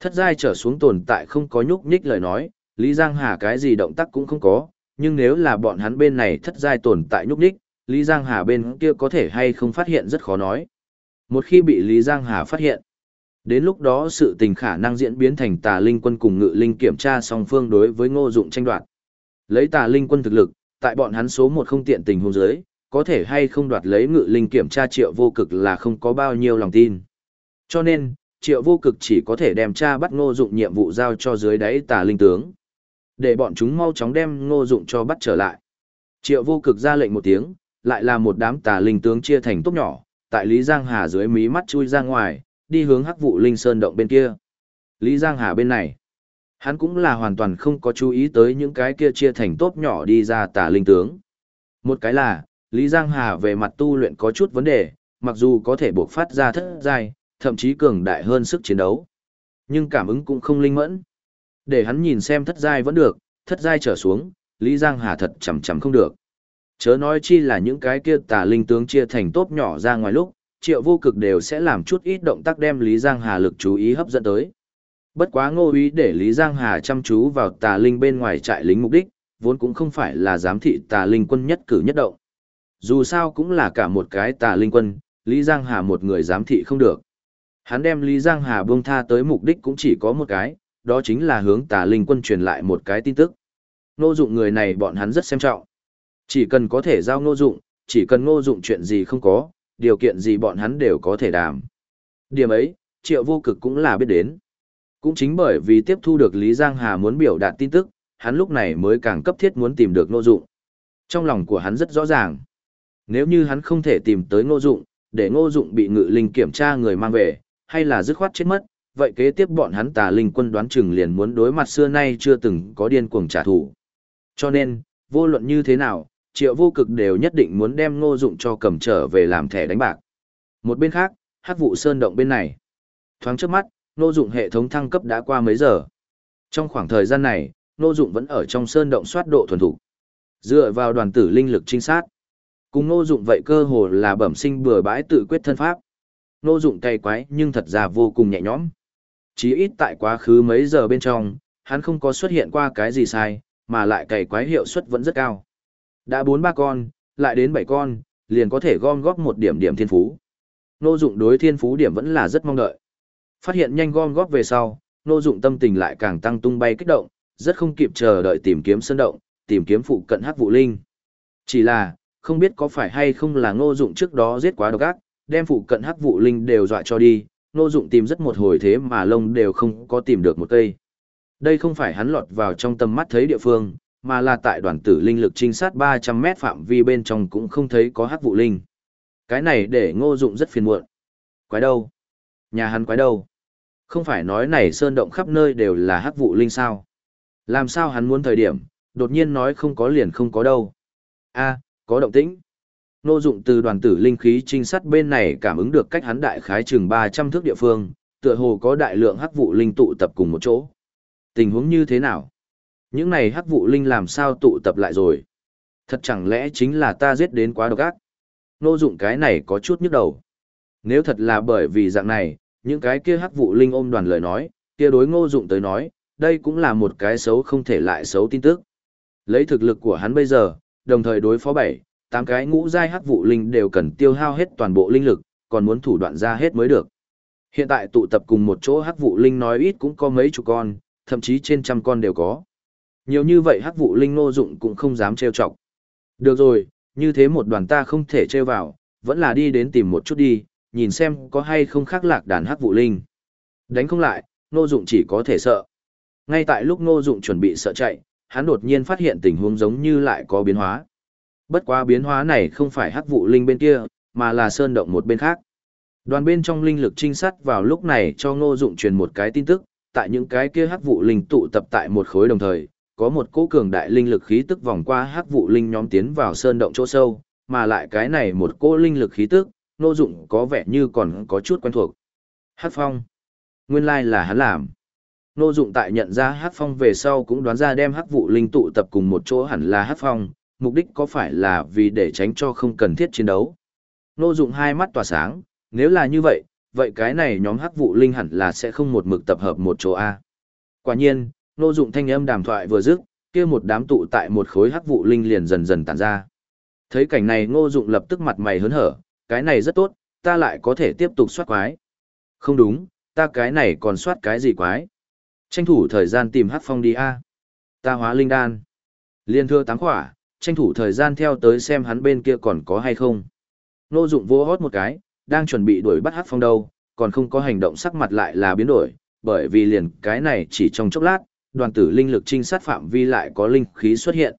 Thất giai trở xuống tồn tại không có nhúc nhích lời nói, Lý Giang Hà cái gì động tác cũng không có, nhưng nếu là bọn hắn bên này thất giai tồn tại nhúc nhích, Lý Giang Hà bên kia có thể hay không phát hiện rất khó nói. Một khi bị Lý Giang Hà phát hiện, đến lúc đó sự tình khả năng diễn biến thành tà linh quân cùng ngự linh kiểm tra song phương đối với ngô dụng tranh đoạt. Lấy tà linh quân thực lực, tại bọn hắn số một không tiện tình hôn dưới, có thể hay không đoạt lấy ngự linh kiểm tra triệu vô cực là không có bao nhiêu lòng tin. Cho nên, triệu vô cực chỉ có thể đem tra bắt ngô dụng nhiệm vụ giao cho dưới đáy tà linh tướng. Để bọn chúng mau chóng đem ngô dụng cho bắt trở lại. Triệu vô cực ra lệnh một tiếng, lại là một đám tà linh tướng chia thành tốt nhỏ, tại Lý Giang Hà dưới mí mắt chui ra ngoài, đi hướng hắc vụ linh sơn động bên kia. Lý Giang Hà bên này, hắn cũng là hoàn toàn không có chú ý tới những cái kia chia thành tốt nhỏ đi ra tà linh tướng. Một cái là, Lý Giang Hà về mặt tu luyện có chút vấn đề, mặc dù có thể buộc phát ra thất giai, thậm chí cường đại hơn sức chiến đấu. Nhưng cảm ứng cũng không linh mẫn. Để hắn nhìn xem thất giai vẫn được, thất giai trở xuống, Lý Giang Hà thật chầm chầm không được. Chớ nói chi là những cái kia tà linh tướng chia thành tốt nhỏ ra ngoài lúc, triệu vô cực đều sẽ làm chút ít động tác đem Lý Giang Hà lực chú ý hấp dẫn tới. Bất quá ngô ý để Lý Giang Hà chăm chú vào tà linh bên ngoài trại lính mục đích, vốn cũng không phải là giám thị tà linh quân nhất cử nhất động. Dù sao cũng là cả một cái tà linh quân, Lý Giang Hà một người giám thị không được. Hắn đem Lý Giang Hà buông tha tới mục đích cũng chỉ có một cái, đó chính là hướng tà linh quân truyền lại một cái tin tức. Nô dụng người này bọn hắn rất xem trọng. Chỉ cần có thể giao nô dụng, chỉ cần nô dụng chuyện gì không có, điều kiện gì bọn hắn đều có thể đảm. Điểm ấy, triệu vô cực cũng là biết đến. Cũng chính bởi vì tiếp thu được Lý Giang Hà muốn biểu đạt tin tức, hắn lúc này mới càng cấp thiết muốn tìm được nô dụng. Trong lòng của hắn rất rõ ràng. Nếu như hắn không thể tìm tới ngô dụng, để ngô dụng bị ngự linh kiểm tra người mang về, hay là dứt khoát chết mất, vậy kế tiếp bọn hắn tà linh quân đoán chừng liền muốn đối mặt xưa nay chưa từng có điên cuồng trả thù. Cho nên, vô luận như thế nào, triệu vô cực đều nhất định muốn đem ngô dụng cho cầm trở về làm thẻ đánh bạc. Một bên khác, hát vụ sơn động bên này. Thoáng trước mắt, ngô dụng hệ thống thăng cấp đã qua mấy giờ. Trong khoảng thời gian này, ngô dụng vẫn ở trong sơn động soát độ thuần thủ. Dựa vào đoàn tử linh lực trinh sát. Cùng ngô dụng vậy cơ hồ là bẩm sinh bừa bãi tự quyết thân pháp. Ngô dụng cay quái nhưng thật ra vô cùng nhẹ nhõm. chỉ ít tại quá khứ mấy giờ bên trong, hắn không có xuất hiện qua cái gì sai, mà lại cày quái hiệu suất vẫn rất cao. Đã bốn ba con, lại đến bảy con, liền có thể gom góp một điểm điểm thiên phú. Nô dụng đối thiên phú điểm vẫn là rất mong đợi. Phát hiện nhanh gom góp về sau, nô dụng tâm tình lại càng tăng tung bay kích động, rất không kịp chờ đợi tìm kiếm sơn động, tìm kiếm phụ cận hắc vụ linh. Chỉ là, không biết có phải hay không là ngô dụng trước đó giết quá độc ác, đem phụ cận hắc vụ linh đều dọa cho đi, ngô dụng tìm rất một hồi thế mà lông đều không có tìm được một cây. Đây không phải hắn lọt vào trong tầm mắt thấy địa phương, mà là tại đoàn tử linh lực trinh sát 300 mét phạm vi bên trong cũng không thấy có hắc vụ linh. Cái này để ngô dụng rất phiền muộn. Quái đâu? Nhà hắn quái đâu? Không phải nói này sơn động khắp nơi đều là hắc vụ linh sao? Làm sao hắn muốn thời điểm, đột nhiên nói không có liền không có đâu. a có động tĩnh. Ngô dụng từ đoàn tử linh khí trinh sát bên này cảm ứng được cách hắn đại khái chừng 300 thước địa phương, tựa hồ có đại lượng hắc vụ linh tụ tập cùng một chỗ. Tình huống như thế nào? Những này hắc vụ linh làm sao tụ tập lại rồi? Thật chẳng lẽ chính là ta giết đến quá độc ác? Nô dụng cái này có chút nhức đầu. Nếu thật là bởi vì dạng này, những cái kia hắc vụ linh ôm đoàn lời nói, kia đối ngô dụng tới nói, đây cũng là một cái xấu không thể lại xấu tin tức. Lấy thực lực của hắn bây giờ, đồng thời đối phó bảy, tám cái ngũ giai hắc vụ linh đều cần tiêu hao hết toàn bộ linh lực, còn muốn thủ đoạn ra hết mới được. Hiện tại tụ tập cùng một chỗ hắc vụ linh nói ít cũng có mấy chục con, thậm chí trên trăm con đều có. Nhiều như vậy hắc vụ linh nô dụng cũng không dám trêu chọc. Được rồi, như thế một đoàn ta không thể trêu vào, vẫn là đi đến tìm một chút đi, nhìn xem có hay không khác lạc đàn hắc vụ linh. Đánh không lại, nô dụng chỉ có thể sợ. Ngay tại lúc nô dụng chuẩn bị sợ chạy, hắn đột nhiên phát hiện tình huống giống như lại có biến hóa. Bất quá biến hóa này không phải hắc vụ linh bên kia, mà là sơn động một bên khác. Đoàn bên trong linh lực trinh sát vào lúc này cho ngô dụng truyền một cái tin tức, tại những cái kia hắc vụ linh tụ tập tại một khối đồng thời, có một cỗ cường đại linh lực khí tức vòng qua hắc vụ linh nhóm tiến vào sơn động chỗ sâu, mà lại cái này một cỗ linh lực khí tức, nô dụng có vẻ như còn có chút quen thuộc. Hắc phong. Nguyên lai là hắn làm. Nô dụng tại nhận ra hắc phong về sau cũng đoán ra đem hắc vụ linh tụ tập cùng một chỗ hẳn là hắc phong, mục đích có phải là vì để tránh cho không cần thiết chiến đấu. nô Dụng hai mắt tỏa sáng, nếu là như vậy, vậy cái này nhóm hắc vụ linh hẳn là sẽ không một mực tập hợp một chỗ A. Quả nhiên, Nô Dụng thanh âm đàm thoại vừa dứt, kia một đám tụ tại một khối hắc vụ linh liền dần dần tản ra. Thấy cảnh này Ngô Dụng lập tức mặt mày hớn hở, cái này rất tốt, ta lại có thể tiếp tục soát quái. Không đúng, ta cái này còn soát cái gì quái? Tranh thủ thời gian tìm hắc phong đi a. Ta hóa linh đan. Liên thưa táng khỏa, tranh thủ thời gian theo tới xem hắn bên kia còn có hay không. Ngô Dụng vỗ hót một cái, đang chuẩn bị đuổi bắt hắc phong đâu, còn không có hành động sắc mặt lại là biến đổi, bởi vì liền cái này chỉ trong chốc lát, đoàn tử linh lực trinh sát phạm vi lại có linh khí xuất hiện.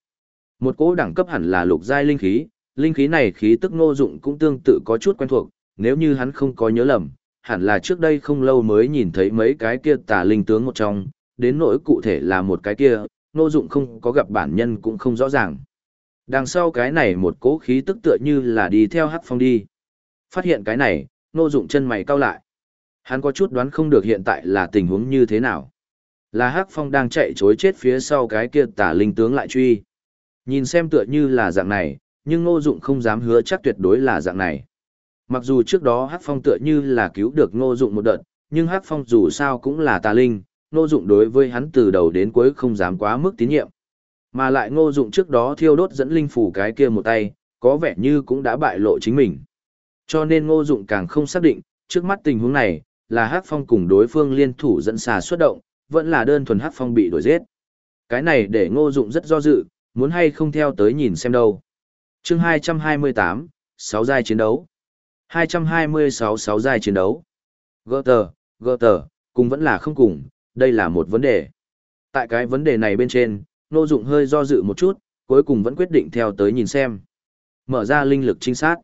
Một cỗ đẳng cấp hẳn là lục giai linh khí, linh khí này khí tức ngô dụng cũng tương tự có chút quen thuộc, nếu như hắn không có nhớ lầm, hẳn là trước đây không lâu mới nhìn thấy mấy cái kia tà linh tướng một trong, đến nỗi cụ thể là một cái kia, ngô dụng không có gặp bản nhân cũng không rõ ràng. Đằng sau cái này một cỗ khí tức tựa như là đi theo hắc phong đi. Phát hiện cái này, ngô dụng chân mày cau lại. Hắn có chút đoán không được hiện tại là tình huống như thế nào. Là hắc phong đang chạy chối chết phía sau cái kia Tả linh tướng lại truy. Nhìn xem tựa như là dạng này, nhưng Ngô Dụng không dám hứa chắc tuyệt đối là dạng này. Mặc dù trước đó Hắc Phong tựa như là cứu được Ngô Dụng một đợt, nhưng Hắc Phong dù sao cũng là tà linh, Ngô Dụng đối với hắn từ đầu đến cuối không dám quá mức tín nhiệm. Mà lại Ngô Dụng trước đó thiêu đốt dẫn linh phủ cái kia một tay, có vẻ như cũng đã bại lộ chính mình. Cho nên Ngô Dụng càng không xác định, trước mắt tình huống này, là Hắc Phong cùng đối phương liên thủ dẫn xà xuất động, vẫn là đơn thuần Hắc Phong bị đuổi giết. Cái này để Ngô Dụng rất do dự, muốn hay không theo tới nhìn xem đâu. chương 228, 6 giai chiến đấu. 226 6 giai chiến đấu. Gơ tờ, gơ tờ, cùng vẫn là không cùng, đây là một vấn đề. Tại cái vấn đề này bên trên, Ngô Dụng hơi do dự một chút, cuối cùng vẫn quyết định theo tới nhìn xem. Mở ra linh lực trinh sát.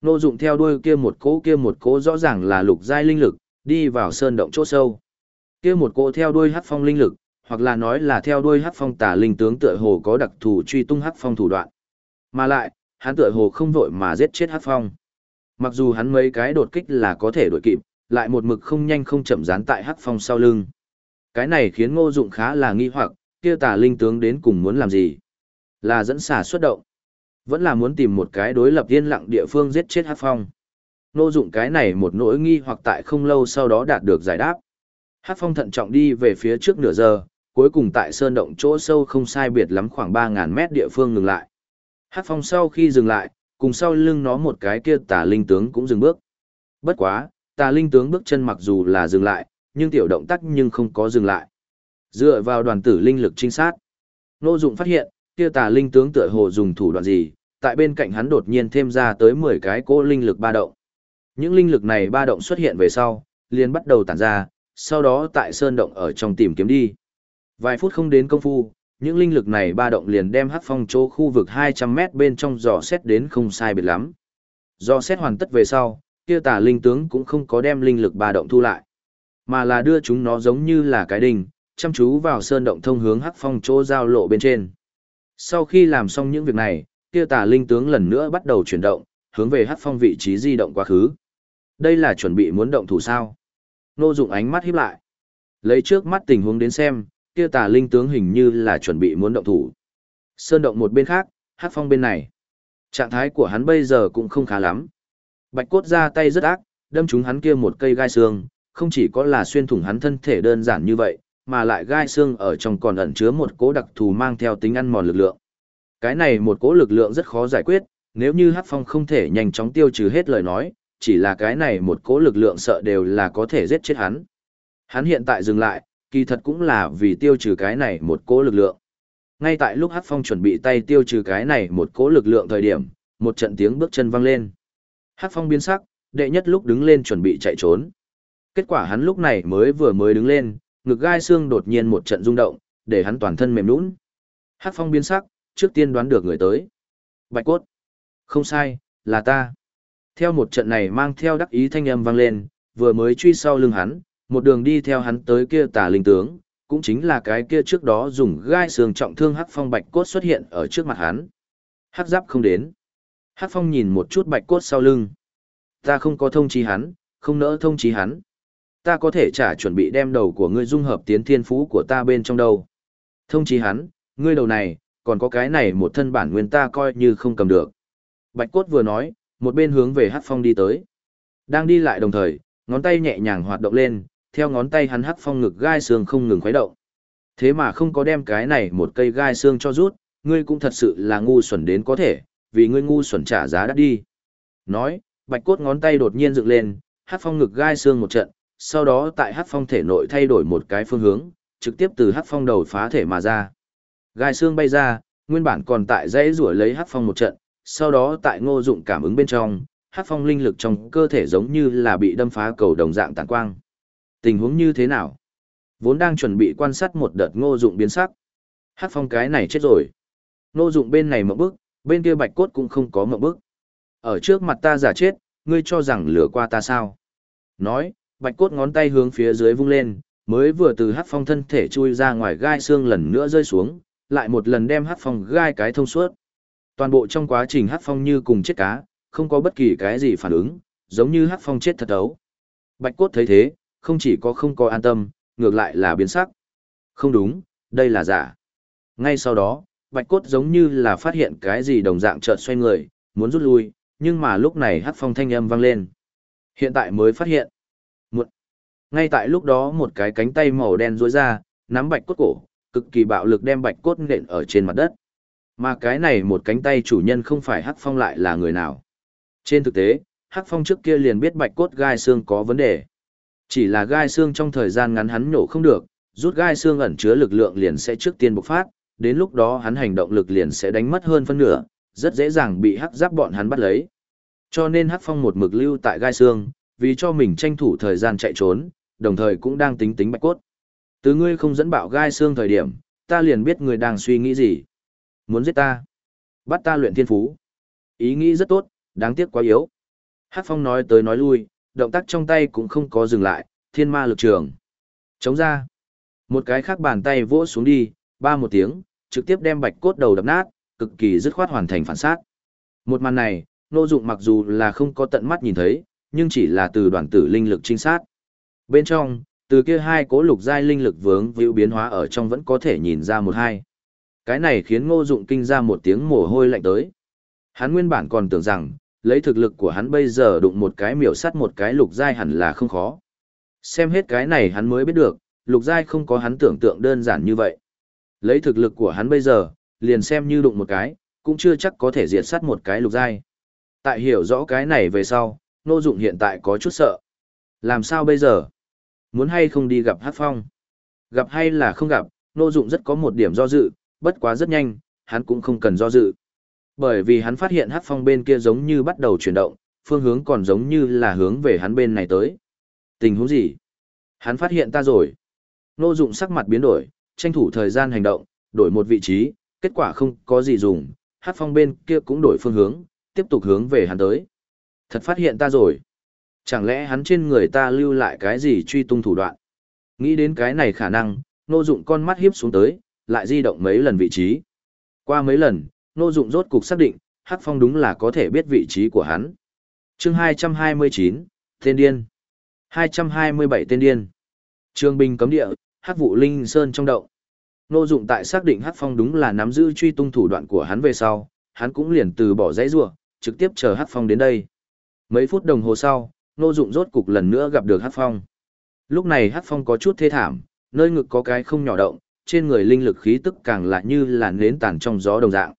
Ngô Dụng theo đuôi kia một cỗ kia một cỗ rõ ràng là lục giai linh lực, đi vào sơn động chỗ sâu. Kia một cỗ theo đuôi hắc phong linh lực, hoặc là nói là theo đuôi hắc phong tà linh tướng tựa hồ có đặc thù truy tung hắc phong thủ đoạn. Mà lại, hắn tựa hồ không vội mà giết chết hắc phong. Mặc dù hắn mấy cái đột kích là có thể đuổi kịp, lại một mực không nhanh không chậm dán tại hắc phong sau lưng. Cái này khiến ngô dụng khá là nghi hoặc, kia tà linh tướng đến cùng muốn làm gì? Là dẫn xả xuất động. Vẫn là muốn tìm một cái đối lập yên lặng địa phương giết chết hắc phong. Ngô dụng cái này một nỗi nghi hoặc tại không lâu sau đó đạt được giải đáp. Hát phong thận trọng đi về phía trước nửa giờ, cuối cùng tại sơn động chỗ sâu không sai biệt lắm khoảng 3.000 mét địa phương ngừng lại. Hát phong sau khi dừng lại, cùng sau lưng nó một cái kia tà linh tướng cũng dừng bước. Bất quá, tà linh tướng bước chân mặc dù là dừng lại, nhưng tiểu động tác nhưng không có dừng lại. Dựa vào đoàn tử linh lực trinh sát, Nô Dụng phát hiện, kia tà linh tướng tựa hồ dùng thủ đoạn gì, tại bên cạnh hắn đột nhiên thêm ra tới 10 cái cỗ linh lực ba động. Những linh lực này ba động xuất hiện về sau, liền bắt đầu tản ra, sau đó tại sơn động ở trong tìm kiếm đi. Vài phút không đến công phu, những linh lực này ba động liền đem hắc phong chỗ khu vực 200 mét bên trong dò xét đến không sai biệt lắm. Dò xét hoàn tất về sau, kia tà linh tướng cũng không có đem linh lực ba động thu lại, mà là đưa chúng nó giống như là cái đinh, chăm chú vào sơn động thông hướng hắc phong chỗ giao lộ bên trên. Sau khi làm xong những việc này, kia tà linh tướng lần nữa bắt đầu chuyển động, hướng về hắc phong vị trí di động quá khứ. Đây là chuẩn bị muốn động thủ sao? Nô dụng ánh mắt híp lại. Lấy trước mắt tình huống đến xem, kia tà linh tướng hình như là chuẩn bị muốn động thủ. Sơn động một bên khác, hát phong bên này. Trạng thái của hắn bây giờ cũng không khá lắm. Bạch cốt ra tay rất ác, đâm trúng hắn kia một cây gai xương, không chỉ có là xuyên thủng hắn thân thể đơn giản như vậy, mà lại gai xương ở trong còn ẩn chứa một cố đặc thù mang theo tính ăn mòn lực lượng. Cái này một cố lực lượng rất khó giải quyết, nếu như Hát Phong không thể nhanh chóng tiêu trừ hết lời nói, chỉ là cái này một cố lực lượng sợ đều là có thể giết chết hắn. Hắn hiện tại dừng lại, kỳ thật cũng là vì tiêu trừ cái này một cỗ lực lượng. Ngay tại lúc Hắc Phong chuẩn bị tay tiêu trừ cái này một cỗ lực lượng thời điểm, một trận tiếng bước chân vang lên. Hắc Phong biến sắc, đệ nhất lúc đứng lên chuẩn bị chạy trốn. Kết quả hắn lúc này mới vừa mới đứng lên, ngực gai xương đột nhiên một trận rung động, để hắn toàn thân mềm nhũn. Hắc Phong biến sắc, trước tiên đoán được người tới. Bạch cốt. Không sai, là ta. Theo một trận này mang theo đắc ý thanh âm vang lên, vừa mới truy sau lưng hắn, một đường đi theo hắn tới kia tà linh tướng, cũng chính là cái kia trước đó dùng gai xương trọng thương hắc phong bạch cốt xuất hiện ở trước mặt hắn. Hắc giáp không đến. Hắc phong nhìn một chút bạch cốt sau lưng. Ta không có thông chí hắn, không nỡ thông chí hắn. Ta có thể trả chuẩn bị đem đầu của ngươi dung hợp tiến thiên phú của ta bên trong đầu. Thông chí hắn, ngươi đầu này, còn có cái này một thân bản nguyên ta coi như không cầm được. Bạch cốt vừa nói, một bên hướng về Hắc Phong đi tới. Đang đi lại đồng thời, ngón tay nhẹ nhàng hoạt động lên, theo ngón tay hắn Hắc Phong ngực gai xương không ngừng khuấy động. Thế mà không có đem cái này một cây gai xương cho rút, ngươi cũng thật sự là ngu xuẩn đến có thể, vì ngươi ngu xuẩn trả giá đắt đi. Nói, bạch cốt ngón tay đột nhiên dựng lên, Hắc Phong ngực gai xương một trận, sau đó tại Hắc Phong thể nội thay đổi một cái phương hướng, trực tiếp từ Hắc Phong đầu phá thể mà ra. Gai xương bay ra, nguyên bản còn tại dãy rủa lấy Hắc Phong một trận, sau đó tại ngô dụng cảm ứng bên trong, Hát Phong linh lực trong cơ thể giống như là bị đâm phá cầu đồng dạng tàn quang. Tình huống như thế nào? Vốn đang chuẩn bị quan sát một đợt ngô dụng biến sắc. Hát Phong cái này chết rồi. Ngô dụng bên này mộng bức, bên kia bạch cốt cũng không có mộng bức. Ở trước mặt ta giả chết, ngươi cho rằng lửa qua ta sao? Nói, bạch cốt ngón tay hướng phía dưới vung lên, mới vừa từ Hát phong thân thể chui ra ngoài gai xương lần nữa rơi xuống, lại một lần đem Hát phong gai cái thông suốt. Toàn bộ trong quá trình hắc phong như cùng chết cá, không có bất kỳ cái gì phản ứng, giống như hắc phong chết thật ấu. Bạch cốt thấy thế, không chỉ có không có an tâm, ngược lại là biến sắc. Không đúng, đây là giả. Ngay sau đó, bạch cốt giống như là phát hiện cái gì đồng dạng chợt xoay người, muốn rút lui, nhưng mà lúc này hắc phong thanh âm vang lên. Hiện tại mới phát hiện. Một. Ngay tại lúc đó một cái cánh tay màu đen rối ra, nắm bạch cốt cổ, cực kỳ bạo lực đem bạch cốt nện ở trên mặt đất. Mà cái này một cánh tay chủ nhân không phải hắc phong lại là người nào. Trên thực tế, hắc phong trước kia liền biết bạch cốt gai xương có vấn đề. Chỉ là gai xương trong thời gian ngắn hắn nhổ không được, rút gai xương ẩn chứa lực lượng liền sẽ trước tiên bộc phát, đến lúc đó hắn hành động lực liền sẽ đánh mất hơn phân nửa, rất dễ dàng bị hắc giáp bọn hắn bắt lấy. Cho nên hắc phong một mực lưu tại gai xương, vì cho mình tranh thủ thời gian chạy trốn, đồng thời cũng đang tính tính bạch cốt. Từ ngươi không dẫn bạo gai xương thời điểm, ta liền biết ngươi đang suy nghĩ gì. Muốn giết ta. Bắt ta luyện thiên phú. Ý nghĩ rất tốt, đáng tiếc quá yếu. Hắc phong nói tới nói lui, động tác trong tay cũng không có dừng lại, thiên ma lực trường. Chống ra. Một cái khác bàn tay vỗ xuống đi, ba một tiếng, trực tiếp đem bạch cốt đầu đập nát, cực kỳ dứt khoát hoàn thành phản sát. Một màn này, nô dụng mặc dù là không có tận mắt nhìn thấy, nhưng chỉ là từ đoàn tử linh lực trinh sát. Bên trong, từ kia hai cố lục giai linh lực vướng víu biến hóa ở trong vẫn có thể nhìn ra một hai. Cái này khiến ngô dụng kinh ra một tiếng mồ hôi lạnh tới. Hắn nguyên bản còn tưởng rằng, lấy thực lực của hắn bây giờ đụng một cái miểu sắt một cái lục giai hẳn là không khó. Xem hết cái này hắn mới biết được, lục giai không có hắn tưởng tượng đơn giản như vậy. Lấy thực lực của hắn bây giờ, liền xem như đụng một cái, cũng chưa chắc có thể diệt sát một cái lục giai. Tại hiểu rõ cái này về sau, Ngô Dụng hiện tại có chút sợ. Làm sao bây giờ? Muốn hay không đi gặp Hát Phong? Gặp hay là không gặp, Ngô Dụng rất có một điểm do dự, bất quá rất nhanh, hắn cũng không cần do dự. Bởi vì hắn phát hiện Hát Phong bên kia giống như bắt đầu chuyển động, phương hướng còn giống như là hướng về hắn bên này tới. Tình huống gì? Hắn phát hiện ta rồi. Nô Dụng sắc mặt biến đổi, tranh thủ thời gian hành động, đổi một vị trí, kết quả không có gì dùng, Hát Phong bên kia cũng đổi phương hướng, tiếp tục hướng về hắn tới. Thật phát hiện ta rồi. Chẳng lẽ hắn trên người ta lưu lại cái gì truy tung thủ đoạn? Nghĩ đến cái này khả năng, nô dụng con mắt hiếp xuống tới, lại di động mấy lần vị trí. Qua mấy lần, nô dụng rốt cục xác định, Hắc Phong đúng là có thể biết vị trí của hắn. Chương 229, Tên Điên. 227 Tên Điên. Trương binh cấm địa, Hắc vụ Linh Sơn trong động. Nô dụng tại xác định Hắc Phong đúng là nắm giữ truy tung thủ đoạn của hắn về sau, hắn cũng liền từ bỏ dãy rủa, trực tiếp chờ Hắc Phong đến đây. Mấy phút đồng hồ sau, Nô Dụng rốt cục lần nữa gặp được Hắc Phong. Lúc này Hắc Phong có chút thê thảm, nơi ngực có cái không nhỏ động, trên người linh lực khí tức càng lại như là nến tàn trong gió đồng dạng.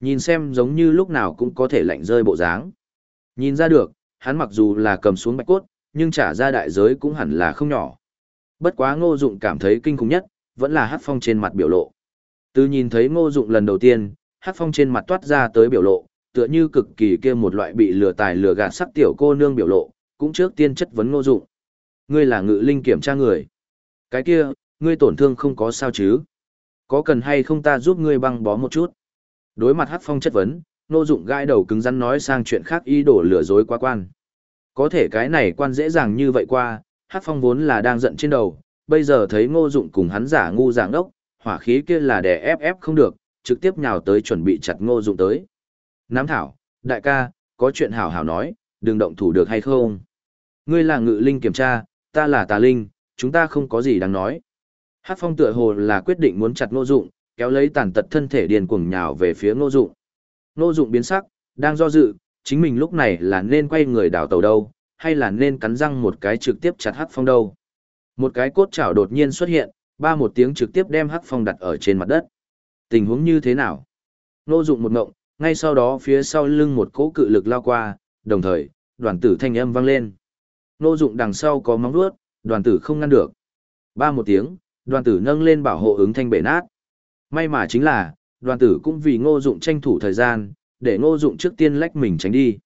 Nhìn xem giống như lúc nào cũng có thể lạnh rơi bộ dáng. Nhìn ra được, hắn mặc dù là cầm xuống bạch cốt, nhưng trả ra đại giới cũng hẳn là không nhỏ. Bất quá Ngô Dụng cảm thấy kinh khủng nhất, vẫn là Hát Phong trên mặt biểu lộ. Từ nhìn thấy Ngô Dụng lần đầu tiên, Hát Phong trên mặt toát ra tới biểu lộ, tựa như cực kỳ kia một loại bị lừa tài lừa gạt sắc tiểu cô nương biểu lộ, cũng trước tiên chất vấn ngô dụng. Ngươi là ngự linh kiểm tra người. Cái kia, ngươi tổn thương không có sao chứ? Có cần hay không ta giúp ngươi băng bó một chút? Đối mặt Hắc Phong chất vấn, ngô dụng gãi đầu cứng rắn nói sang chuyện khác ý đồ lừa dối quá quan. Có thể cái này quan dễ dàng như vậy qua, Hắc Phong vốn là đang giận trên đầu, bây giờ thấy ngô dụng cùng hắn giả ngu giảng đốc, hỏa khí kia là đè ép ép không được, trực tiếp nhào tới chuẩn bị chặt ngô dụng tới. Nám thảo, đại ca, có chuyện hảo hảo nói, đừng động thủ được hay không? Ngươi là ngự linh kiểm tra, ta là tà linh, chúng ta không có gì đáng nói. Hát phong tựa hồ là quyết định muốn chặt ngô dụng, kéo lấy tàn tật thân thể điền cuồng nhào về phía ngô dụng. Ngô dụng biến sắc, đang do dự, chính mình lúc này là nên quay người đảo tàu đâu, hay là nên cắn răng một cái trực tiếp chặt hát phong đâu. Một cái cốt chảo đột nhiên xuất hiện, ba một tiếng trực tiếp đem hát phong đặt ở trên mặt đất. Tình huống như thế nào? Ngô dụng một ngộng, ngay sau đó phía sau lưng một cỗ cự lực lao qua, đồng thời, đoàn tử thanh âm vang lên. Ngô dụng đằng sau có móng vuốt, đoàn tử không ngăn được. Ba một tiếng, đoàn tử nâng lên bảo hộ ứng thanh bể nát. May mà chính là, đoàn tử cũng vì ngô dụng tranh thủ thời gian, để ngô dụng trước tiên lách mình tránh đi.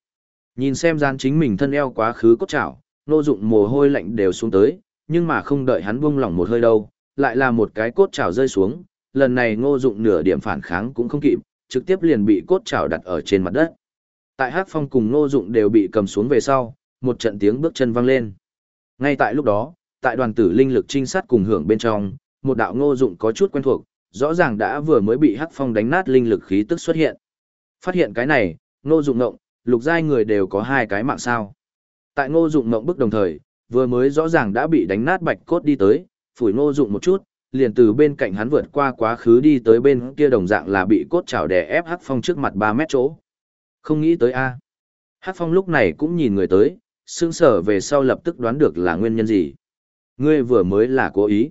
Nhìn xem gian chính mình thân eo quá khứ cốt chảo, ngô dụng mồ hôi lạnh đều xuống tới, nhưng mà không đợi hắn buông lỏng một hơi đâu, lại là một cái cốt chảo rơi xuống, lần này ngô dụng nửa điểm phản kháng cũng không kịp, trực tiếp liền bị cốt chảo đặt ở trên mặt đất. Tại Hắc Phong cùng ngô dụng đều bị cầm xuống về sau, một trận tiếng bước chân vang lên. Ngay tại lúc đó, tại đoàn tử linh lực trinh sát cùng hưởng bên trong, một đạo ngô dụng có chút quen thuộc, rõ ràng đã vừa mới bị Hắc Phong đánh nát linh lực khí tức xuất hiện. Phát hiện cái này, ngô dụng ngộng, lục giai người đều có hai cái mạng sao. Tại ngô dụng ngộng bức đồng thời, vừa mới rõ ràng đã bị đánh nát bạch cốt đi tới, phủi ngô dụng một chút, liền từ bên cạnh hắn vượt qua quá khứ đi tới bên kia đồng dạng là bị cốt chảo đè ép Hắc Phong trước mặt 3 mét chỗ. Không nghĩ tới a. Hắc Phong lúc này cũng nhìn người tới, sương sở về sau lập tức đoán được là nguyên nhân gì. Ngươi vừa mới là cố ý.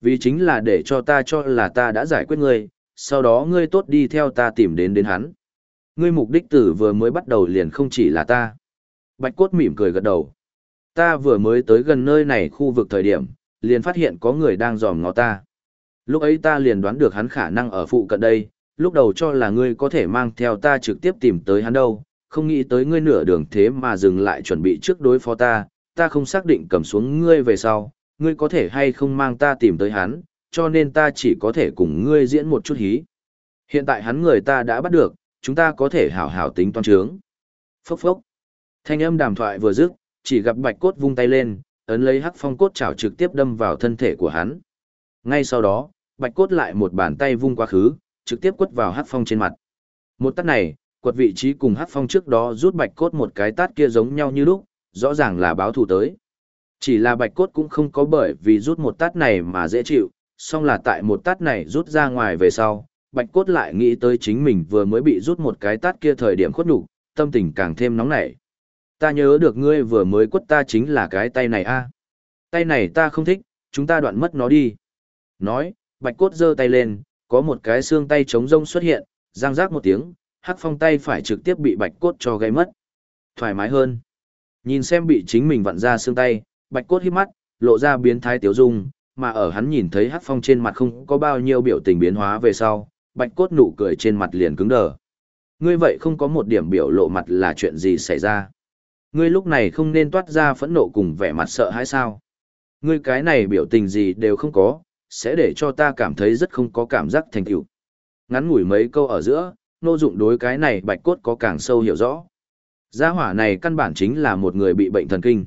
Vì chính là để cho ta cho là ta đã giải quyết ngươi, sau đó ngươi tốt đi theo ta tìm đến đến hắn. Ngươi mục đích tử vừa mới bắt đầu liền không chỉ là ta. Bạch cốt mỉm cười gật đầu. Ta vừa mới tới gần nơi này khu vực thời điểm, liền phát hiện có người đang dòm ngó ta. Lúc ấy ta liền đoán được hắn khả năng ở phụ cận đây, lúc đầu cho là ngươi có thể mang theo ta trực tiếp tìm tới hắn đâu, không nghĩ tới ngươi nửa đường thế mà dừng lại chuẩn bị trước đối phó ta, ta không xác định cầm xuống ngươi về sau, ngươi có thể hay không mang ta tìm tới hắn, cho nên ta chỉ có thể cùng ngươi diễn một chút hí. Hiện tại hắn người ta đã bắt được, chúng ta có thể hảo hảo tính toán trướng. Phốc phốc. Thanh âm đàm thoại vừa dứt, chỉ gặp bạch cốt vung tay lên, ấn lấy hắc phong cốt chảo trực tiếp đâm vào thân thể của hắn. Ngay sau đó, bạch cốt lại một bàn tay vung quá khứ, trực tiếp quất vào hắc phong trên mặt. Một tát này, quật vị trí cùng hắc phong trước đó rút bạch cốt một cái tát kia giống nhau như lúc, rõ ràng là báo thù tới. Chỉ là bạch cốt cũng không có bởi vì rút một tát này mà dễ chịu, song là tại một tát này rút ra ngoài về sau, bạch cốt lại nghĩ tới chính mình vừa mới bị rút một cái tát kia thời điểm khuất nhục tâm tình càng thêm nóng nảy. Ta nhớ được ngươi vừa mới quất ta chính là cái tay này a Tay này ta không thích, chúng ta đoạn mất nó đi. Nói, bạch cốt giơ tay lên, có một cái xương tay trống rông xuất hiện, răng rác một tiếng, hắc phong tay phải trực tiếp bị bạch cốt cho gây mất. Thoải mái hơn. Nhìn xem bị chính mình vặn ra xương tay, bạch cốt hít mắt, lộ ra biến thái tiểu dung, mà ở hắn nhìn thấy hắc phong trên mặt không có bao nhiêu biểu tình biến hóa về sau, bạch cốt nụ cười trên mặt liền cứng đờ. Ngươi vậy không có một điểm biểu lộ mặt là chuyện gì xảy ra. Ngươi lúc này không nên toát ra phẫn nộ cùng vẻ mặt sợ hãi sao. Ngươi cái này biểu tình gì đều không có, sẽ để cho ta cảm thấy rất không có cảm giác thành tựu. Ngắn ngủi mấy câu ở giữa, nô dụng đối cái này bạch cốt có càng sâu hiểu rõ. Gia hỏa này căn bản chính là một người bị bệnh thần kinh.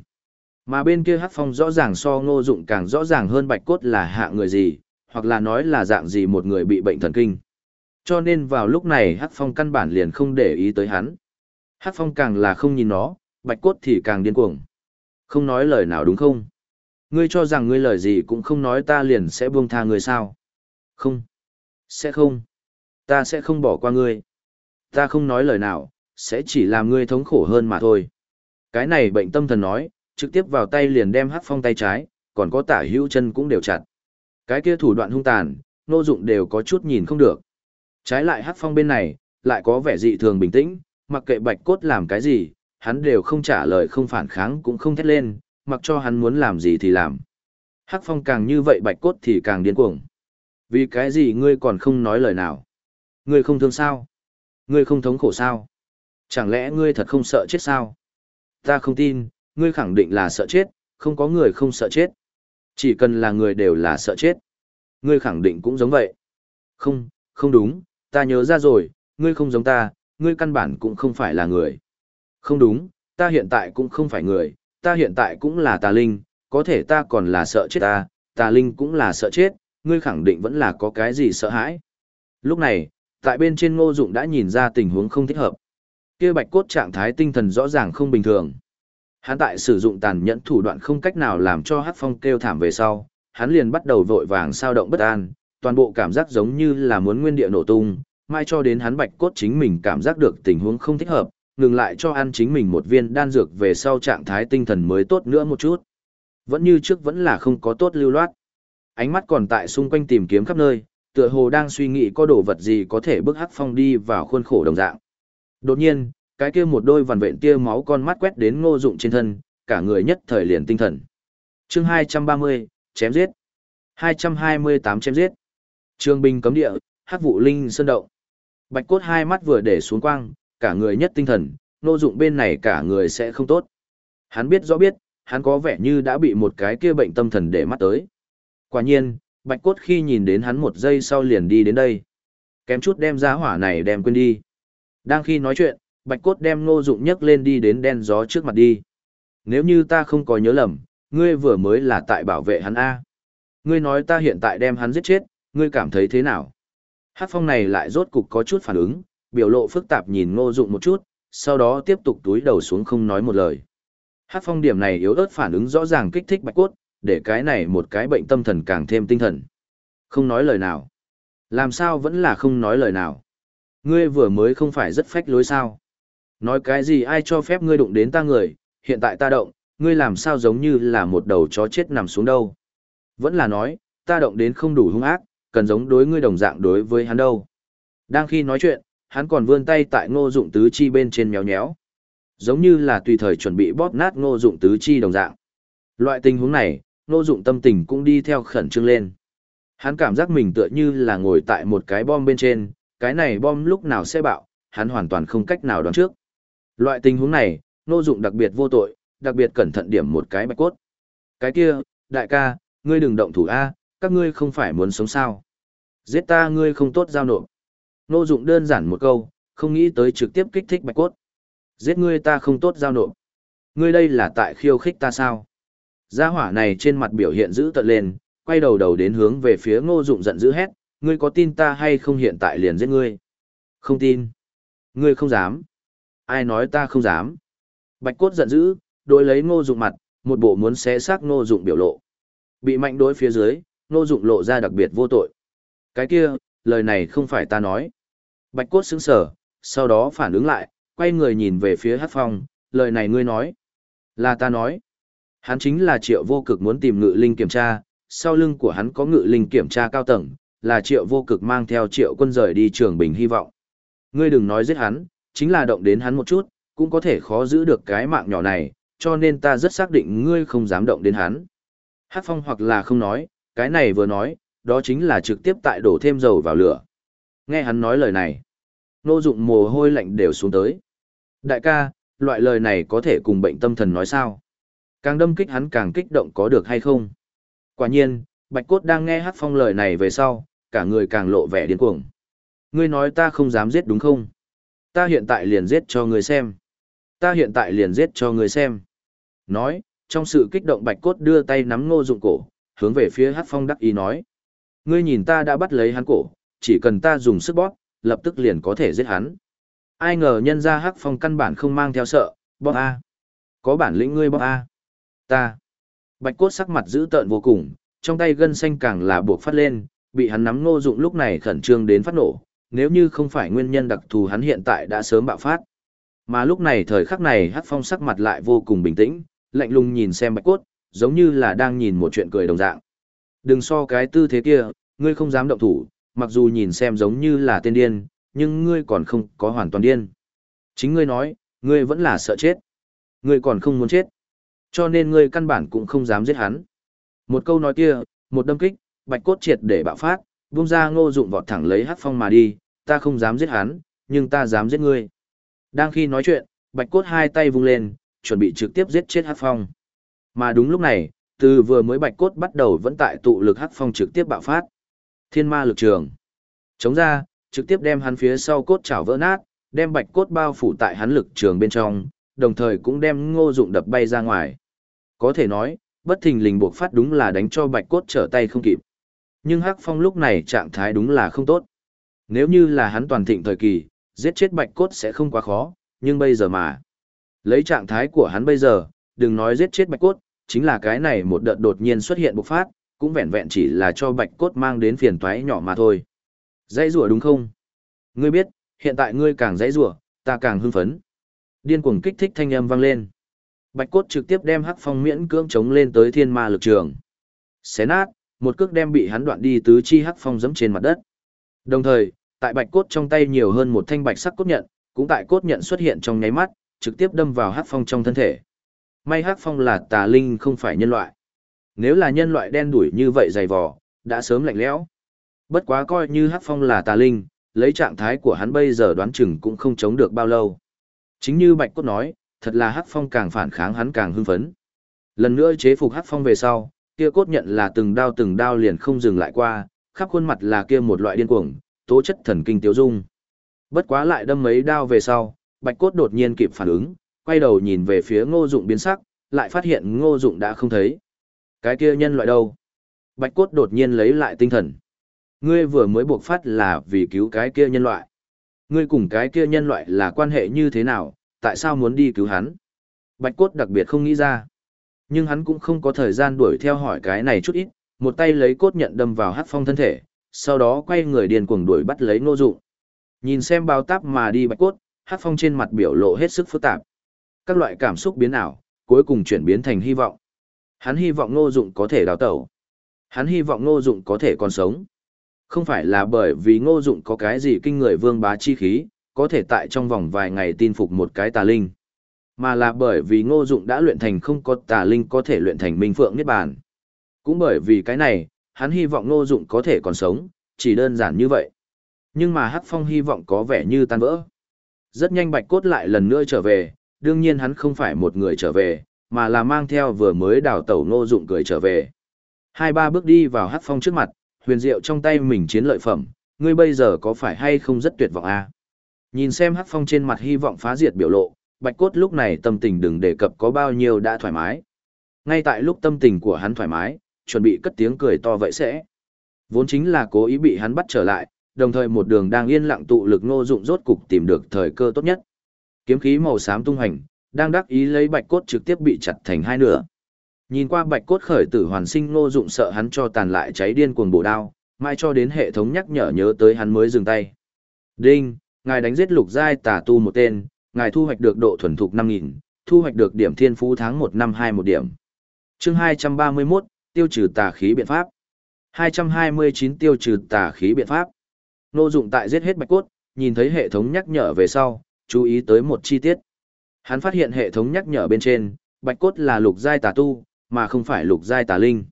Mà bên kia Hắc Phong rõ ràng so Ngô Dụng càng rõ ràng hơn Bạch Cốt là hạ người gì, hoặc là nói là dạng gì một người bị bệnh thần kinh. Cho nên vào lúc này Hắc Phong căn bản liền không để ý tới hắn. Hắc Phong càng là không nhìn nó, Bạch Cốt thì càng điên cuồng. Không nói lời nào đúng không? Ngươi cho rằng ngươi lời gì cũng không nói ta liền sẽ buông tha ngươi sao? Không. Sẽ không. Ta sẽ không bỏ qua ngươi. Ta không nói lời nào, sẽ chỉ làm ngươi thống khổ hơn mà thôi. Cái này bệnh tâm thần nói, trực tiếp vào tay liền đem hắc phong tay trái, còn có tả hữu chân cũng đều chặt. Cái kia thủ đoạn hung tàn, nô dụng đều có chút nhìn không được. Trái lại hắc phong bên này, lại có vẻ dị thường bình tĩnh, mặc kệ bạch cốt làm cái gì, hắn đều không trả lời không phản kháng cũng không thét lên, mặc cho hắn muốn làm gì thì làm. Hắc phong càng như vậy bạch cốt thì càng điên cuồng. Vì cái gì ngươi còn không nói lời nào? Ngươi không thương sao? Ngươi không thống khổ sao? Chẳng lẽ ngươi thật không sợ chết sao? Ta không tin, ngươi khẳng định là sợ chết, không có người không sợ chết. Chỉ cần là người đều là sợ chết. Ngươi khẳng định cũng giống vậy. Không, không đúng, ta nhớ ra rồi, ngươi không giống ta, ngươi căn bản cũng không phải là người. Không đúng, ta hiện tại cũng không phải người, ta hiện tại cũng là tà linh, có thể ta còn là sợ chết ta, tà linh cũng là sợ chết, ngươi khẳng định vẫn là có cái gì sợ hãi. Lúc này, tại bên trên ngô dụng đã nhìn ra tình huống không thích hợp. kia bạch cốt trạng thái tinh thần rõ ràng không bình thường. Hắn tại sử dụng tàn nhẫn thủ đoạn không cách nào làm cho Hắc Phong kêu thảm về sau, hắn liền bắt đầu vội vàng sao động bất an, toàn bộ cảm giác giống như là muốn nguyên địa nổ tung, mai cho đến hắn bạch cốt chính mình cảm giác được tình huống không thích hợp, ngừng lại cho ăn chính mình một viên đan dược về sau trạng thái tinh thần mới tốt nữa một chút. Vẫn như trước vẫn là không có tốt lưu loát. Ánh mắt còn tại xung quanh tìm kiếm khắp nơi, tựa hồ đang suy nghĩ có đồ vật gì có thể bức hắc phong đi vào khuôn khổ đồng dạng. Đột nhiên, cái kia một đôi vằn vện tia máu con mắt quét đến ngô dụng trên thân, cả người nhất thời liền tinh thần. chương 230, chém giết. 228 chém giết. Trương binh cấm địa, hắc vụ linh sơn động. Bạch cốt hai mắt vừa để xuống quang, cả người nhất tinh thần, ngô dụng bên này cả người sẽ không tốt. Hắn biết rõ biết, hắn có vẻ như đã bị một cái kia bệnh tâm thần để mắt tới. Quả nhiên, bạch cốt khi nhìn đến hắn một giây sau liền đi đến đây. Kém chút đem giá hỏa này đem quên đi. Đang khi nói chuyện, bạch cốt đem ngô dụng nhấc lên đi đến đen gió trước mặt đi. Nếu như ta không có nhớ lầm, ngươi vừa mới là tại bảo vệ hắn A. Ngươi nói ta hiện tại đem hắn giết chết, ngươi cảm thấy thế nào? Hát phong này lại rốt cục có chút phản ứng, biểu lộ phức tạp nhìn ngô dụng một chút, sau đó tiếp tục túi đầu xuống không nói một lời. Hát phong điểm này yếu ớt phản ứng rõ ràng kích thích bạch cốt, để cái này một cái bệnh tâm thần càng thêm tinh thần. Không nói lời nào. Làm sao vẫn là không nói lời nào. Ngươi vừa mới không phải rất phách lối sao. Nói cái gì ai cho phép ngươi đụng đến ta người, hiện tại ta động, ngươi làm sao giống như là một đầu chó chết nằm xuống đâu. Vẫn là nói, ta động đến không đủ hung ác, cần giống đối ngươi đồng dạng đối với hắn đâu. Đang khi nói chuyện, hắn còn vươn tay tại ngô dụng tứ chi bên trên méo nhéo. Giống như là tùy thời chuẩn bị bóp nát ngô dụng tứ chi đồng dạng. Loại tình huống này, ngô dụng tâm tình cũng đi theo khẩn trương lên. Hắn cảm giác mình tựa như là ngồi tại một cái bom bên trên, cái này bom lúc nào sẽ bạo, hắn hoàn toàn không cách nào đoán trước. Loại tình huống này, ngô dụng đặc biệt vô tội, đặc biệt cẩn thận điểm một cái bạch cốt. Cái kia, đại ca, ngươi đừng động thủ A, các ngươi không phải muốn sống sao. Giết ta ngươi không tốt giao nộp. Ngô dụng đơn giản một câu, không nghĩ tới trực tiếp kích thích bạch cốt. Giết ngươi ta không tốt giao nộp. Ngươi đây là tại khiêu khích ta sao? Gia hỏa này trên mặt biểu hiện dữ tợn lên, quay đầu đầu đến hướng về phía ngô dụng giận dữ hét, ngươi có tin ta hay không hiện tại liền giết ngươi? Không tin. Ngươi không dám. Ai nói ta không dám? Bạch cốt giận dữ, đối lấy ngô dụng mặt, một bộ muốn xé xác ngô dụng biểu lộ. Bị mạnh đối phía dưới, ngô dụng lộ ra đặc biệt vô tội. Cái kia, lời này không phải ta nói. Bạch cốt sững sờ, sau đó phản ứng lại, quay người nhìn về phía hát phong, lời này ngươi nói. Là ta nói. Hắn chính là triệu vô cực muốn tìm ngự linh kiểm tra, sau lưng của hắn có ngự linh kiểm tra cao tầng, là triệu vô cực mang theo triệu quân rời đi trường bình hy vọng. Ngươi đừng nói giết hắn, chính là động đến hắn một chút, cũng có thể khó giữ được cái mạng nhỏ này, cho nên ta rất xác định ngươi không dám động đến hắn. Hát phong hoặc là không nói, cái này vừa nói, đó chính là trực tiếp tại đổ thêm dầu vào lửa. Nghe hắn nói lời này, nô dụng mồ hôi lạnh đều xuống tới. Đại ca, loại lời này có thể cùng bệnh tâm thần nói sao? Càng đâm kích hắn càng kích động có được hay không? Quả nhiên, Bạch Cốt đang nghe Hát Phong lời này về sau, cả người càng lộ vẻ điên cuồng. Ngươi nói ta không dám giết đúng không? Ta hiện tại liền giết cho ngươi xem. Ta hiện tại liền giết cho ngươi xem. Nói, trong sự kích động Bạch Cốt đưa tay nắm ngô dụng cổ, hướng về phía Hát Phong đắc ý nói. Ngươi nhìn ta đã bắt lấy hắn cổ, chỉ cần ta dùng sức bóp, lập tức liền có thể giết hắn. Ai ngờ nhân ra hắc phong căn bản không mang theo sợ, bóp A. Có bản lĩnh ngươi bóp A. Ta. Bạch cốt sắc mặt dữ tợn vô cùng, trong tay gân xanh càng là buộc phát lên, bị hắn nắm ngô dụng lúc này khẩn trương đến phát nổ, nếu như không phải nguyên nhân đặc thù hắn hiện tại đã sớm bạo phát. Mà lúc này thời khắc này hắc phong sắc mặt lại vô cùng bình tĩnh, lạnh lùng nhìn xem bạch cốt, giống như là đang nhìn một chuyện cười đồng dạng. Đừng so cái tư thế kia, ngươi không dám động thủ, mặc dù nhìn xem giống như là tên điên, nhưng ngươi còn không có hoàn toàn điên. Chính ngươi nói, ngươi vẫn là sợ chết. Ngươi còn không muốn chết. Cho nên ngươi căn bản cũng không dám giết hắn. Một câu nói kia, một đâm kích, bạch cốt triệt để bạo phát, vung ra ngô dụng vọt thẳng lấy hát phong mà đi, ta không dám giết hắn, nhưng ta dám giết ngươi. Đang khi nói chuyện, bạch cốt hai tay vung lên, chuẩn bị trực tiếp giết chết hát phong. Mà đúng lúc này, từ vừa mới bạch cốt bắt đầu vẫn tại tụ lực hát phong trực tiếp bạo phát. Thiên ma lực trường. Chống ra, trực tiếp đem hắn phía sau cốt chảo vỡ nát, đem bạch cốt bao phủ tại hắn lực trường bên trong, đồng thời cũng đem ngô dụng đập bay ra ngoài. Có thể nói, bất thình lình buộc phát đúng là đánh cho bạch cốt trở tay không kịp. Nhưng Hắc Phong lúc này trạng thái đúng là không tốt. Nếu như là hắn toàn thịnh thời kỳ, giết chết bạch cốt sẽ không quá khó, nhưng bây giờ mà. Lấy trạng thái của hắn bây giờ, đừng nói giết chết bạch cốt, chính là cái này một đợt đột nhiên xuất hiện bộc phát, cũng vẹn vẹn chỉ là cho bạch cốt mang đến phiền toái nhỏ mà thôi. Dãy rủa đúng không? Ngươi biết, hiện tại ngươi càng dãy rủa, ta càng hưng phấn. Điên cuồng kích thích thanh âm vang lên. Bạch cốt trực tiếp đem hắc phong miễn cưỡng chống lên tới thiên ma lực trường. Xé nát, một cước đem bị hắn đoạn đi tứ chi hắc phong giẫm trên mặt đất. Đồng thời, tại bạch cốt trong tay nhiều hơn một thanh bạch sắc cốt nhận, cũng tại cốt nhận xuất hiện trong nháy mắt, trực tiếp đâm vào hắc phong trong thân thể. May hắc phong là tà linh không phải nhân loại. Nếu là nhân loại đen đuổi như vậy dày vò, đã sớm lạnh lẽo. Bất quá coi như hắc phong là tà linh, lấy trạng thái của hắn bây giờ đoán chừng cũng không chống được bao lâu. Chính như bạch cốt nói, thật là hắc phong càng phản kháng hắn càng hưng phấn. Lần nữa chế phục hắc phong về sau, kia cốt nhận là từng đao từng đao liền không dừng lại qua, khắp khuôn mặt là kia một loại điên cuồng, tố chất thần kinh tiêu dung. Bất quá lại đâm mấy đao về sau, bạch cốt đột nhiên kịp phản ứng, quay đầu nhìn về phía ngô dụng biến sắc, lại phát hiện ngô dụng đã không thấy. Cái kia nhân loại đâu? Bạch cốt đột nhiên lấy lại tinh thần. Ngươi vừa mới buộc phát là vì cứu cái kia nhân loại. Ngươi cùng cái kia nhân loại là quan hệ như thế nào, tại sao muốn đi cứu hắn? Bạch cốt đặc biệt không nghĩ ra. Nhưng hắn cũng không có thời gian đuổi theo hỏi cái này chút ít, một tay lấy cốt nhận đâm vào hát phong thân thể, sau đó quay người điền cuồng đuổi bắt lấy ngô dụng. Nhìn xem bao táp mà đi bạch cốt, hát phong trên mặt biểu lộ hết sức phức tạp. Các loại cảm xúc biến ảo, cuối cùng chuyển biến thành hy vọng. Hắn hy vọng ngô dụng có thể đào tẩu. Hắn hy vọng ngô dụng có thể còn sống. Không phải là bởi vì ngô dụng có cái gì kinh người vương bá chi khí, có thể tại trong vòng vài ngày tin phục một cái tà linh. Mà là bởi vì ngô dụng đã luyện thành không có tà linh có thể luyện thành minh phượng niết bàn. Cũng bởi vì cái này, hắn hy vọng ngô dụng có thể còn sống, chỉ đơn giản như vậy. Nhưng mà Hắc Phong hy vọng có vẻ như tan vỡ. Rất nhanh Bạch Cốt lại lần nữa trở về, đương nhiên hắn không phải một người trở về, mà là mang theo vừa mới đào tẩu ngô dụng cười trở về. Hai ba bước đi vào Hắc Phong trước mặt, huyền diệu trong tay mình chiến lợi phẩm, ngươi bây giờ có phải hay không rất tuyệt vọng a? À? Nhìn xem Hắc Phong trên mặt hy vọng phá diệt biểu lộ, Bạch Cốt lúc này tâm tình đừng đề cập có bao nhiêu đã thoải mái. Ngay tại lúc tâm tình của hắn thoải mái, chuẩn bị cất tiếng cười to vậy sẽ. Vốn chính là cố ý bị hắn bắt trở lại, đồng thời một đường đang yên lặng tụ lực ngô dụng rốt cục tìm được thời cơ tốt nhất. Kiếm khí màu xám tung hành, đang đắc ý lấy bạch cốt trực tiếp bị chặt thành hai nửa. Nhìn qua bạch cốt khởi tử hoàn sinh ngô dụng sợ hắn cho tàn lại cháy điên cuồng bổ đao, mai cho đến hệ thống nhắc nhở nhớ tới hắn mới dừng tay. Đinh, ngài đánh giết lục giai tà tu một tên, ngài thu hoạch được độ thuần thục 5000, thu hoạch được điểm thiên phú tháng 1 năm 2 một điểm. Chương 231, tiêu trừ tà khí biện pháp. 229 tiêu trừ tà khí biện pháp. Nô dụng tại giết hết bạch cốt, nhìn thấy hệ thống nhắc nhở về sau, chú ý tới một chi tiết. Hắn phát hiện hệ thống nhắc nhở bên trên, bạch cốt là lục giai tà tu, mà không phải lục giai tà linh.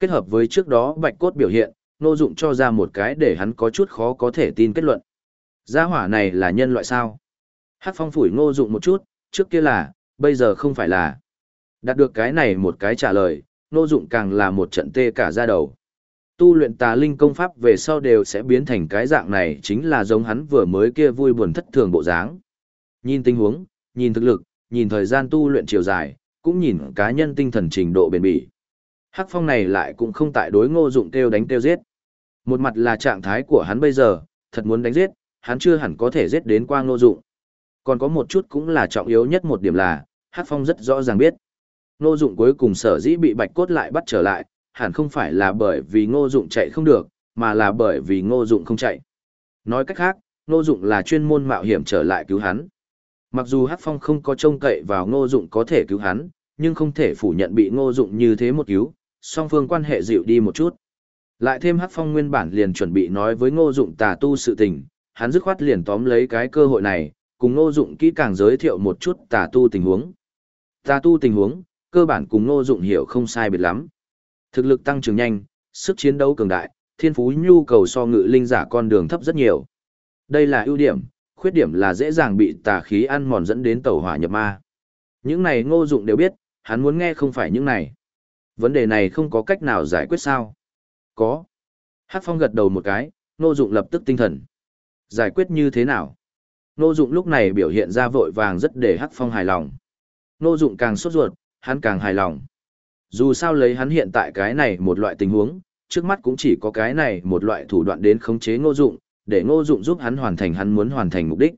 Kết hợp với trước đó bạch cốt biểu hiện, nô dụng cho ra một cái để hắn có chút khó có thể tin kết luận. Gia hỏa này là nhân loại sao? Hắc phong phủi ngô dụng một chút, trước kia là, bây giờ không phải là. Đạt được cái này một cái trả lời, Ngô dụng càng là một trận tê cả ra đầu. Tu luyện tà linh công pháp về sau đều sẽ biến thành cái dạng này chính là giống hắn vừa mới kia vui buồn thất thường bộ dáng. Nhìn tình huống, nhìn thực lực, nhìn thời gian tu luyện chiều dài, cũng nhìn cá nhân tinh thần trình độ bền bỉ. Hắc phong này lại cũng không tại đối ngô dụng kêu đánh kêu giết. Một mặt là trạng thái của hắn bây giờ, thật muốn đánh giết, hắn chưa hẳn có thể giết đến qua ngô dụng. Còn có một chút cũng là trọng yếu nhất một điểm là, Hắc phong rất rõ ràng biết. Ngô dụng cuối cùng sở dĩ bị bạch cốt lại bắt trở lại, hẳn không phải là bởi vì ngô dụng chạy không được, mà là bởi vì ngô dụng không chạy. Nói cách khác, ngô dụng là chuyên môn mạo hiểm trở lại cứu hắn. Mặc dù Hắc Phong không có trông cậy vào ngô dụng có thể cứu hắn, nhưng không thể phủ nhận bị ngô dụng như thế một cứu, song phương quan hệ dịu đi một chút. Lại thêm Hắc Phong nguyên bản liền chuẩn bị nói với ngô dụng tà tu sự tình, hắn dứt khoát liền tóm lấy cái cơ hội này, cùng ngô dụng kỹ càng giới thiệu một chút tà tu tình huống. Tà tu tình huống, cơ bản cùng ngô dụng hiểu không sai biệt lắm. Thực lực tăng trưởng nhanh, sức chiến đấu cường đại, thiên phú nhu cầu so ngự linh giả con đường thấp rất nhiều. Đây là ưu điểm, khuyết điểm là dễ dàng bị tà khí ăn mòn dẫn đến tẩu hỏa nhập ma. Những này ngô dụng đều biết, hắn muốn nghe không phải những này. Vấn đề này không có cách nào giải quyết sao? Có. Hắc Phong gật đầu một cái, ngô dụng lập tức tinh thần. Giải quyết như thế nào? Ngô dụng lúc này biểu hiện ra vội vàng rất để Hắc Phong hài lòng. Ngô dụng càng sốt ruột, hắn càng hài lòng. Dù sao lấy hắn hiện tại cái này một loại tình huống, trước mắt cũng chỉ có cái này một loại thủ đoạn đến khống chế ngô dụng, để ngô dụng giúp hắn hoàn thành hắn muốn hoàn thành mục đích.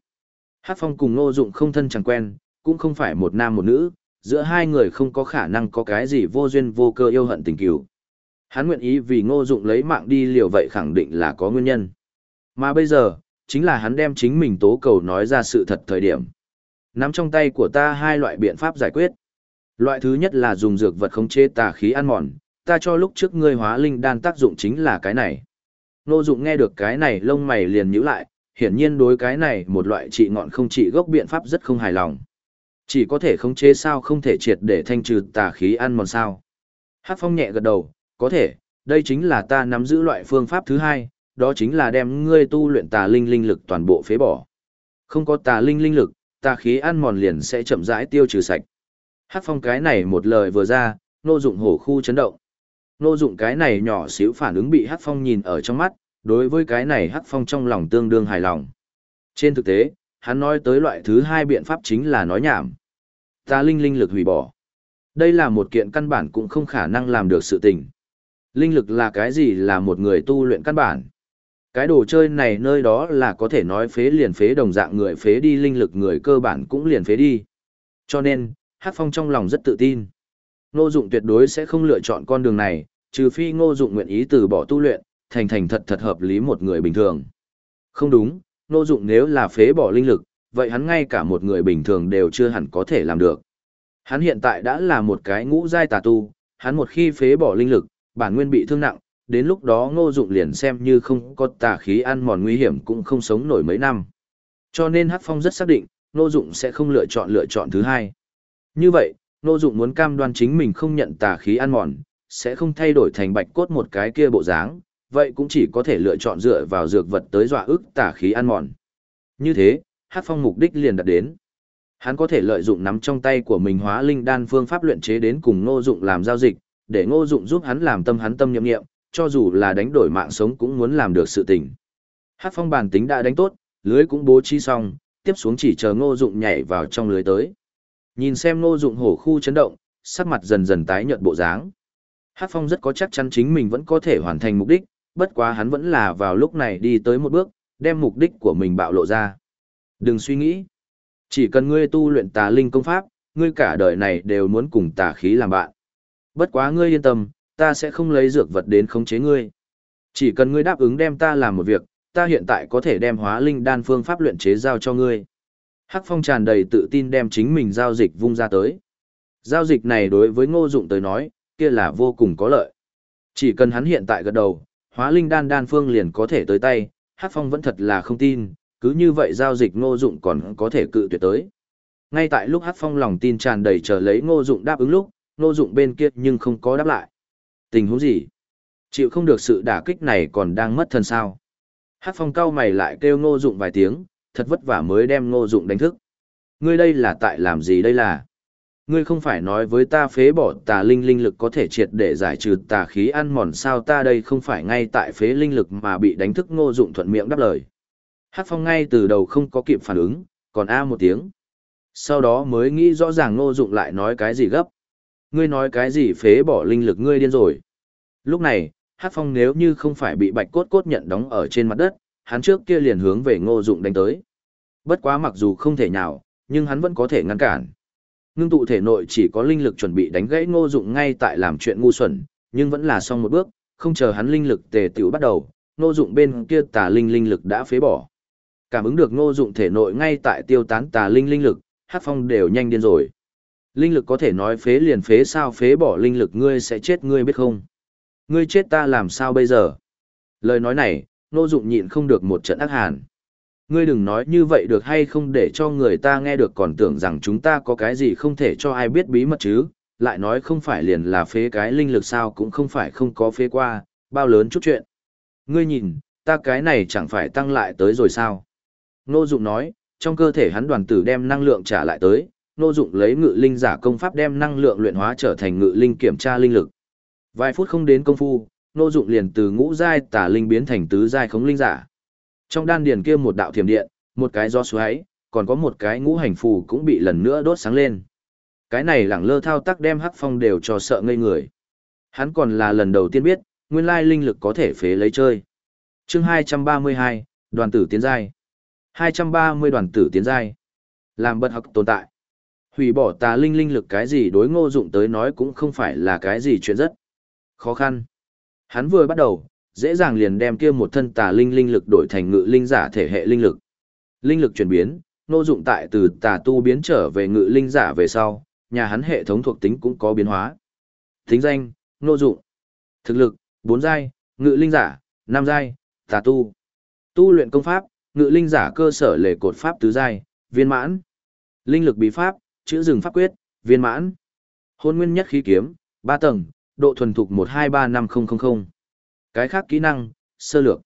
Hát phong cùng ngô dụng không thân chẳng quen, cũng không phải một nam một nữ, giữa hai người không có khả năng có cái gì vô duyên vô cơ yêu hận tình kỷ. Hắn nguyện ý vì ngô dụng lấy mạng đi liều vậy khẳng định là có nguyên nhân. Mà bây giờ, chính là hắn đem chính mình tố cầu nói ra sự thật thời điểm. Nắm trong tay của ta hai loại biện pháp giải quyết. Loại thứ nhất là dùng dược vật khống chế tà khí ăn mòn, ta cho lúc trước ngươi hóa linh đan tác dụng chính là cái này. nô dụng nghe được cái này lông mày liền nhíu lại, hiển nhiên đối cái này một loại trị ngọn không trị gốc biện pháp rất không hài lòng. Chỉ có thể khống chế sao không thể triệt để thanh trừ tà khí ăn mòn sao. Hát phong nhẹ gật đầu, có thể, đây chính là ta nắm giữ loại phương pháp thứ hai, đó chính là đem ngươi tu luyện tà linh linh lực toàn bộ phế bỏ. Không có tà linh linh lực, tà khí ăn mòn liền sẽ chậm rãi tiêu trừ sạch. Hát phong cái này một lời vừa ra, nô dụng hổ khu chấn động. Nô dụng cái này nhỏ xíu phản ứng bị hát phong nhìn ở trong mắt, đối với cái này hát phong trong lòng tương đương hài lòng. Trên thực tế, hắn nói tới loại thứ hai biện pháp chính là nói nhảm. Tà linh linh lực hủy bỏ. Đây là một kiện căn bản cũng không khả năng làm được sự tình. Linh lực là cái gì là một người tu luyện căn bản. Cái đồ chơi này nơi đó là có thể nói phế liền phế đồng dạng người phế đi linh lực người cơ bản cũng liền phế đi. Cho nên, Hát Phong trong lòng rất tự tin. Ngô Dụng tuyệt đối sẽ không lựa chọn con đường này, trừ phi Ngô Dụng nguyện ý từ bỏ tu luyện, thành thành thật thật hợp lý một người bình thường. Không đúng, Ngô Dụng nếu là phế bỏ linh lực, vậy hắn ngay cả một người bình thường đều chưa hẳn có thể làm được. Hắn hiện tại đã là một cái ngũ giai tà tu, hắn một khi phế bỏ linh lực, bản nguyên bị thương nặng, đến lúc đó ngô dụng liền xem như không có tà khí ăn mòn nguy hiểm cũng không sống nổi mấy năm. Cho nên Hắc Phong rất xác định, ngô dụng sẽ không lựa chọn lựa chọn thứ hai. Như vậy, ngô dụng muốn cam đoan chính mình không nhận tà khí ăn mòn, sẽ không thay đổi thành bạch cốt một cái kia bộ dáng, vậy cũng chỉ có thể lựa chọn dựa vào dược vật tới dọa ức tà khí ăn mòn. Như thế, Hắc Phong mục đích liền đạt đến. Hắn có thể lợi dụng nắm trong tay của mình hóa linh đan phương pháp luyện chế đến cùng Ngô Dụng làm giao dịch, để Ngô Dụng giúp hắn làm tâm hắn tâm nhậm nghiệm, cho dù là đánh đổi mạng sống cũng muốn làm được sự tình. Hát Phong bản tính đã đánh tốt, lưới cũng bố trí xong, tiếp xuống chỉ chờ Ngô Dụng nhảy vào trong lưới tới. Nhìn xem Ngô Dụng hổ khu chấn động, sắc mặt dần dần tái nhợt bộ dáng. Hát Phong rất có chắc chắn chính mình vẫn có thể hoàn thành mục đích, bất quá hắn vẫn là vào lúc này đi tới một bước, đem mục đích của mình bạo lộ ra. Đừng suy nghĩ. Chỉ cần ngươi tu luyện tà linh công pháp, ngươi cả đời này đều muốn cùng tà khí làm bạn. Bất quá ngươi yên tâm, ta sẽ không lấy dược vật đến khống chế ngươi. Chỉ cần ngươi đáp ứng đem ta làm một việc, ta hiện tại có thể đem hóa linh đan phương pháp luyện chế giao cho ngươi. Hắc Phong tràn đầy tự tin đem chính mình giao dịch vung ra tới. Giao dịch này đối với ngô dụng tới nói, kia là vô cùng có lợi. Chỉ cần hắn hiện tại gật đầu, hóa linh đan đan phương liền có thể tới tay, Hắc Phong vẫn thật là không tin, cứ như vậy giao dịch ngô dụng còn có thể cự tuyệt tới. Ngay tại lúc Hắc Phong lòng tin tràn đầy chờ lấy ngô dụng đáp ứng lúc, ngô dụng bên kia nhưng không có đáp lại. Tình huống gì? Chịu không được sự đả kích này còn đang mất thân sao? Hát Phong cao mày lại kêu ngô dụng vài tiếng, thật vất vả mới đem ngô dụng đánh thức. Ngươi đây là tại làm gì đây là? Ngươi không phải nói với ta phế bỏ tà linh linh lực có thể triệt để giải trừ tà khí ăn mòn sao ta đây không phải ngay tại phế linh lực mà bị đánh thức ngô dụng thuận miệng đáp lời. Hát Phong ngay từ đầu không có kịp phản ứng, còn a một tiếng. Sau đó mới nghĩ rõ ràng Ngô Dụng lại nói cái gì gấp. Ngươi nói cái gì phế bỏ linh lực ngươi điên rồi. Lúc này, Hắc Phong nếu như không phải bị Bạch Cốt Cốt nhận đóng ở trên mặt đất, hắn trước kia liền hướng về Ngô Dụng đánh tới. Bất quá mặc dù không thể nhào, nhưng hắn vẫn có thể ngăn cản. Ngưng tụ thể nội chỉ có linh lực chuẩn bị đánh gãy Ngô Dụng ngay tại làm chuyện ngu xuẩn, nhưng vẫn là xong một bước, không chờ hắn linh lực tề tiểu bắt đầu, Ngô Dụng bên kia tà linh linh lực đã phế bỏ. Cảm ứng được ngô dụng thể nội ngay tại tiêu tán tà linh linh lực, hát phong đều nhanh điên rồi. Linh lực có thể nói phế liền phế sao phế bỏ linh lực ngươi sẽ chết ngươi biết không? Ngươi chết ta làm sao bây giờ? Lời nói này, Nô dụng nhịn không được một trận ác hàn. Ngươi đừng nói như vậy được hay không để cho người ta nghe được còn tưởng rằng chúng ta có cái gì không thể cho ai biết bí mật chứ, lại nói không phải liền là phế cái linh lực sao cũng không phải không có phế qua, bao lớn chút chuyện. Ngươi nhìn, ta cái này chẳng phải tăng lại tới rồi sao? Nô Dụng nói, trong cơ thể hắn đoàn tử đem năng lượng trả lại tới, Nô Dụng lấy ngự linh giả công pháp đem năng lượng luyện hóa trở thành ngự linh kiểm tra linh lực. Vài phút không đến công phu, Nô Dụng liền từ ngũ giai tà linh biến thành tứ giai khống linh giả. Trong đan điền kia một đạo thiểm điện, một cái gió xoáy, còn có một cái ngũ hành phù cũng bị lần nữa đốt sáng lên. Cái này lẳng lơ thao tác đem Hắc Phong đều cho sợ ngây người. Hắn còn là lần đầu tiên biết, nguyên lai linh lực có thể phế lấy chơi. Chương 232, đoàn tử tiến giai. 230 đoàn tử tiến giai. Làm bật học tồn tại. Hủy bỏ tà linh linh lực cái gì đối ngô dụng tới nói cũng không phải là cái gì chuyện rất khó khăn. Hắn vừa bắt đầu, dễ dàng liền đem kia một thân tà linh linh lực đổi thành ngự linh giả thể hệ linh lực. Linh lực chuyển biến, Ngô dụng tại từ tà tu biến trở về ngự linh giả về sau, nhà hắn hệ thống thuộc tính cũng có biến hóa. Tính danh, Ngô dụng. Thực lực, 4 giai, ngự linh giả, 5 giai, tà tu. Tu luyện công pháp, ngự linh giả cơ sở lề cột pháp tứ giai, viên mãn. Linh lực bí pháp, chữ rừng pháp quyết, viên mãn. Hôn nguyên nhất khí kiếm, 3 tầng, độ thuần thục 123500. Cái khác kỹ năng, sơ lược.